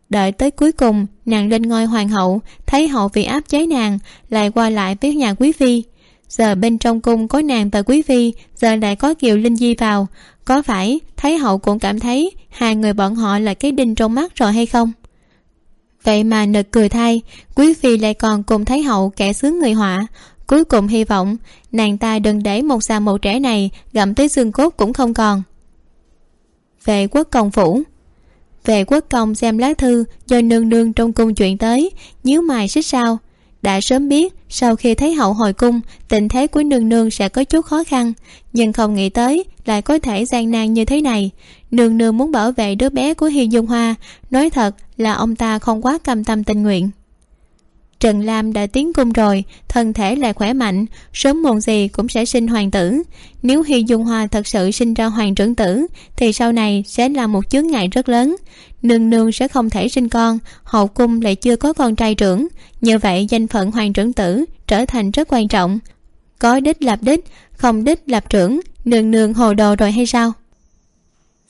Đợi tới cuối cùng, nàng lên ngôi hoàng hậu, thấy hậu vì áp chế nàng, lại qua lại với nhà quý phi giờ bên trong cung có nàng và quý phi, giờ lại có kiều linh di vào. Có phải thái hậu cũng cảm thấy hai người bọn họ là cái đinh trong mắt rồi hay không? Vậy mà nực cười thay, quý phi lại còn cùng thái hậu kẻ sướng người họa. Cuối cùng hy vọng nàng ta đừng để một già màu trẻ này gặm tới xương cốt cũng không còn. Về quốc công phủ. Về quốc công xem lá thư do nương nương trong cung chuyện tới, nhíu mày xích sao đã sớm biết, sau khi thấy hậu hồi cung, tình thế của nương nương sẽ có chút khó khăn. Nhưng không nghĩ tới, lại có thể gian nan như thế này. Nương nương muốn bảo vệ đứa bé của hi dung hoa, nói thật là ông ta không quá cam tâm tình nguyện. Trần lam đã tiến cung rồi, thân thể lại khỏe mạnh, sớm muộn gì cũng sẽ sinh hoàng tử. Nếu hi dung hoa thật sự sinh ra hoàng trưởng tử, thì sau này sẽ là một chướng ngại rất lớn. Nương nương sẽ không thể sinh con, hậu cung lại chưa có con trai trưởng như vậy, danh phận hoàng trưởng tử trở thành rất quan trọng. Có đích lập đích, không đích lập trưởng, nương nương hồ đồ rồi hay sao?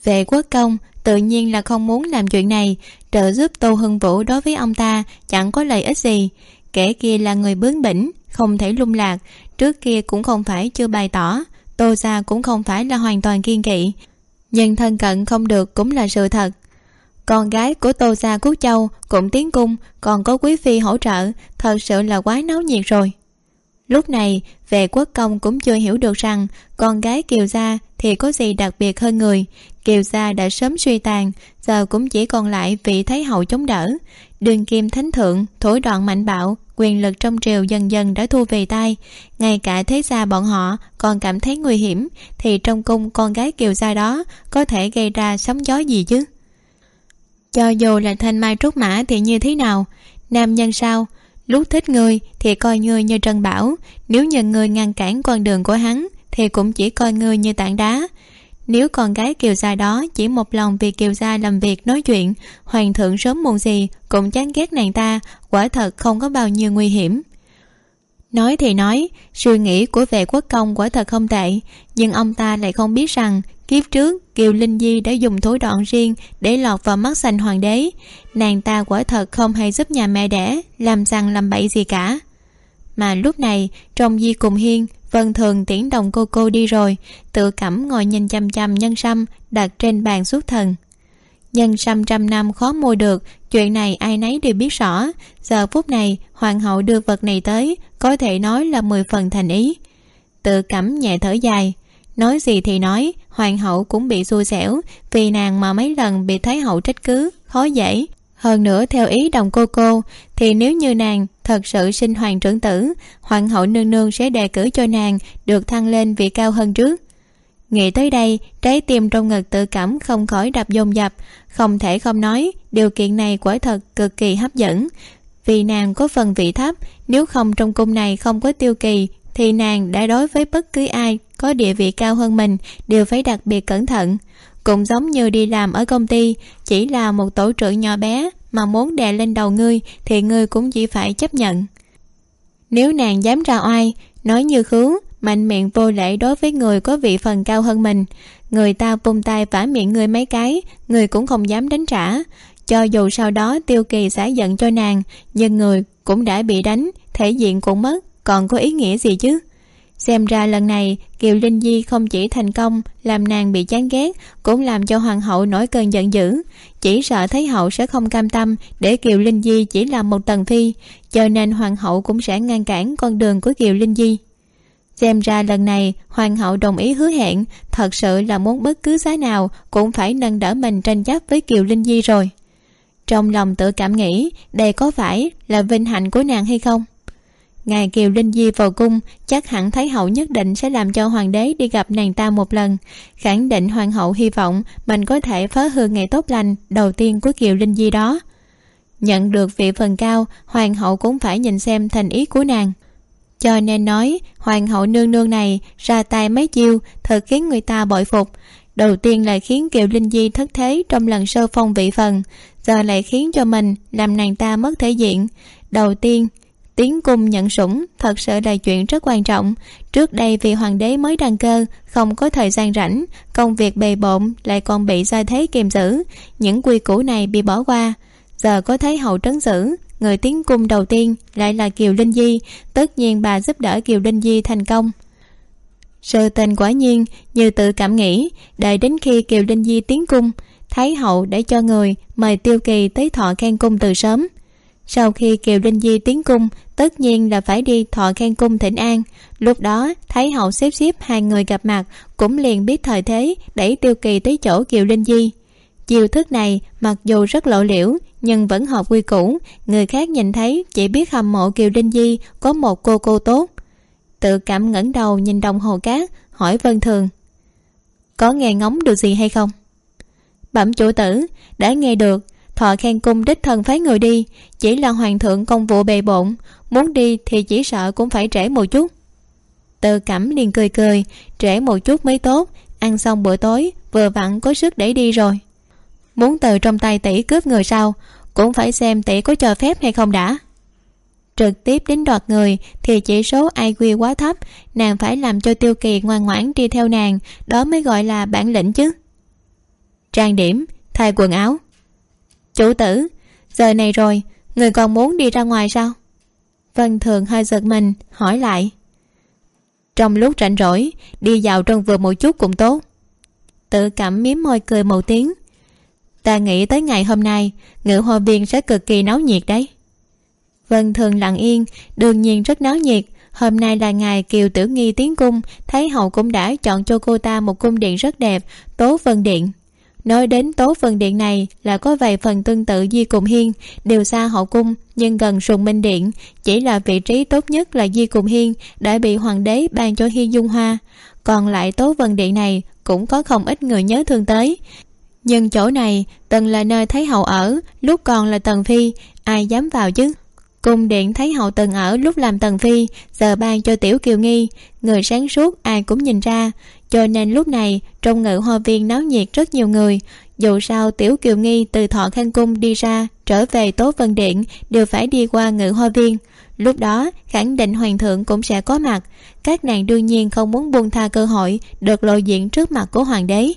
Về quốc công tự nhiên là không muốn làm chuyện này, trợ giúp tô hưng vũ đối với ông ta chẳng có lợi ích gì. Kẻ kia là người bướng bỉnh, không thể lung lạc, trước kia cũng không phải chưa bày tỏ, tô gia cũng không phải là hoàn toàn kiên kỵ. Nhưng thân cận không được cũng là sự thật con gái của tô gia quốc châu cũng tiến cung, còn có quý phi hỗ trợ, thật sự là quá náo nhiệt rồi. Lúc này về quốc công cũng chưa hiểu được rằng con gái kiều gia thì có gì đặc biệt hơn người. Kiều gia đã sớm suy tàn, giờ cũng chỉ còn lại vị thái hậu chống đỡ. Đường kim thánh thượng thổi đoạn mạnh bạo, quyền lực trong triều dần dần đã thu về tay. Ngay cả thế gia bọn họ còn cảm thấy nguy hiểm, thì trong cung con gái kiều gia đó có thể gây ra sóng gió gì chứ? Cho dù là thanh mai trúc mã thì như thế nào? Nam nhân sao? Lúc thích người thì coi người như trân bảo, nếu nhận người ngăn cản con đường của hắn thì cũng chỉ coi người như tảng đá. Nếu con gái kiều gia đó chỉ một lòng vì kiều gia làm việc nói chuyện, hoàng thượng sớm muộn gì cũng chán ghét nàng ta, quả thật không có bao nhiêu nguy hiểm nói thì nói, suy nghĩ của vệ quốc công quả thật không tệ, nhưng ông ta lại không biết rằng kiếp trước kiều linh di đã dùng thối đoạn riêng để lọt vào mắt xanh hoàng đế. Nàng ta quả thật không hay giúp nhà mẹ đẻ làm rằng làm bậy gì cả. Mà lúc này, trong di cùng hiên, vân thường tiễn đồng cô cô đi rồi, tự cẩm ngồi nhìn chăm chăm nhân sâm đặt trên bàn suốt thần nhân sâm trăm năm khó mua được, chuyện này ai nấy đều biết rõ. Giờ phút này, hoàng hậu đưa vật này tới, có thể nói là mười phần thành ý. Tự cẩm nhẹ thở dài. Nói gì thì nói, hoàng hậu cũng bị xui xẻo, vì nàng mà mấy lần bị thái hậu trách cứ, khó dễ. Hơn nữa, theo ý đồng cô cô, thì nếu như nàng thật sự sinh hoàng trưởng tử, hoàng hậu nương nương sẽ đề cử cho nàng được thăng lên vị cao hơn trước nghĩ tới đây, trái tim trong ngực tự cảm không khỏi đập dồn dập. Không thể không nói, điều kiện này quả thật cực kỳ hấp dẫn. Vì nàng có phần vị thấp, nếu không trong cung này không có tiêu kỳ, thì nàng đã đối với bất cứ ai có địa vị cao hơn mình đều phải đặc biệt cẩn thận. Cũng giống như đi làm ở công ty, chỉ là một tổ trưởng nhỏ bé mà muốn đè lên đầu ngươi thì ngươi cũng chỉ phải chấp nhận. Nếu nàng dám ra oai, nói như khứ mạnh miệng vô lễ đối với người có vị phần cao hơn mình. Người ta vung tay vả miệng người mấy cái, người cũng không dám đánh trả. Cho dù sau đó tiêu kỳ xả giận cho nàng, nhưng người cũng đã bị đánh, thể diện cũng mất. Còn có ý nghĩa gì chứ? Xem ra lần này, kiều linh di không chỉ thành công, làm nàng bị chán ghét, cũng làm cho hoàng hậu nổi cơn giận dữ. Chỉ sợ thấy hậu sẽ không cam tâm, để kiều linh di chỉ là một tần phi. Cho nên hoàng hậu cũng sẽ ngăn cản con đường của kiều linh di xem ra lần này, hoàng hậu đồng ý hứa hẹn, thật sự là muốn bất cứ giá nào cũng phải nâng đỡ mình tranh chấp với kiều linh di rồi. Trong lòng tự cảm nghĩ, đây có phải là vinh hạnh của nàng hay không? Ngài kiều linh di vào cung, chắc hẳn thái hậu nhất định sẽ làm cho hoàng đế đi gặp nàng ta một lần. Khẳng định hoàng hậu hy vọng mình có thể phá hư ngày tốt lành đầu tiên của kiều linh di đó. Nhận được vị phần cao, hoàng hậu cũng phải nhìn xem thành ý của nàng cho nên nói, hoàng hậu nương nương này ra tay mấy chiêu, thật khiến người ta bội phục. Đầu tiên là khiến kiều linh di thất thế trong lần sơ phong vị phần, giờ lại khiến cho mình làm nàng ta mất thể diện. Đầu tiên, tiến cung nhận sủng thật sự là chuyện rất quan trọng. Trước đây vì hoàng đế mới đăng cơ, không có thời gian rảnh, công việc bề bộn lại còn bị gia thế kiềm giữ, những quy củ này bị bỏ qua. Giờ có thấy hậu trấn giữ người tiến cung đầu tiên lại là kiều linh di. Tất nhiên bà giúp đỡ kiều linh di thành công. Sự tình quả nhiên như tự cảm nghĩ. Đợi đến khi kiều linh di tiến cung, thái hậu để cho người mời tiêu kỳ tới thọ khen cung từ sớm. Sau khi kiều linh di tiến cung, tất nhiên là phải đi thọ khen cung thịnh an. Lúc đó, thái hậu xếp xếp hai người gặp mặt, cũng liền biết thời thế đẩy tiêu kỳ tới chỗ kiều linh di. Chiêu thức này mặc dù rất lộ liễu nhưng vẫn hợp quy củ. Người khác nhìn thấy chỉ biết hâm mộ kiều đinh di có một cô cô tốt. Tự cảm ngẩng đầu nhìn đồng hồ cát, hỏi vân thường, có nghe ngóng được gì hay không? Bẩm chủ tử, đã nghe được, thọ khen cung đích thân phái người đi, chỉ là hoàng thượng công vụ bề bộn, muốn đi thì chỉ sợ cũng phải trễ một chút. Tự cảm liền cười cười, trễ một chút mới tốt, ăn xong bữa tối, vừa vặn có sức để đi rồi muốn từ trong tay tỷ cướp người sao? Cũng phải xem tỷ có cho phép hay không đã. Trực tiếp đến đoạt người, thì chỉ số iq quá thấp, nàng phải làm cho tiêu kỳ ngoan ngoãn đi theo nàng, đó mới gọi là bản lĩnh chứ. Trang điểm, thay quần áo. Chủ tử, giờ này rồi, người còn muốn đi ra ngoài sao? Vân thường hơi giật mình, hỏi lại. Trong lúc rảnh rỗi, đi vào trong vườn một chút cũng tốt. Tự cảm miếm môi cười một tiếng ta nghĩ tới ngày hôm nay, ngự hoa viên sẽ cực kỳ náo nhiệt đấy. Vân thường lặng yên, đương nhiên rất náo nhiệt. Hôm nay là ngày kiều tử nghi tiến cung, thấy hậu cũng đã chọn cho cô ta một cung điện rất đẹp, tố vân điện. Nói đến tố vân điện này là có vài phần tương tự di cùng hiên, đều xa hậu cung, nhưng gần sùng minh điện. Chỉ là vị trí tốt nhất là di cùng hiên, đã bị hoàng đế ban cho hi dung hoa. Còn lại tố vân điện này cũng có không ít người nhớ thương tới nhưng chỗ này, từng là nơi thấy hậu ở, lúc còn là tần phi, ai dám vào chứ? Cung điện thấy hậu từng ở lúc làm tần phi, giờ ban cho tiểu kiều nghi, người sáng suốt ai cũng nhìn ra. Cho nên lúc này, trong ngự hoa viên náo nhiệt rất nhiều người. Dù sao tiểu kiều nghi từ thọ khang cung đi ra, trở về tố vân điện, đều phải đi qua ngự hoa viên. Lúc đó, khẳng định hoàng thượng cũng sẽ có mặt. Các nàng đương nhiên không muốn buông tha cơ hội, được lộ diện trước mặt của hoàng đế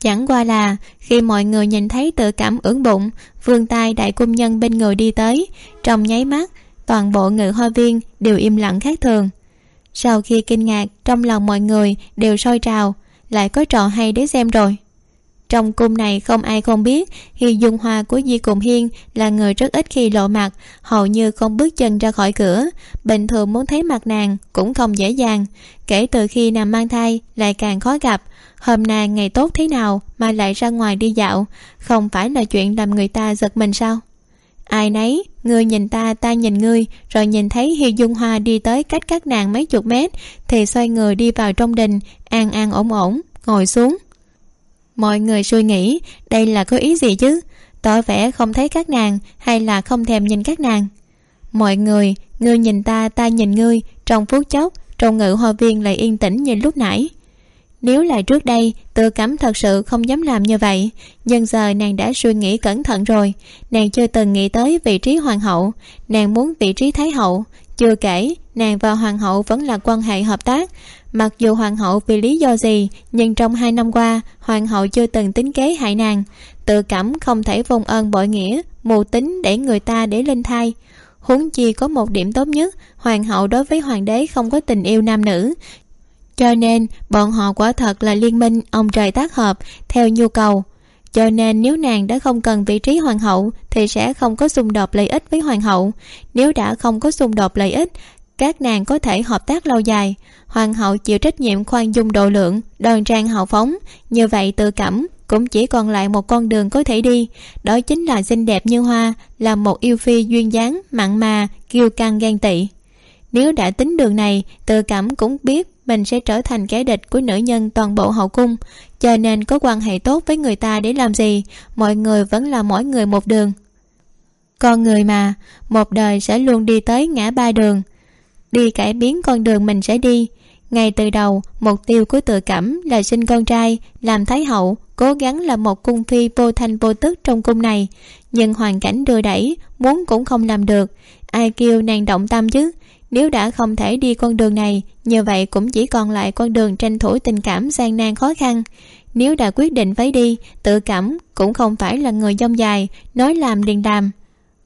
chẳng qua là, khi mọi người nhìn thấy tự cảm ưỡn bụng vương tay đại cung nhân bên người đi tới, trong nháy mắt, toàn bộ ngự hoa viên đều im lặng khác thường. Sau khi kinh ngạc, trong lòng mọi người đều sôi trào, lại có trò hay để xem rồi. Trong cung này không ai không biết hi dung hoa của di cùng hiên là người rất ít khi lộ mặt, hầu như không bước chân ra khỏi cửa, bình thường muốn thấy mặt nàng cũng không dễ dàng, kể từ khi nàng mang thai lại càng khó gặp hôm nay ngày tốt thế nào mà lại ra ngoài đi dạo? Không phải là chuyện làm người ta giật mình sao? Ai nấy, ngươi nhìn ta ta nhìn ngươi, rồi nhìn thấy hi dung hoa đi tới cách các nàng mấy chục mét, thì xoay người đi vào trong đình, an an ổn ổn, ngồi xuống. Mọi người suy nghĩ, đây là có ý gì chứ? Tỏ vẻ không thấy các nàng, hay là không thèm nhìn các nàng? Mọi người, ngươi nhìn ta ta nhìn ngươi, trong phút chốc, trong ngự hoa viên lại yên tĩnh như lúc nãy nếu là trước đây, tự cảm thật sự không dám làm như vậy. Nhưng giờ nàng đã suy nghĩ cẩn thận rồi. Nàng chưa từng nghĩ tới vị trí hoàng hậu. Nàng muốn vị trí thái hậu. Chưa kể, nàng và hoàng hậu vẫn là quan hệ hợp tác. Mặc dù hoàng hậu vì lý do gì, nhưng trong hai năm qua, hoàng hậu chưa từng tính kế hại nàng. Tự cảm không thể vong ơn bội nghĩa mù tính để người ta để lên thai. Huống chi có một điểm tốt nhất, hoàng hậu đối với hoàng đế không có tình yêu nam nữ cho nên, bọn họ quả thật là liên minh, ông trời tác hợp, theo nhu cầu. Cho nên nếu nàng đã không cần vị trí hoàng hậu, thì sẽ không có xung đột lợi ích với hoàng hậu. Nếu đã không có xung đột lợi ích, các nàng có thể hợp tác lâu dài. Hoàng hậu chịu trách nhiệm khoan dung độ lượng đoàn trang hào phóng. Như vậy tự cảm cũng chỉ còn lại một con đường có thể đi. Đó chính là xinh đẹp như hoa, là một yêu phi duyên dáng, mặn mà, kiêu căng gan tị nếu đã tính đường này tự cảm cũng biết mình sẽ trở thành kẻ địch của nữ nhân toàn bộ hậu cung. Cho nên có quan hệ tốt với người ta để làm gì? Mọi người vẫn là mỗi người một đường. Con người mà, một đời sẽ luôn đi tới ngã ba đường. Đi cải biến con đường mình sẽ đi. Ngay từ đầu, mục tiêu của tự cảm là sinh con trai, làm thái hậu, cố gắng là một cung phi vô thanh vô tức trong cung này. Nhưng hoàn cảnh đưa đẩy, muốn cũng không làm được. Ai kêu nàng động tâm chứ? Nếu đã không thể đi con đường này như vậy cũng chỉ còn lại con đường tranh thủ tình cảm gian nan khó khăn. Nếu đã quyết định phải đi, tự cảm cũng không phải là người dông dài, nói làm liền làm.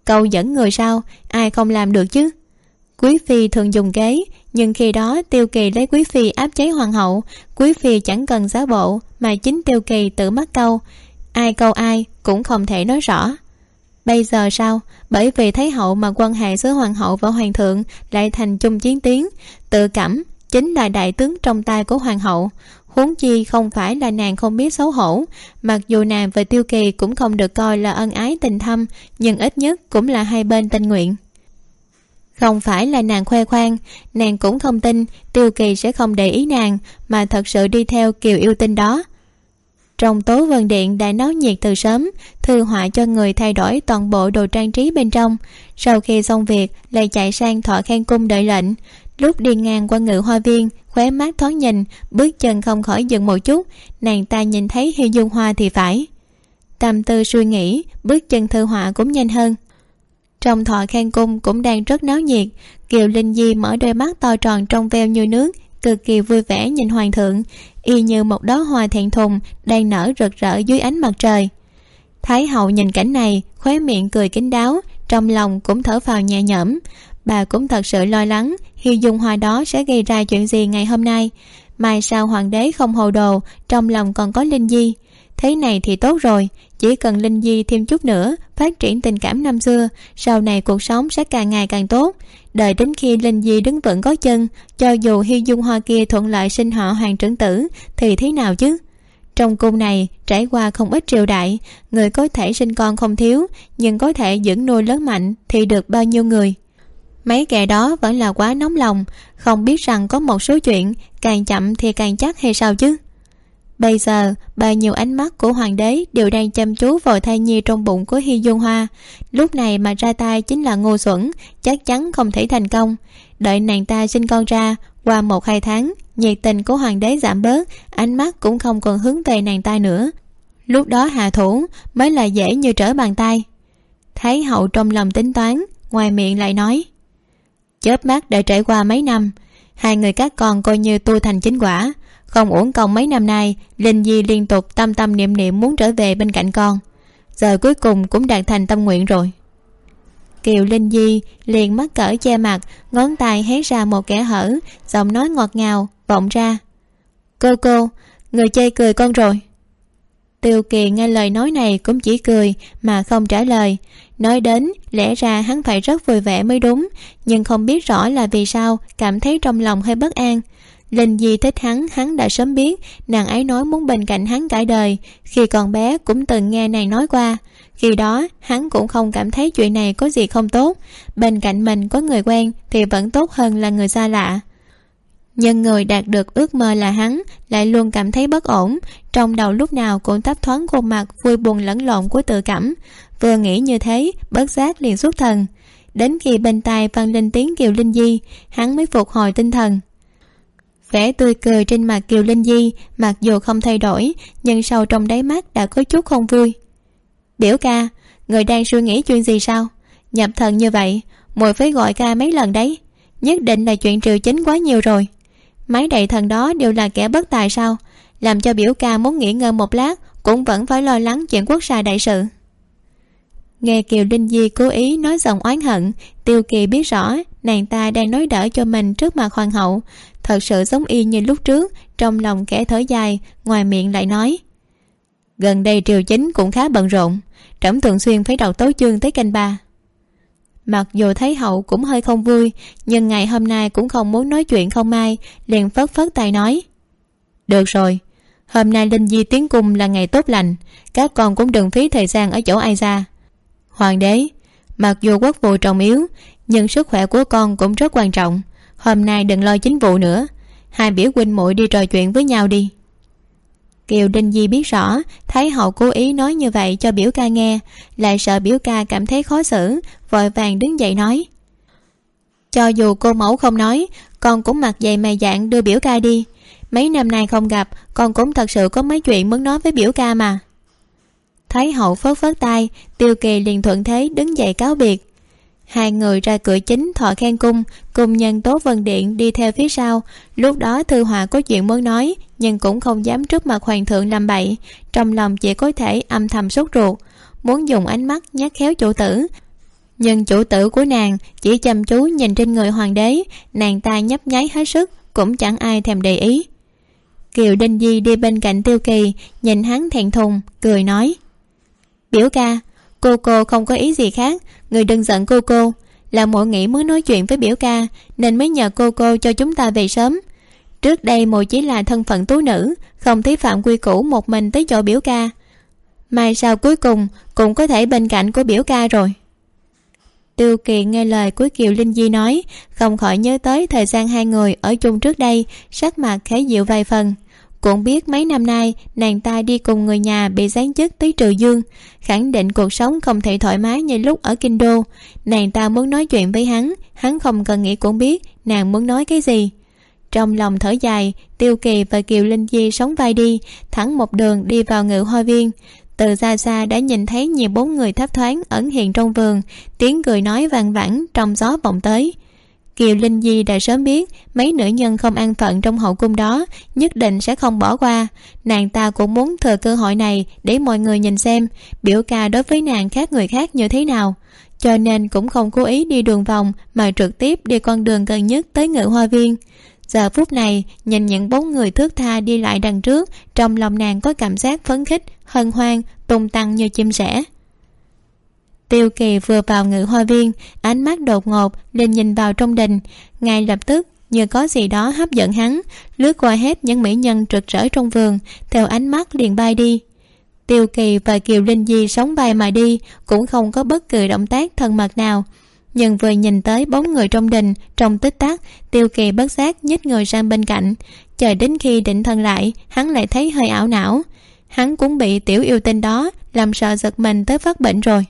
Câu dẫn người sao? Ai không làm được chứ? Quý phi thường dùng kế nhưng khi đó tiêu kỳ lấy quý phi áp chế hoàng hậu. Quý phi chẳng cần giá bộ, mà chính tiêu kỳ tự mắc câu. Ai câu ai cũng không thể nói rõ bây giờ sao? Bởi vì thấy hậu mà quan hệ giữa hoàng hậu và hoàng thượng lại thành chung chiến tiến tự cảm, chính là đại tướng trong tay của hoàng hậu. Huống chi không phải là nàng không biết xấu hổ. Mặc dù nàng và tiêu kỳ cũng không được coi là ân ái tình thâm, nhưng ít nhất cũng là hai bên tình nguyện. Không phải là nàng khoe khoang, nàng cũng không tin tiêu kỳ sẽ không để ý nàng, mà thật sự đi theo kiều yêu tinh đó trong tố vân điện đã náo nhiệt từ sớm, thư họa cho người thay đổi toàn bộ đồ trang trí bên trong. Sau khi xong việc, lại chạy sang thọ khen cung đợi lệnh. Lúc đi ngang qua ngự hoa viên, khóe mắt thoáng nhìn, bước chân không khỏi dừng một chút. Nàng ta nhìn thấy hi dung hoa thì phải. Tâm tư suy nghĩ, bước chân thư họa cũng nhanh hơn. Trong thọ khen cung cũng đang rất náo nhiệt. Kiều linh di mở đôi mắt to tròn trong veo như nước, cực kỳ vui vẻ nhìn hoàng thượng y như một đóa hoa thẹn thùng đang nở rực rỡ dưới ánh mặt trời. Thái hậu nhìn cảnh này, khóe miệng cười kín đáo, trong lòng cũng thở phào nhẹ nhõm. Bà cũng thật sự lo lắng hy dùng hoa đó sẽ gây ra chuyện gì ngày hôm nay. Mai sao hoàng đế không hồ đồ, trong lòng còn có linh di. Thế này thì tốt rồi, chỉ cần linh di thêm chút nữa phát triển tình cảm năm xưa, sau này cuộc sống sẽ càng ngày càng tốt. Đợi đến khi linh di đứng vững có chân, cho dù hi dung hoa kia thuận lợi sinh họ hoàng trưởng tử, thì thế nào chứ? Trong cung này, trải qua không ít triều đại, người có thể sinh con không thiếu, nhưng có thể dưỡng nuôi lớn mạnh thì được bao nhiêu người? Mấy kẻ đó vẫn là quá nóng lòng, không biết rằng có một số chuyện, càng chậm thì càng chắc hay sao chứ? Bây giờ, bao nhiêu ánh mắt của hoàng đế đều đang chăm chú vào thai nhi trong bụng của hi dung hoa. Lúc này mà ra tay chính là ngu xuẩn, chắc chắn không thể thành công. Đợi nàng ta sinh con ra, qua một hai tháng, nhiệt tình của hoàng đế giảm bớt, ánh mắt cũng không còn hướng về nàng ta nữa. Lúc đó hạ thủ mới là dễ như trở bàn tay. Thái hậu trong lòng tính toán, ngoài miệng lại nói, chớp mắt đã trải qua mấy năm, hai người các con coi như tu thành chính quả không uổng công mấy năm nay, linh di liên tục tâm tâm niệm niệm muốn trở về bên cạnh con. Giờ cuối cùng cũng đạt thành tâm nguyện rồi. Kiều linh di liền mắc cỡ che mặt, ngón tay hé ra một kẻ hở, giọng nói ngọt ngào, vọng ra. Cô cô, người chơi cười con rồi. Tiêu kỳ nghe lời nói này cũng chỉ cười mà không trả lời. Nói đến, lẽ ra hắn phải rất vui vẻ mới đúng, nhưng không biết rõ là vì sao cảm thấy trong lòng hơi bất an linh di thích hắn hắn đã sớm biết nàng ấy nói muốn bên cạnh hắn cả đời, khi còn bé cũng từng nghe nàng nói qua. Khi đó, hắn cũng không cảm thấy chuyện này có gì không tốt. Bên cạnh mình có người quen thì vẫn tốt hơn là người xa lạ. Nhưng người đạt được ước mơ là hắn, lại luôn cảm thấy bất ổn. Trong đầu lúc nào cũng thấp thoáng khuôn mặt vui buồn lẫn lộn của tự cảm. Vừa nghĩ như thế, bất giác liền xuất thần. Đến khi bên tai vang lên tiếng kiều linh di, hắn mới phục hồi tinh thần vẻ tươi cười trên mặt kiều linh di, mặc dù không thay đổi, nhưng sâu trong đáy mắt đã có chút không vui. Biểu ca, người đang suy nghĩ chuyện gì sao? Nhập thần như vậy mùi phải gọi ca mấy lần đấy, nhất định là chuyện triều chính quá nhiều rồi. Mấy đại thần đó đều là kẻ bất tài sao? Làm cho biểu ca muốn nghỉ ngơi một lát, cũng vẫn phải lo lắng chuyện quốc gia đại sự. Nghe kiều linh di cố ý nói giọng oán hận, tiêu kỳ biết rõ nàng ta đang nói đỡ cho mình trước mặt hoàng hậu. Thật sự giống y như lúc trước, trong lòng kẻ thở dài, ngoài miệng lại nói. Gần đây triều chính cũng khá bận rộn, trẫm thường xuyên phải đọc tối chương tới canh ba. Mặc dù thấy hậu cũng hơi không vui, nhưng ngày hôm nay cũng không muốn nói chuyện không ai, liền phất phất tay nói. Được rồi, hôm nay linh di tiến cung là ngày tốt lành, các con cũng đừng phí thời gian ở chỗ ai ra. Hoàng đế, mặc dù quốc vụ trọng yếu nhưng sức khỏe của con cũng rất quan trọng. Hôm nay đừng lo chính vụ nữa. Hai biểu huynh muội đi trò chuyện với nhau đi. Kiều đinh di biết rõ, thấy hậu cố ý nói như vậy cho biểu ca nghe, lại sợ biểu ca cảm thấy khó xử, vội vàng đứng dậy nói. Cho dù cô mẫu không nói, con cũng mặc dày mày dạng đưa biểu ca đi. Mấy năm nay không gặp, con cũng thật sự có mấy chuyện muốn nói với biểu ca mà. Thấy hậu phớt phớt tay, tiêu kỳ liền thuận thế đứng dậy cáo biệt hai người ra cửa chính thọ khen cung, cùng nhân tố vân điện đi theo phía sau. Lúc đó thư hòa có chuyện muốn nói, nhưng cũng không dám trước mặt hoàng thượng làm bậy. Trong lòng chỉ có thể âm thầm sốt ruột, muốn dùng ánh mắt nhát khéo chủ tử. Nhưng chủ tử của nàng chỉ chăm chú nhìn trên người hoàng đế, nàng ta nhấp nháy hết sức, cũng chẳng ai thèm để ý. Kiều đinh di đi bên cạnh tiêu kỳ, nhìn hắn thẹn thùng, cười nói, biểu ca cô cô không có ý gì khác. Người đừng giận cô cô. Là muội nghĩ muốn nói chuyện với biểu ca, nên mới nhờ cô cô cho chúng ta về sớm. Trước đây muội chỉ là thân phận tú nữ, không thấy phạm quy củ một mình tới chỗ biểu ca. Mai sau cuối cùng, cũng có thể bên cạnh của biểu ca rồi. Tiêu kỳ nghe lời của kiều linh di nói, không khỏi nhớ tới thời gian hai người ở chung trước đây, sắc mặt khá dịu vài phần cũng biết mấy năm nay, nàng ta đi cùng người nhà bị giáng chức tới trừ dương, khẳng định cuộc sống không thể thoải mái như lúc ở kinh đô. Nàng ta muốn nói chuyện với hắn hắn không cần nghĩ cũng biết nàng muốn nói cái gì. Trong lòng thở dài, tiêu kỳ và kiều linh di sống vai đi, thẳng một đường đi vào ngự hoa viên. Từ xa xa đã nhìn thấy nhiều bốn người thấp thoáng ẩn hiện trong vườn, tiếng cười nói vang vẳng trong gió vọng tới kiều linh di đã sớm biết mấy nữ nhân không an phận trong hậu cung đó nhất định sẽ không bỏ qua. Nàng ta cũng muốn thừa cơ hội này để mọi người nhìn xem biểu ca đối với nàng khác người khác như thế nào. Cho nên cũng không cố ý đi đường vòng mà trực tiếp đi con đường gần nhất tới ngự hoa viên. Giờ phút này, nhìn những bóng người thước tha đi lại đằng trước, trong lòng nàng có cảm giác phấn khích, hân hoan, tung tăng như chim sẻ tiêu kỳ vừa vào ngự hoa viên, ánh mắt đột ngột lên nhìn vào trong đình. Ngay lập tức, như có gì đó hấp dẫn hắn, lướt qua hết những mỹ nhân rực rỡ trong vườn, theo ánh mắt liền bay đi. Tiêu kỳ và kiều linh di sống bay mà đi, cũng không có bất kỳ động tác thân mật nào. Nhưng vừa nhìn tới bóng người trong đình, trong tích tắc, tiêu kỳ bất giác nhích người sang bên cạnh. Chờ đến khi định thân lại, hắn lại thấy hơi ảo não. Hắn cũng bị tiểu yêu tinh đó làm sợ giật mình tới phát bệnh rồi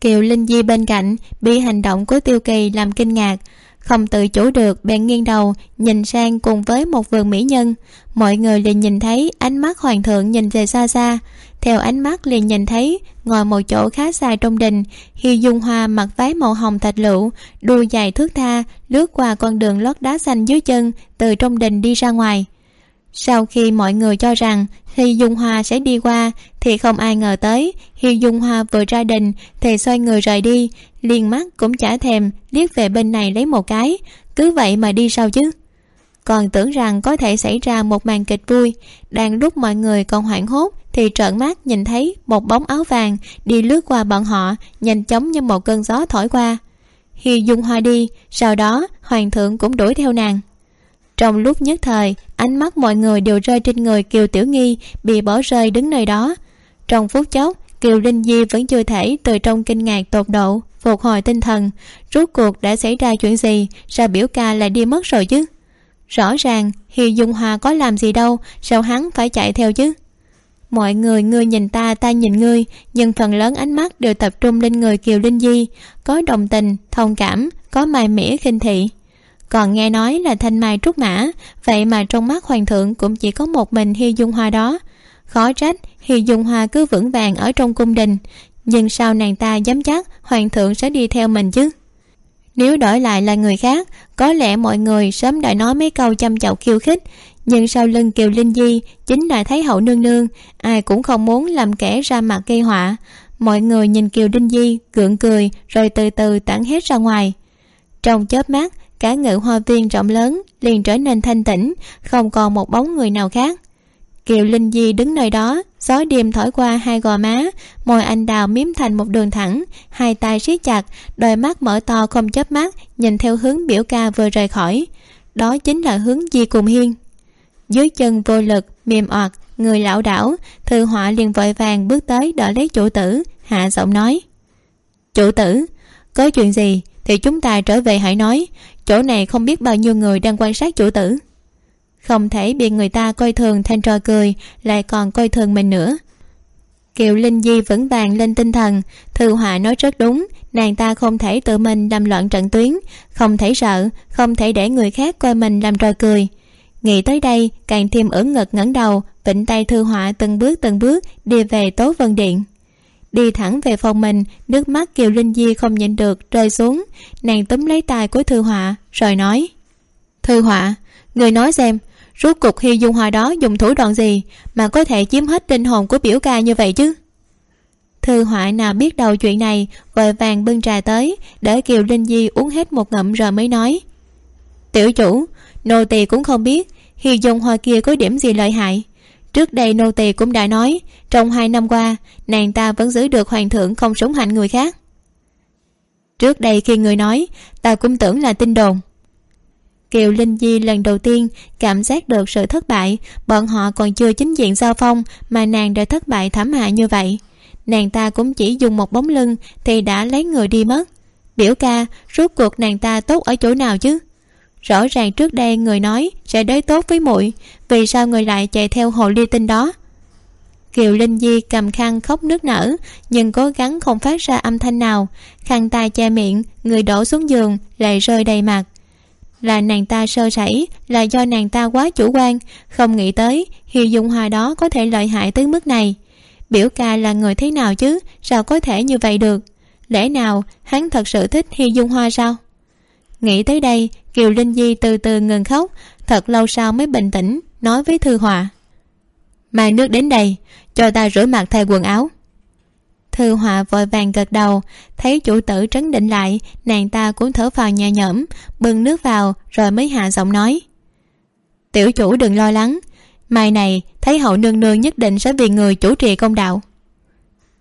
kiều linh di bên cạnh, bị hành động của tiêu kỳ làm kinh ngạc. Không tự chủ được, bèn nghiêng đầu, nhìn sang cùng với một vườn mỹ nhân. Mọi người liền nhìn thấy ánh mắt hoàng thượng nhìn về xa xa. Theo ánh mắt liền nhìn thấy, ngồi một chỗ khá xa trong đình hi dung hoa mặc váy màu hồng thạch lựu, đuôi dài thước tha, lướt qua con đường lót đá xanh dưới chân, từ trong đình đi ra ngoài sau khi mọi người cho rằng hi dung hoa sẽ đi qua, thì không ai ngờ tới hi dung hoa vừa ra đình, thì xoay người rời đi, liền mắt cũng chả thèm liếc về bên này lấy một cái. Cứ vậy mà đi sao chứ? Còn tưởng rằng có thể xảy ra một màn kịch vui, đang lúc mọi người còn hoảng hốt, thì trợn mắt nhìn thấy một bóng áo vàng đi lướt qua bọn họ, nhanh chóng như một cơn gió thổi qua. Hi dung hoa đi, sau đó hoàng thượng cũng đuổi theo nàng trong lúc nhất thời, ánh mắt mọi người đều rơi trên người kiều tiểu nghi, bị bỏ rơi đứng nơi đó. Trong phút chốc, kiều linh di vẫn chưa thể từ trong kinh ngạc tột độ, phục hồi tinh thần. Rốt cuộc đã xảy ra chuyện gì? Sao biểu ca lại đi mất rồi chứ? Rõ ràng, hi dung hòa có làm gì đâu, sao hắn phải chạy theo chứ? Mọi người, ngươi nhìn ta ta nhìn ngươi, nhưng phần lớn ánh mắt đều tập trung lên người kiều linh di. Có đồng tình, thông cảm, có mài mỉa khinh thị còn nghe nói là thanh mai trúc mã, vậy mà trong mắt hoàng thượng cũng chỉ có một mình hi dung hoa đó. Khó trách hi dung hoa cứ vững vàng ở trong cung đình, nhưng sao nàng ta dám chắc hoàng thượng sẽ đi theo mình chứ? Nếu đổi lại là người khác, có lẽ mọi người sớm đã nói mấy câu chăm chọc khiêu khích, nhưng sau lưng kiều linh di chính là thấy hậu nương nương, ai cũng không muốn làm kẻ ra mặt gây họa. Mọi người nhìn kiều linh di gượng cười rồi từ từ tản hết ra ngoài. Trong chớp mắt cả ngự hoa viên rộng lớn, liền trở nên thanh tĩnh, không còn một bóng người nào khác. Kiều linh di đứng nơi đó, gió đêm thổi qua hai gò má, môi anh đào miếm thành một đường thẳng, hai tay siết chặt, đôi mắt mở to không chớp mắt, nhìn theo hướng biểu ca vừa rời khỏi. Đó chính là hướng di cùng hiên. Dưới chân vô lực, mềm oặt người lão đảo, thư họa liền vội vàng bước tới đỡ lấy chủ tử, hạ giọng nói. Chủ tử, có chuyện gì? Thì chúng ta trở về hãy nói, chỗ này không biết bao nhiêu người đang quan sát chủ tử. Không thể bị người ta coi thường thanh trò cười, lại còn coi thường mình nữa. Kiều linh di vững vàng lên tinh thần, thư họa nói rất đúng, nàng ta không thể tự mình làm loạn trận tuyến, không thể sợ, không thể để người khác coi mình làm trò cười. Nghĩ tới đây, càng thêm ưỡn ngực ngẩng đầu, vịnh tay thư họa từng bước từng bước đi về tố vân điện đi thẳng về phòng mình, nước mắt kiều linh di không nhịn được rơi xuống. Nàng túm lấy tay của thư họa, rồi nói, thư họa, người nói xem, rốt cục hy dung hoa đó dùng thủ đoạn gì mà có thể chiếm hết linh hồn của biểu ca như vậy chứ? Thư họa nào biết đầu chuyện này, vội vàng bưng trà tới, để kiều linh di uống hết một ngậm rồi mới nói, tiểu chủ, nô tỳ cũng không biết hy dung hoa kia có điểm gì lợi hại trước đây nô tỳ cũng đã nói, trong hai năm qua, nàng ta vẫn giữ được hoàng thượng không sống hạnh người khác. Trước đây khi người nói, ta cũng tưởng là tin đồn. Kiều linh di lần đầu tiên cảm giác được sự thất bại, bọn họ còn chưa chính diện giao phong mà nàng đã thất bại thảm hại như vậy. Nàng ta cũng chỉ dùng một bóng lưng thì đã lấy người đi mất. Biểu ca, rốt cuộc nàng ta tốt ở chỗ nào chứ? Rõ ràng trước đây người nói sẽ đối tốt với muội, vì sao người lại chạy theo hồ ly tinh đó? Kiều linh di cầm khăn khóc nức nở, nhưng cố gắng không phát ra âm thanh nào. Khăn tay che miệng, người đổ xuống giường, lại rơi đầy mặt. Là nàng ta sơ sẩy, là do nàng ta quá chủ quan, không nghĩ tới hi dung hoa đó có thể lợi hại tới mức này. Biểu ca là người thế nào chứ, sao có thể như vậy được? Lẽ nào hắn thật sự thích hi dung hoa sao? Nghĩ tới đây, kiều linh di từ từ ngừng khóc, thật lâu sau mới bình tĩnh, nói với thư họa mang nước đến đây, cho ta rửa mặt thay quần áo. Thư họa vội vàng gật đầu, thấy chủ tử trấn định lại, nàng ta cũng thở phào nhẹ nhõm, bưng nước vào, rồi mới hạ giọng nói. Tiểu chủ đừng lo lắng, mai này, thấy hậu nương nương nhất định sẽ vì người chủ trì công đạo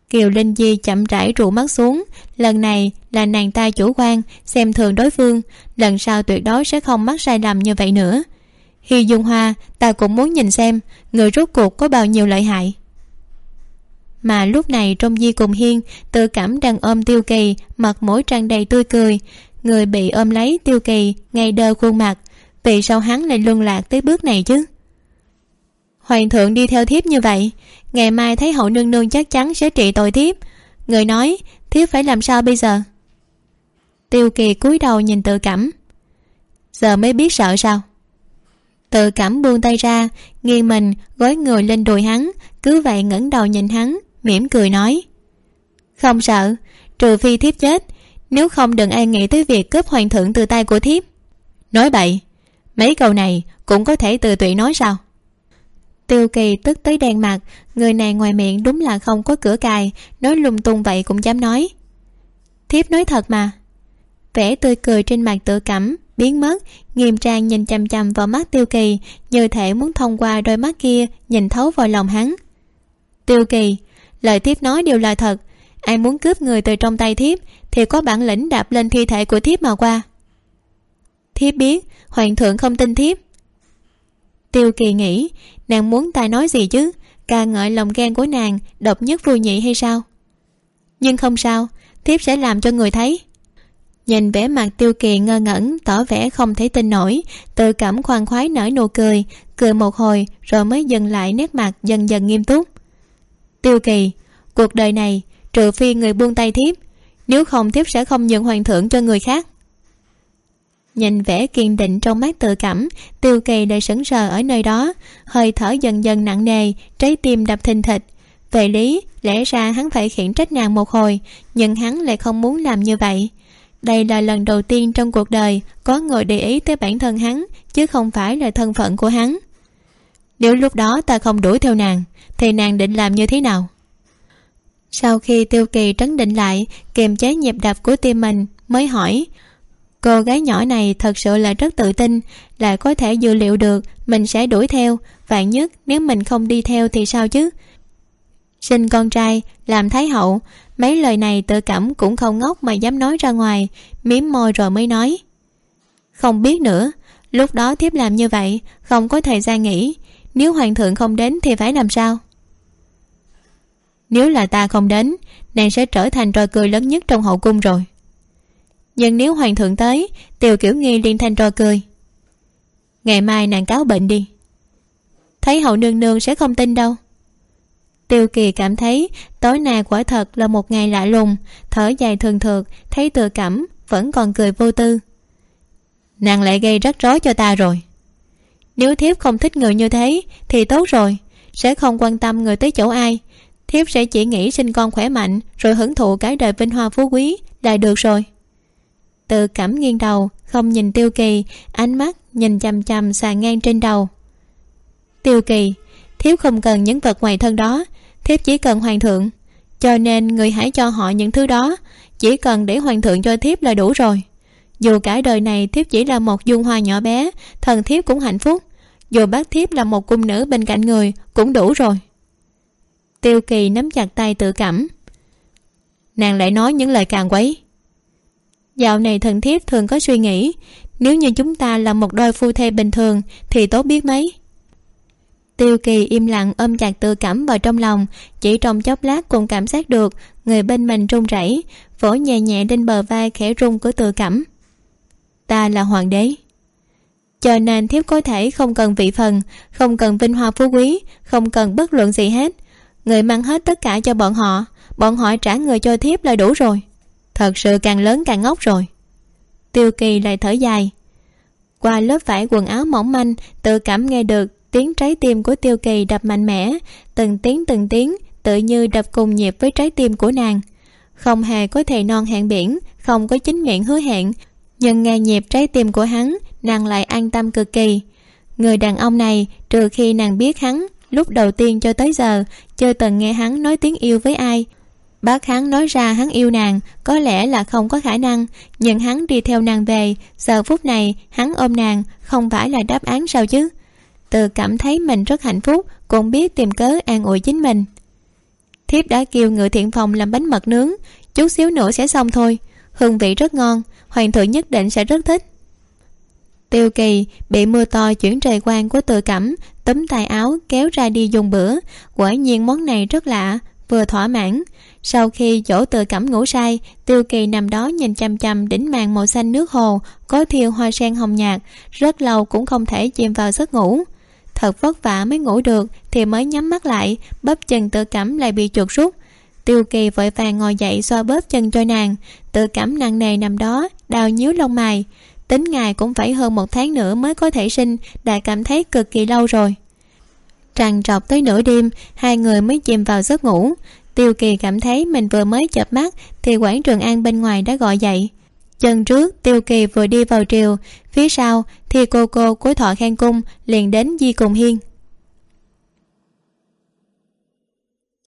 kiều linh di chậm rãi rụ mắt xuống. Lần này là nàng ta chủ quan, xem thường đối phương. Lần sau tuyệt đối sẽ không mắc sai lầm như vậy nữa. Hi dung hoa, ta cũng muốn nhìn xem, người rốt cuộc có bao nhiêu lợi hại. Mà lúc này trong di cùng hiên, tự cảm đang ôm tiêu kỳ, mặt mũi tràn đầy tươi cười. Người bị ôm lấy tiêu kỳ, ngay đơ khuôn mặt. Vì sao hắn lại luân lạc tới bước này chứ? Hoàng thượng đi theo thiếp như vậy, ngày mai thấy hậu nương nương chắc chắn sẽ trị tội thiếp. Người nói, thiếp phải làm sao bây giờ? Tiêu kỳ cúi đầu nhìn tự cảm giờ mới biết sợ sao? Tự cảm buông tay ra, nghiêng mình gối người lên đùi hắn, cứ vậy ngẩng đầu nhìn hắn, mỉm cười nói, không sợ, trừ phi thiếp chết, nếu không đừng ai nghĩ tới việc cướp hoàng thượng từ tay của thiếp. Nói bậy, mấy câu này cũng có thể từ tụy nói sao? Tiêu kỳ tức tới đen mặt, người này ngoài miệng đúng là không có cửa cài, nói lung tung vậy cũng dám nói. Thiếp nói thật mà. Vẻ tươi cười trên mặt tự cảm, biến mất, nghiêm trang nhìn chằm chằm vào mắt tiêu kỳ, như thể muốn thông qua đôi mắt kia nhìn thấu vào lòng hắn. Tiêu kỳ, lời thiếp nói đều là thật, ai muốn cướp người từ trong tay thiếp thì có bản lĩnh đạp lên thi thể của thiếp mà qua. Thiếp biết, hoàng thượng không tin thiếp tiêu kỳ nghĩ, nàng muốn ta nói gì chứ? Ca ngợi lòng ghen của nàng độc nhất vui nhị hay sao? Nhưng không sao, thiếp sẽ làm cho người thấy. Nhìn vẻ mặt tiêu kỳ ngơ ngẩn, tỏ vẻ không thể tin nổi, tự cảm khoan khoái nở nụ cười cười một hồi rồi mới dừng lại nét mặt dần dần nghiêm túc. Tiêu kỳ, cuộc đời này, trừ phi người buông tay thiếp, nếu không thiếp sẽ không nhận hoàng thưởng cho người khác nhìn vẻ kiên định trong mắt tự cảm, tiêu kỳ đã sững sờ ở nơi đó, hơi thở dần dần nặng nề, trái tim đập thình thịch. Về lý, lẽ ra hắn phải khiển trách nàng một hồi, nhưng hắn lại không muốn làm như vậy. Đây là lần đầu tiên trong cuộc đời có người để ý tới bản thân hắn, chứ không phải là thân phận của hắn. Nếu lúc đó ta không đuổi theo nàng, thì nàng định làm như thế nào? Sau khi tiêu kỳ trấn định lại, kiềm chế nhịp đập của tim mình, mới hỏi cô gái nhỏ này thật sự là rất tự tin lại có thể dự liệu được mình sẽ đuổi theo. Vạn nhất nếu mình không đi theo thì sao chứ? Sinh con trai, làm thái hậu, mấy lời này tự cảm cũng không ngốc mà dám nói ra ngoài, mím môi rồi mới nói. Không biết nữa, lúc đó thiếp làm như vậy, không có thời gian nghỉ. Nếu hoàng thượng không đến thì phải làm sao? Nếu là ta không đến, nàng sẽ trở thành trò cười lớn nhất trong hậu cung rồi nhưng nếu hoàng thượng tới, tiều kiểu nghi liên thanh trò cười. Ngày mai nàng cáo bệnh đi. Thấy hậu nương nương sẽ không tin đâu. Tiêu kỳ cảm thấy tối nay quả thật là một ngày lạ lùng, thở dài thường thượt thấy tự cảm, vẫn còn cười vô tư. Nàng lại gây rắc rối cho ta rồi. Nếu thiếp không thích người như thế, thì tốt rồi, sẽ không quan tâm người tới chỗ ai. Thiếp sẽ chỉ nghĩ sinh con khỏe mạnh, rồi hưởng thụ cái đời vinh hoa phú quý là được rồi tự cảm nghiêng đầu, không nhìn tiêu kỳ, ánh mắt nhìn chằm chằm xà ngang trên đầu. Tiêu kỳ, thiếp không cần những vật ngoài thân đó, thiếp chỉ cần hoàng thượng. Cho nên người hãy cho họ những thứ đó, chỉ cần để hoàng thượng cho thiếp là đủ rồi. Dù cả đời này thiếp chỉ là một dung hoa nhỏ bé, thần thiếp cũng hạnh phúc. Dù bác thiếp là một cung nữ bên cạnh người, cũng đủ rồi. Tiêu kỳ nắm chặt tay tự cảm. Nàng lại nói những lời càng quấy dạo này thần thiếp thường có suy nghĩ, nếu như chúng ta là một đôi phu thê bình thường, thì tốt biết mấy? Tiêu kỳ im lặng ôm chặt tự cảm vào trong lòng, chỉ trong chốc lát cũng cảm giác được người bên mình run rẩy, vỗ nhẹ nhẹ lên bờ vai khẽ run của tự cảm. Ta là hoàng đế. Cho nên thiếp có thể không cần vị phần, không cần vinh hoa phú quý, không cần bất luận gì hết. Người mang hết tất cả cho bọn họ bọn họ trả người cho thiếp là đủ rồi thật sự càng lớn càng ngốc rồi. Tiêu kỳ lại thở dài. Qua lớp vải quần áo mỏng manh, tự cảm nghe được tiếng trái tim của tiêu kỳ đập mạnh mẽ, từng tiếng từng tiếng, tự như đập cùng nhịp với trái tim của nàng. Không hề có thầy non hẹn biển, không có chính miệng hứa hẹn, nhưng nghe nhịp trái tim của hắn, nàng lại an tâm cực kỳ. Người đàn ông này, trừ khi nàng biết hắn, lúc đầu tiên cho tới giờ, chưa từng nghe hắn nói tiếng yêu với ai bác hắn nói ra hắn yêu nàng, có lẽ là không có khả năng, nhưng hắn đi theo nàng về, giờ phút này hắn ôm nàng, không phải là đáp án sao chứ? Từ cảm thấy mình rất hạnh phúc, cũng biết tìm cớ an ủi chính mình. Thiếp đã kêu ngựa thiện phòng làm bánh mật nướng, chút xíu nữa sẽ xong thôi. Hương vị rất ngon, hoàng thượng nhất định sẽ rất thích. Tiêu kỳ bị mưa to chuyển trời quan của từ cẩm túm tay áo kéo ra đi dùng bữa. Quả nhiên món này rất lạ vừa thỏa mãn. Sau khi chỗ tự cẩm ngủ say tiêu kỳ nằm đó nhìn chăm chăm đỉnh màn màu xanh nước hồ, có thiêu hoa sen hồng nhạt, rất lâu cũng không thể chìm vào giấc ngủ. Thật vất vả mới ngủ được, thì mới nhắm mắt lại bắp chân tự cẩm lại bị chuột rút. Tiêu kỳ vội vàng ngồi dậy xoa bóp chân cho nàng. Tự cảm nặng nề nằm đó đào nhíu lông mày. Tính ngài cũng phải hơn một tháng nữa mới có thể sinh, đã cảm thấy cực kỳ lâu rồi trằn trọc tới nửa đêm, hai người mới chìm vào giấc ngủ. Tiêu kỳ cảm thấy mình vừa mới chợp mắt thì quảng trường an bên ngoài đã gọi dậy. Chân trước, tiêu kỳ vừa đi vào triều, phía sau thì cô cô của thọ khen cung liền đến di cùng hiên.